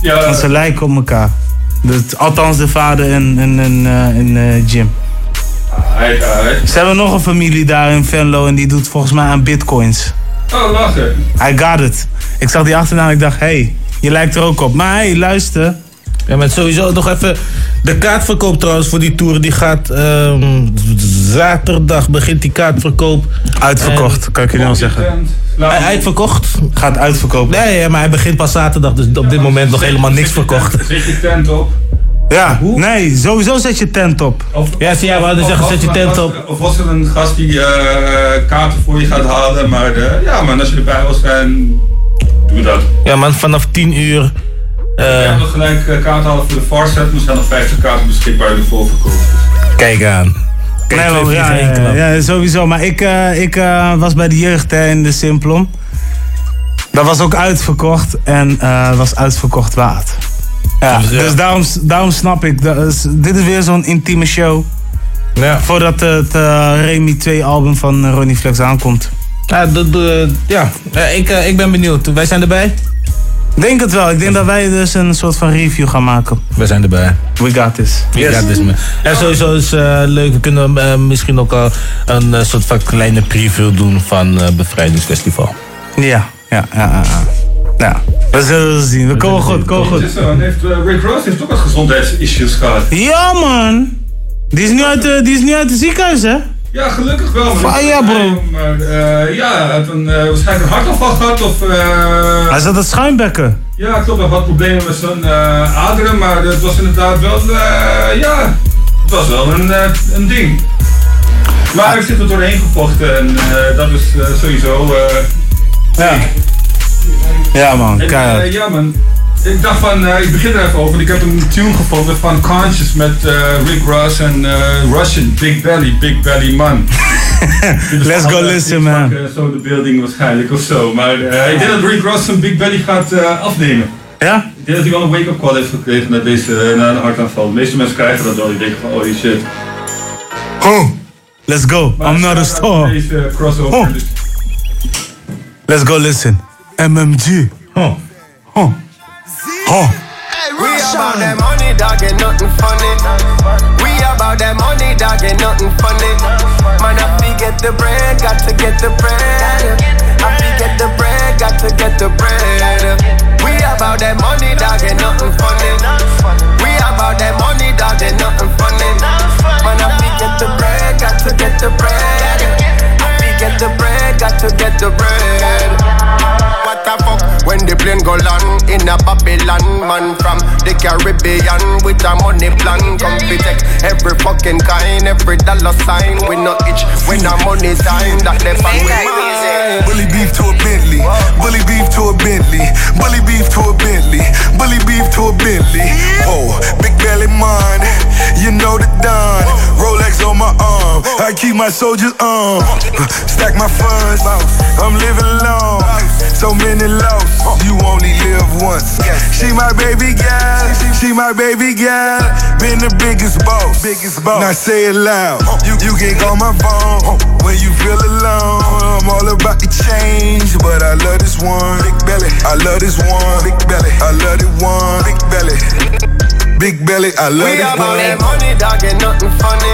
Ja. Want ze lijken op elkaar. Dus, althans de vader en, en, en, en Jim. Ze hebben nog een familie daar in Venlo en die doet volgens mij aan bitcoins. Oh, lachen. I got it. Ik zag die achternaam en ik dacht, hé, hey, je lijkt er ook op. Maar hey, luister. Ja, maar sowieso nog even. De kaartverkoop trouwens voor die tour die gaat ehm, zaterdag begint die kaartverkoop. Uitverkocht, kan ik je nu al zeggen. Hij uitverkocht? Gaat uitverkopen. Nee, ja, maar hij begint pas zaterdag, dus op dit moment nog helemaal niks verkocht. Zet je tent op. Ja, nee, sowieso zet je tent op. Ja, zie jij, we hadden zeggen, zet je tent op. Of was er een gast die eh, kaarten voor je gaat halen, maar eh, ja man, als je erbij wil zijn, doe dat. Ja, man, vanaf 10 uur. We hebben gelijk eh, kaarten halen voor de Farset, maar er zijn nog 50 kaarten beschikbaar in de voorverkoop. Kijk aan. Kijk, Nee, ja, ja, ja, sowieso. Maar ik, eh, ik eh, was bij de jeugd hè, in de Simplon. Dat was ook uitverkocht en eh, was uitverkocht waard. Ja, Dus, ja. dus daarom, daarom snap ik. is- dit is weer zo'n intieme show. Ja. Voordat het eh, Remy 2 album van Ronnie Flex aankomt. Ja, dat, eh, ja. Ik, ik ben benieuwd. Wij zijn erbij? Denk het wel. Ik denk dat wij dus een soort van review gaan maken. Wij zijn erbij. We got this. Ja, dus me. En sowieso is eh, leuk. We kunnen eh, misschien ook al een eh, soort van kleine preview doen van eh Bevrijdingsfestival. Ja, ja, ja, ja. we zullen zien. We komen goed, komen goed. Het heeft, Rick Ross heeft ook wat gezondheidsissues gehad. Ja, man. Die is nu uit, de- die is nu uit het ziekenhuis, hè? Ja, gelukkig wel. maar- Fire, bro. Maar eh, ja, hij heeft een, eh, waarschijnlijk een hartaanval gehad of... eh, Hij zat het schuimbekken. Ja, klopt. Hij had problemen met zijn aderen, maar het was inderdaad wel, eh, ja, het was wel een, een ding. Maar heeft zich er doorheen gevochten en dat is sowieso... Ja. Ja, man. en, ja, man. Ik dacht van, eh, ik begin er even over, ik heb een tune gevonden van Conscious met eh, Rick Ross en eh, Russian, Big Belly, Big Belly Man. <laughs> Let's go listen, man. Zo de building waarschijnlijk of zo, maar ik denk dat Rick Ross zijn Big Belly gaat afnemen. Ja? Ik denk dat hij wel een wake-up call heeft gekregen na, deze, na een hartaanval. De meeste mensen krijgen dat wel, die denken van, oh shit. Oh, let's go. I'm not a star. Deze crossover. Oh. Let's go listen. MMG. Oh. Oh. Oh. We about that money, dog, ain't nothing funny. We about that money, dog, ain't nothing funny. Man, I get the bread, got to get the bread. I get the bread, got to get the bread. We about that money, dog, ain't nothing funny. We about that money, dog, ain't nothing funny. Man, I get the bread, got to get the bread. I get the bread, got to get the bread. A Babylon, man from the Caribbean with a money plan. Come fi take every fucking kind, every dollar sign. We no itch when our money time that they find we mine. Bully beef to a Bentley. Bully beef to a Bentley. Bully beef to a Bentley. Bully beef to a Bentley. Whoa, big belly man. You know the Don. Rolex on my arm. I keep my soldiers on. Stack my funds. I'm living long. So many lost. You only live once. She my baby gal. She my baby gal. Been the biggest boss. Biggest boss. Now say it loud. You you can call my phone when you feel alone. I'm all about the change, but I love this one. Big belly. I love this one. Big belly. I love this one. Big belly. Big belly. I love We this about that money, dog, ain't nothing funny.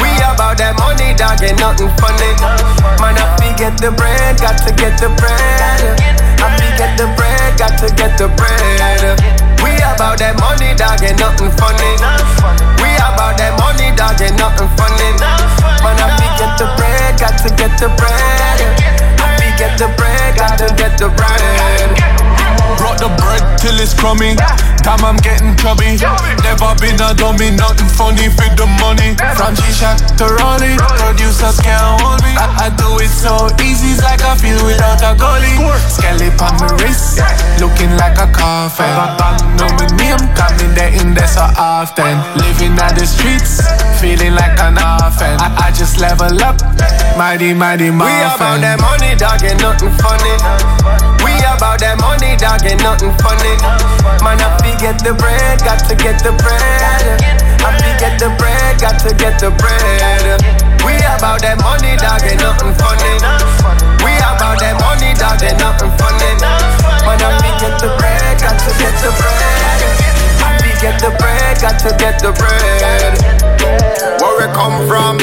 We about that money, dog, ain't nothing funny. Man, I fi get the bread, got to get the bread. I fi get the bread, got to get the bread. We about that money, dog, ain't nothing funny. We about that money, dog, ain't nothing funny. Man, I fi get the bread, got to get the bread. I fi get the bread, got to get the bread. Brought the bread till it's crummy. Damn, I'm getting chubby. Never been a dummy, nothing funny for the money. From G-Shock to Rolly, producers can't hold me. I, I do it so easy, it's like I feel without a goalie. Skelly on my wrist, looking like a coffin. Bang, know my name, come in the getting there so often. Living on the streets, feeling like an orphan. I, I just level up, mighty, mighty mighty. We about that money, dog, ain't nothing funny. About that money, dog, ain't nothing funny. Man, I fi get the bread, got to get the bread. I fi get the bread, got to get the bread. We about that money, dog, ain't nothing funny. We about that money, dog, ain't nothing funny. Man, I fi get the bread, got to get the bread. Get the bread, got to get the bread. Where we come from?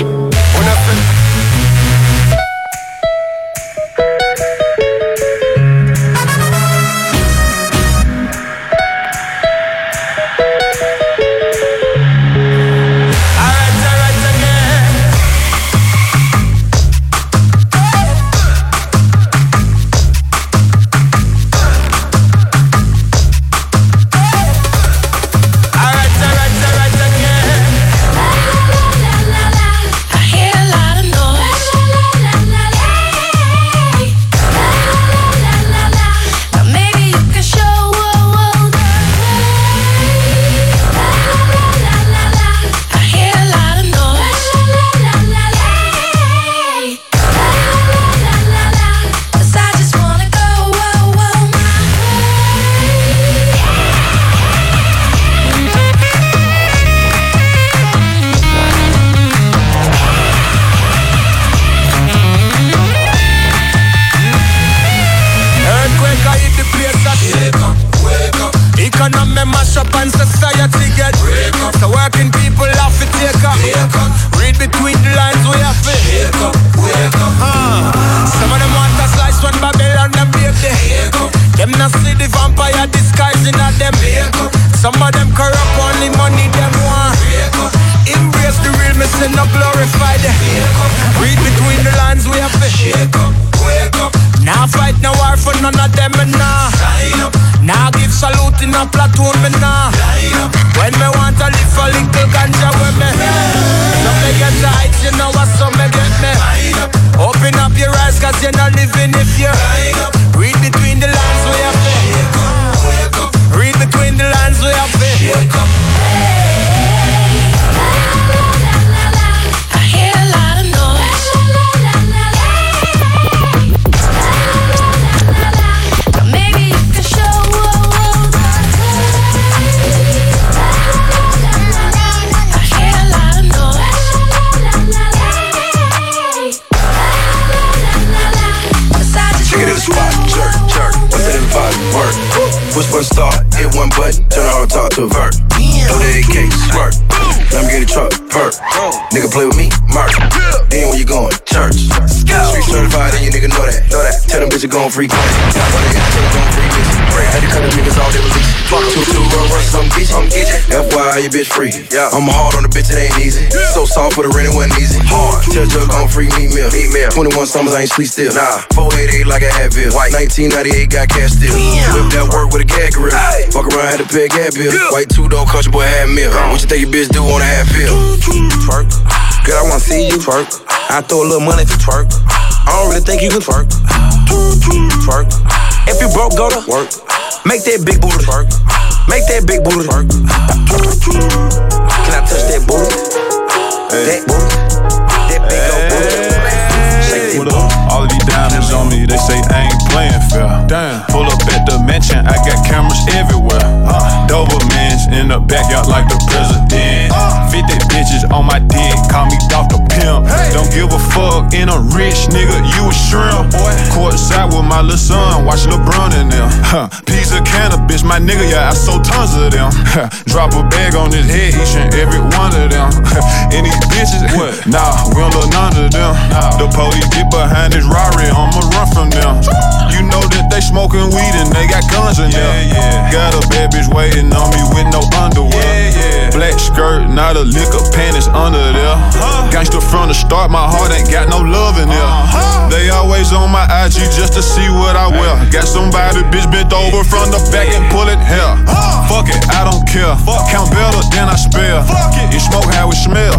Yeah. I'm hard on the bitch, it ain't easy. So soft for the rent, it wasn't easy. Hard. Tell Jug gon' free meat meal. Meat meal. 21 summers, I ain't sleep still. Nah. 488 like a Advil. White. 1998 got cash still. Whip that work with a gag grill. Fuck around, had to pay a gas bill. White two door, country boy had meal. What you think your bitch do on a half pill? Twerk. Girl, I wanna see you twerk. I throw a little money you twerk. I don't really think you can twerk. Twerk. If you broke, go to work. Make that big booty twerk. Make that big booty twerk. Touch that booty? That booty. That big old booty. Shake What up? All of these diamonds on me, they say I ain't playing fair. Damn. Pull up at the mansion, I got cameras everywhere. Uh, Dobermans in the backyard like the president. 50 bitches on my dick, call me Dr. Pimp. Don't give a fuck, and I'm rich, nigga, you a shrimp. Courtside with my little son, watch LeBron in them. Huh. Piece of cannabis, my nigga, yeah, I sold tons of them. Drop a bag on his head, each and every one of them. and these bitches, <laughs> what? Nah, we don't look none of them. The police get behind this Rari, I'ma run from them. You know that they smoking weed and they got guns in there. Got a bad bitch waiting on me with no underwear. Black skirt, not a lick of panties under there. Gangster from the start, my heart ain't got no love in there. They always on my IG just to see what I wear. Got somebody bitch bent over from the back and pull it hair. Fuck it, I don't care. Count better than I spare. You smoke how it smell.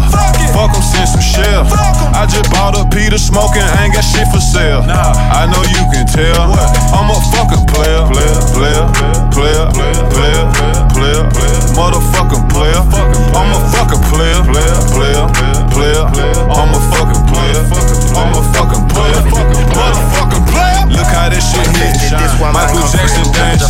Fuck em, send some shell. I just bought a Peter smoking, ain't got shit for sale. I know you can tell. I'm a fucking player, player, player, player, player, player, player, motherfucking player. I'm a fucking player, player, player, player. I'm a fucking player, I'm a fucking player, Motherfucker. Look how this shit hit. Michael Jackson band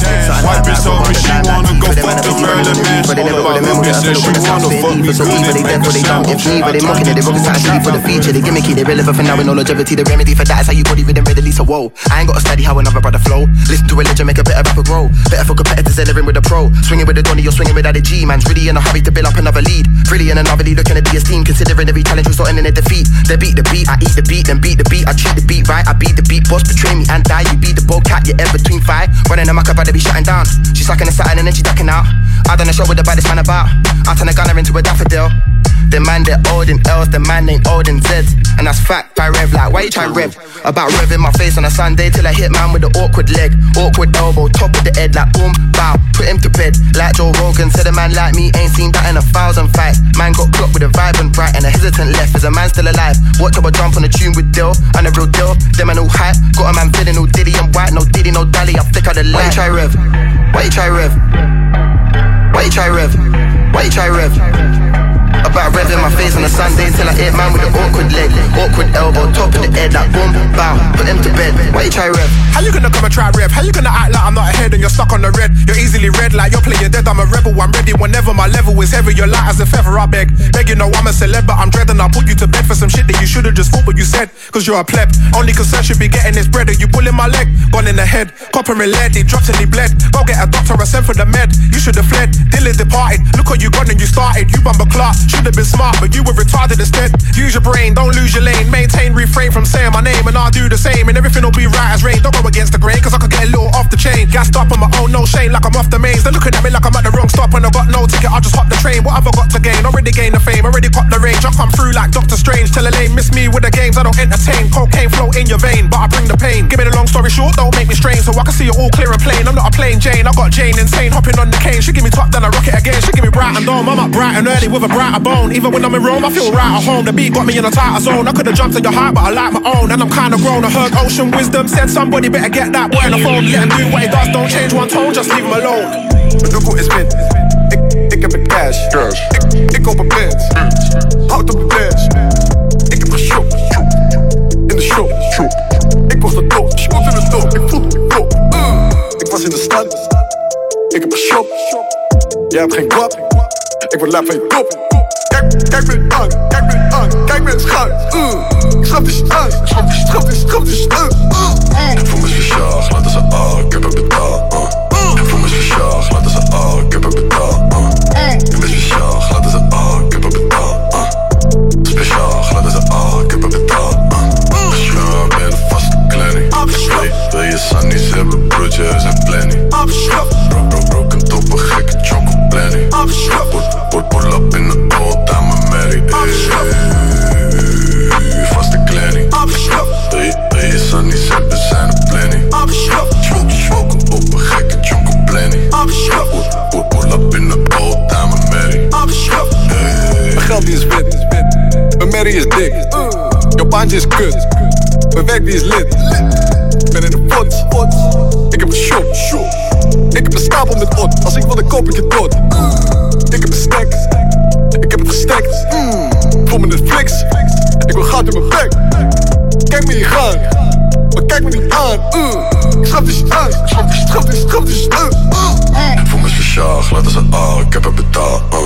White bitch told me she wanna go fuck the Maryland man. She wanna fuck me, said she wanna fuck me good. But they deaf or they dumb, if me, but they monkey, they rock inside a for the feature. They gimmicky, they relevant for now with no longevity. The remedy for that is how you body rhythm readily. So whoa, I ain't gotta study how another brother flow. Listen to religion, make a better rapper grow. Better for competitors delivering with a pro. Swinging with a Donny, you're swinging without a G. Man's really in a hurry to build up another lead. Really in another lead, looking to be esteem, considering every challenge resulting in a defeat. They beat the beat, I eat the beat, then beat the beat. I treat the beat right, I beat the beat. Boss betray me and die. You be the bow cat, you're ever between five. Running a muck, I'd be shutting down. She's sucking the satin and then she ducking out. I done a show with the baddest man about. I turn a gunner into a daffodil. The man they're old in L's, the man ain't old in Z's. And that's fact by Rev. Like, why you try rev? About revving my face on a Sunday till I hit man with the awkward leg, awkward elbow, top of the head, like boom, bow, put him to bed. Like Joe Rogan said, a man like me ain't seen that in a thousand fights. Man got clocked with a vibrant bright and a hesitant left. Is a man still alive? Watch how I jump on a tune with Dill and a real deal. Them man all hype, got a man feeling all diddy and white, no diddy, no dally. I flick out the light. Why you try rev? Why you try rev? Why you try rev? Why you try rev? About revving my face on a Sunday till I hit man with the awkward leg, awkward elbow, top of the head, like boom, bow, put him to bed. Why you try rev? How you gonna come and try rev? How you gonna act like I'm not ahead and you're stuck on the red? You're easily red like you're playing dead. I'm a rebel, I'm ready whenever my level is heavy. You're light as a feather, I beg. Beg you know I'm a celeb, but I'm dreading. I'll put you to bed for some shit that you should've just thought what you said. Cause you're a pleb. Only concern should be getting this bread. Are you pulling my leg? Gone in the head. Copper and lead, he dropped and he bled. Go get a doctor, I sent for the med. You should've fled. Dylan departed. Look what you gone and you started. You bumper class. Should've been smart, but you were retarded instead. Use your brain, don't lose your lane. Maintain, refrain from saying my name, and I'll do the same. And everything will be right as rain. Don't go against the grain, cause I could get a little off the chain. Gassed up on my own, no shame, like I'm off the mains. They're looking at me like I'm at the wrong stop, and I got no ticket. I'll just hop the train. What have I got to gain? Already gained the fame, already caught the range. I come through like Doctor Strange. Tell a lane, miss me with the games. I don't entertain. Cocaine flow in your vein, but I bring the pain. Give me the long story short, don't make me strain, so I can see it all clear and plain. I'm not a plain Jane, I got Jane insane, hopping on the cane. She give me top, then I rock it again. She give me bright and dome. I'm up bright and early with a brighter bone. Even when I'm in Rome, I feel right at home. The beat got me in a tighter zone. I could've jumped in your heart, but I like my own. And I'm kinda grown. I heard ocean wisdom said somebody better get that boy on the phone. Let him do what he does, don't change one tone, just leave him alone. Maar doe is win. Ik, ik heb een cash. Ik, ik koop een Benz. Houd op de dash. Ik heb geshopt. In de shop. Ik was de top. Ik was in de top. Ik voelde me top. Uh. Ik was in de stad. Ik heb geshopt. Jij hebt geen klap. Ik word lap van je kop. Kijk, kijk me aan. Kijk me aan. Kijk me gaan. Uh. Ik schrap die shit aan. Schrap die schrap die schrap die shit aan. Uh. Voel me speciaal, laten ze ah, ik heb het betaald. Uh. Voel me speciaal, laten ze ah, ik heb het betaald. Uh. Ik ben speciaal, laten ze ah, ik heb het betaald. Uh. Speciaal, Hey, wil je sunnies hebben, broodjes en planning. Bro, bro, broken top, een gekke choco planning. Put, put, pull up in the old time, Mary. Hey, vaste kleding. Wil je, wil je sunnies hebben, zijn er planning. Smoke, smoke op een gekke choco planning. Put, put, pull up in the old time, Mary. Hey. Mijn geld is wit. Mijn merrie is dik. Jouw baantje is kut. Mijn werk die is lid. Ben in de pot. Ik heb een shop. Ik heb een stapel met ot. Als ik wil, dan koop ik het tot. Ik heb een stack. Ik heb het gestekt. Voel me Netflix. Ik wil goud in mijn bek. Kijk me hier gaan. Maar kijk me niet aan. Ik schrap die shit die shit, schrap die shit, schrap die shit. Uh. Voel me speciaal, laten ze ah, ik heb het betaald. Uh.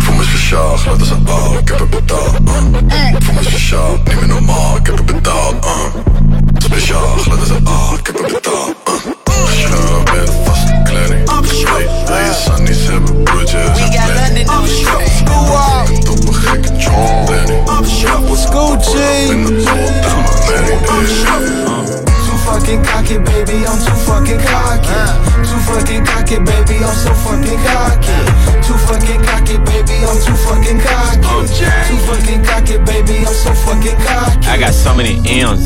Voel me speciaal, laten ze ah, ik heb het betaald.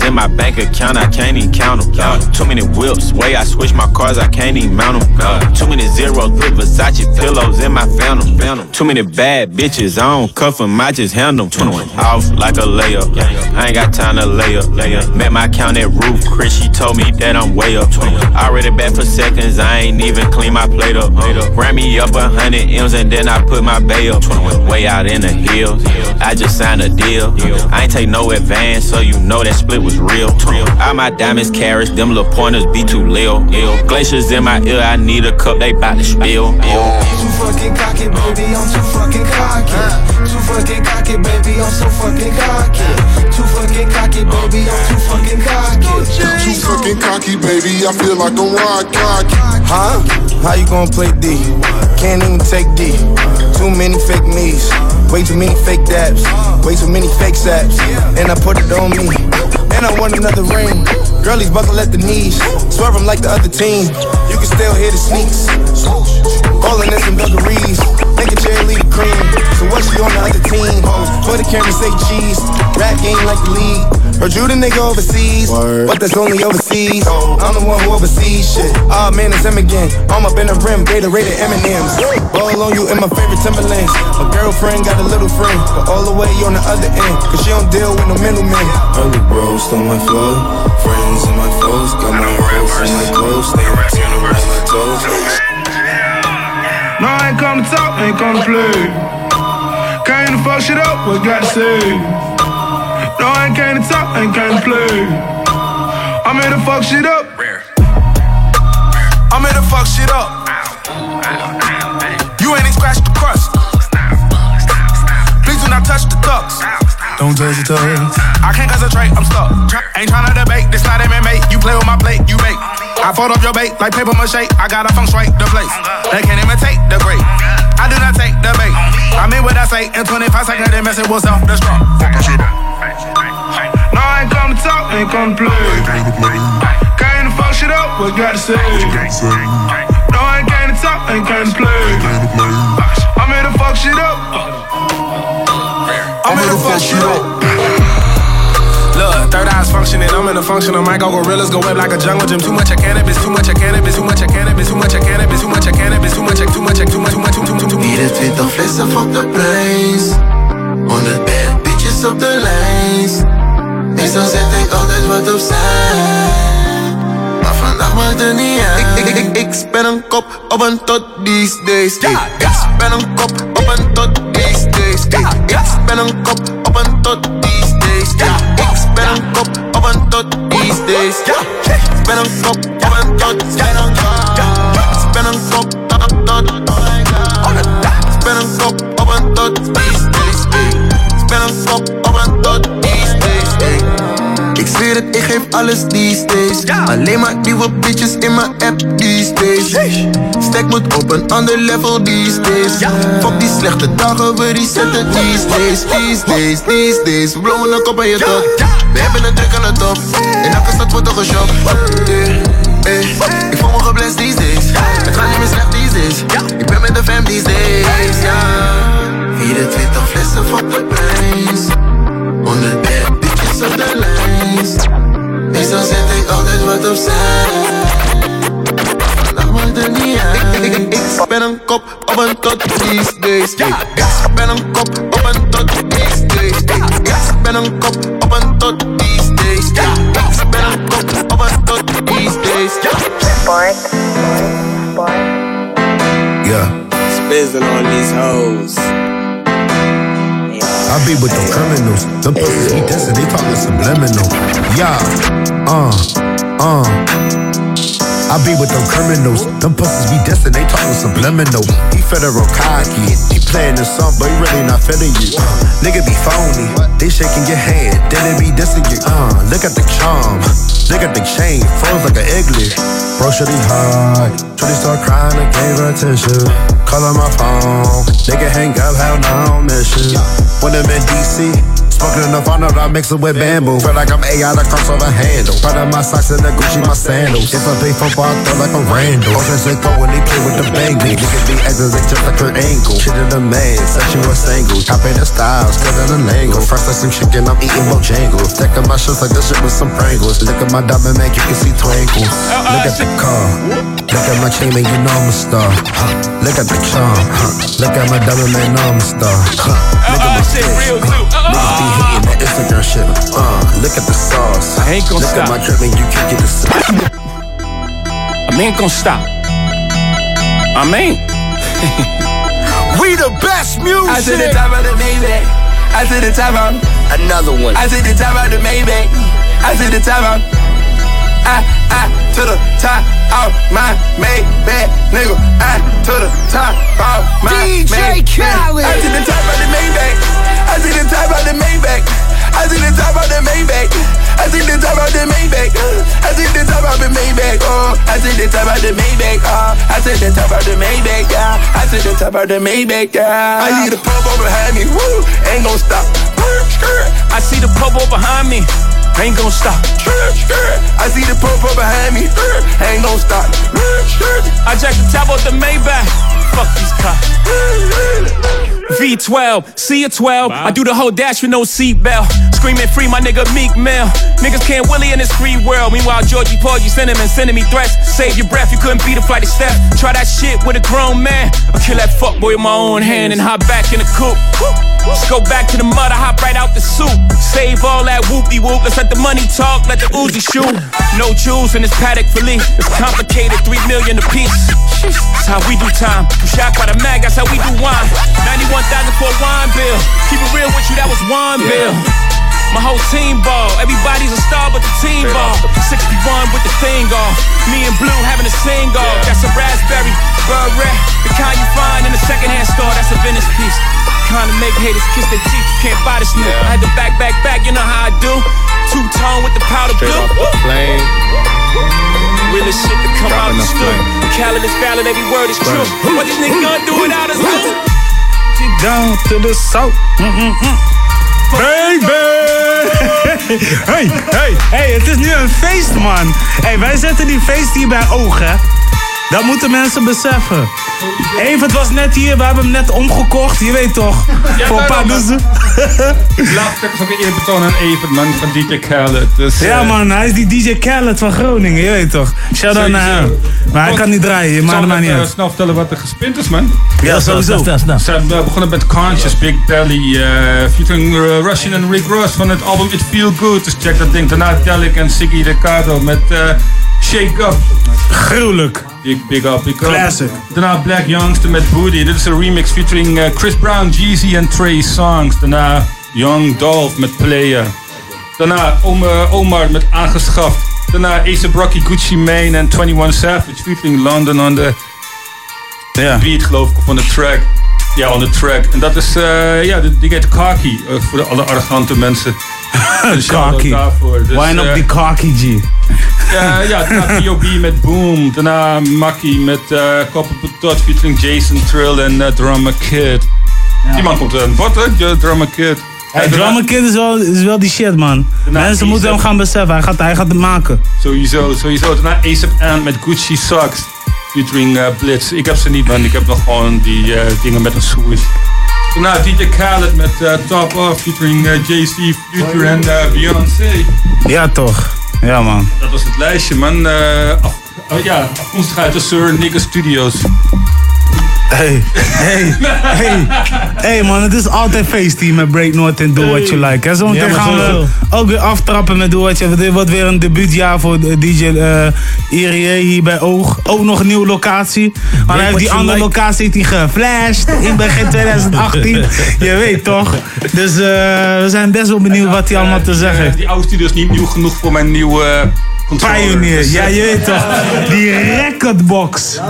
In my bank account, I can't even count them. Too many whips, way I switch my cars, I can't even mount them. Too many zeros, put Versace pillows in my phantom. Too many bad bitches, I don't cuff them, I just handle them. Off like a layup, I ain't got time to lay up. Met my count at roof, Chris, she told me that I'm way up. I already back for seconds, I ain't even clean my plate up. Ran me up a hundred M's and then I put my bay up. Way out in the hills, I just signed a deal. I ain't take no advance, so you know that split was real. All my diamonds carrots, them little pointers be too lil. Glaciers in my ear, I need a cup, they bout to spill. Too fucking cocky, baby, I'm too fucking cocky. Too fucking cocky, baby, I'm so fucking cocky. Too fucking cocky, baby, I'm too fucking cocky. Too fucking cocky, baby. I feel like I'm ride cocky. Huh? How you gonna play D? Can't even take D. Too many fake me's. Way too many fake dabs. Way too many fake saps. And I put it on me. And I want another ring. Girlies buckle at the knees. Swerve 'em like the other team. You can still hear the sneaks. Ballin' in some dungarees. Make a cheerleader cream. So what she on the other team? For the camera say cheese. Rap game like the league. Heard you the nigga overseas. But that's only overseas. I'm the one who oversees shit. Ah man, it's him again. I'm up in the rim. Gatorade M&M's. Ball on you in my favorite Timberlands. My girlfriend got a little friend. But all the way on the other end. Cause she don't deal with no middlemen. Early bros on my flow. Friends and my foes. Got my rails and my clothes. Stay right on my toes. No, I ain't come to talk, I ain't come to play. Came to fuck shit up, what got to say? No, I ain't came to talk, ain't came to play. I'm here to fuck shit up. I'm here to fuck shit up. You ain't even scratched the crust. Please do not touch the ducks. Don't touch the toes. I can't concentrate, I'm stuck. Ain't tryna debate, this not MMA. You play with my plate, you bait. I fold up your bait like paper mache. I gotta funk straight the place. They can't imitate the great. I do not take the bait. I mean what I say in 25 seconds, then message will self destruct. No, I ain't come to talk, ain't come to play. Came to fuck shit up, what you got to say? No, I ain't came to talk, ain't came to play. I'm here to fuck shit up. I'm here to fuck shit up. Look, third eye's functioning. I'm in a functional mic. All gorillas go web like a jungle gym. Too much of cannabis, too much of cannabis, too much of cannabis, too much of cannabis, too much of cannabis, too much of too much of too much, too much, too much, too much. Ieder twintig flessen van de prijs. 100 bad bitches op de lijst. Meestal zet ik altijd wat opzij. Maar vandaag maakt het niet uit. Ik, ik, ik, ik spin een kop op een tot these days. Ey, ik spin een kop op een tot these days. Ey, ik spin een kop op een tot these days. Spin een kop op een tot these days. Spin een kop op een tot, spin een kop. Spin een kop op een tot. Spin een kop op een tot these days. Een kop Ik zweer het, ik geef alles these days. Alleen maar nieuwe bitches in mijn app these days. Stack moet op een ander level these days. Fuck die slechte dagen, we resetten these days. These days, these days. We blowen een kop aan je top. We hebben een druk aan de top. In elke stad wordt er geshopt. Yeah, eh. Ik voel me geblest these days. Het gaat niet meer slecht these days. Ik ben met de fam these days. Ja. 24 flessen van de prijs. 100 lijst. Meestal zet ik altijd wat opzij. Vandaag maakt het niet uit. Ik, ik, ik spin een kop op een tot these days. Ey, Ik spin een kop op een tot these days. Ey, Ik spin een kop op een tot these days. Ey, Ik spin een kop op een tot these days. Yeah. Spizzing on these hoes. I be with them criminals. Them pussies this and they talking subliminal. Yeah, uh, uh. I be with them criminals. Them pussies be dissing, they talking subliminal. He federal cocky. He playing the song, but he really not feeling you. Uh, nigga be phony. They shaking your hand, then they be dissing you. Uh, look at the charm. Look at the chain, froze like an igloo. Bro, shit, he hard. Shorty start crying, I gave her attention. Call on my phone. Nigga hang up, hell no, I don't miss you. When I'm in DC, smoking know that I mix it with bamboo. Feel like I'm AI, the crossover handle. Part of my socks and the Gucci, my sandals. If I play football, I throw like a Randall. Ocean sick when they play with the bang beat. Niggas be acting like just like her Angle. Shit in the man, sexual single. Top in the style, still in the lingo. First like some chicken, I'm eating Bojangles. Stacking my shits like this shit with some Pringles. Look at my diamond, man, you can see twinkles. Look at the car. Look at my chain, man, you know I'm a star. Huh. Look at the charm. Huh. Look at my diamond, man, know I'm a star. Huh. Look at my. Uh, niggas be hating that Instagram shit. Uh, look at the sauce. I ain't gonna look stop. at my drip, man, you can't get the I ain't gonna stop. I mean. <laughs> We the best music. I see the top of the Maybach. I see the top of Another one. I see the top of the Maybach. I see the top of I, I, to the top of my Maybach, nigga. I to the top of my DJ Maybach. Khaled. I to the top of the Maybach. I to the top of the Maybach. I to the top of the Maybach. I to the top of the Maybach. I to the top of the Maybach. Oh, I to the top of the Maybach. Oh, I to the top of the Maybach. Yeah, I to the top of the Maybach. Yeah. I a pump over behind me. Woo, ain't gon' stop. I see the popo behind me. Ain't gon' stop. I see the purple behind me. Ain't gon' stop. I jack the top off the Maybach. Fuck these cops. V12, C a 12. I do the whole dash with no seatbelt. Screaming free, my nigga Meek Mill. Niggas can't Willie in this free world. Meanwhile, Georgie Porgy cinnamon sending me threats. Save your breath, you couldn't beat a flight of step. Try that shit with a grown man. I'll kill that fuckboy with my own hand and hop back in the coupe. Just go back to the mud, I hop right out the soup. Save all that whoopie whoop. Let's let the money talk, let the Uzi shoot. No jewels in this paddock fillet. It's complicated, three million a piece. That's how we do time. You shocked by the mag, that's how we do wine. 91,000 for a wine bill. Keep it real with you, that was wine bill. My whole team ball. Everybody's a star, but the team ball. 61 with the thing off. Me and Blue having a sing off. That's a raspberry, beret. The kind you find in a secondhand store. That's a Venice piece. Kind of make haters kiss their teeth. You can't buy this new. I had to back, back, back. You know how I do. Two tone with the powder Straight blue. off the plane. Realest shit to come out Dropping the the Khaled is valid, every word is true. What this nigga gonna do without us? Down to the south. Mm-mm-mm. Baby! <laughs> Hey, hey, hey, het is nu een feest, man. Hey, wij zetten die feest hier bij ogen. Dat moeten mensen beseffen. Even, het was net hier, we hebben hem net omgekocht, je weet toch? voor een paar doezen. <laughs> Laatst heb ik ook een eerbetoon aan Even, man, van DJ Khaled. Dus, Ja eh, man, hij is die DJ Khaled van Groningen, je weet toch? Shout-out naar hem. Maar hij kan niet draaien, je Ik maakt hem maar niet eh, uit. snel vertellen wat er gespind is, man. Ja, sowieso. Ze zijn eh, begonnen met Conscious, Big Belly, eh featuring Russian en Rick Ross van het album It Feel Good. Dus check dat ding. Daarna Delic en Siggy Ricardo met eh, Shake Up. Gruwelijk. Big, big up, big up. Classic. Daarna Black Youngster met Booty. Dit is een remix featuring eh, Chris Brown, Jeezy en Trey Songs. Daarna Young Dolph met Player. Daarna eh, Omar met Aangeschaft. Daarna Ace Rocky, Gucci Mane en 21 Savage featuring London on the beat, geloof ik, of on the track. Ja, on the track. En dat is, eh, ja, die die heet Kaki, voor de, alle arrogante mensen. Kaki. <laughs> Dus, Wine eh, up die Kaki, G. <laughs> ja, ja, daarna B.O.B. met Boom. Daarna Maki met uh, Koppel Patot featuring Jason Trill en uh, Drummer Kid. Die man komt aan bod, hè? Ja, Drummer Kid. Hey, Drummer Kid is wel, is wel die shit, man. Mensen die moeten hem gaan beseffen. Hij gaat, hij gaat het maken. Sowieso, sowieso. Daarna ASAP Ant met Gucci Socks featuring uh, Blitz. Ik heb ze niet, man. Ik heb nog gewoon die uh, dingen met een swoosh. Daarna DJ Khaled met uh, Top Off featuring uh, JC, Future en uh, Beyoncé. Ja, toch. Ja, man. Dat was het lijstje, man. Af, oh, ja, afkomstig uit de Sir Nigga Studios. Hey, hey, <laughs> hey. Hey man, het is altijd feest hier met Break North en Do What You Like. hè. Zometeen Ja, gaan we ook weer aftrappen met Do What You Like. Dit wordt weer een debuutjaar voor DJ eh Irie hier bij Oog. Ook nog een nieuwe locatie. Maar hij heeft die andere like. locatie heeft hij geflasht in begin <laughs> 2018. Je weet toch? Dus eh, we zijn best wel benieuwd wat hij allemaal te zeggen heeft. Die oude studio is niet nieuw genoeg voor mijn nieuwe uh. Pioneer, ja je weet toch. Die recordbox.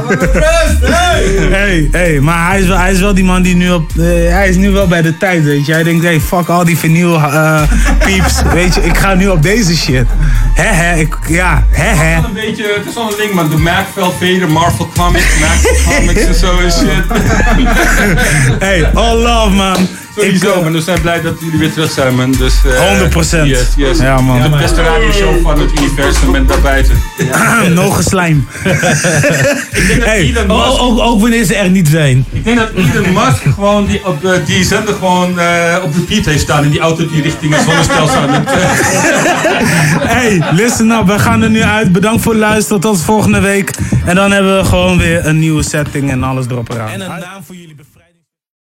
Hey, hey, maar hij is, wel, hij is wel die man die nu op. eh, hij is nu wel bij de tijd, weet je. Hij denkt, hey, fuck al die vinyl eh, pieps. Weet je, ik ga nu op deze shit. Hè, hè, ik, ja, hè, hè. Een beetje, het is wel een link, man. De Macveld, Vader, Marvel Comics, Marvel Comics en zo en shit. <laughs> Hey, all love, man. Sowieso, man. We zijn blij dat jullie weer terug zijn, man. Dus, eh, 100%. Yes, yes. Ja, man. De beste radioshow van het universum en daarbuiten. <laughs> no geslijm. <laughs> Ik denk dat Elon Musk... Ook, ook, ook wanneer ze er niet zijn. Ik denk dat Elon Musk gewoon die, op eh, die zender gewoon eh, op repeat heeft staan in die auto die richting het zonnestelsel <laughs> aan het... Hey, listen up. We gaan er nu uit. Bedankt voor het luisteren. Tot volgende week. En dan hebben we gewoon weer een nieuwe setting en alles erop eraan. En een naam voor jullie.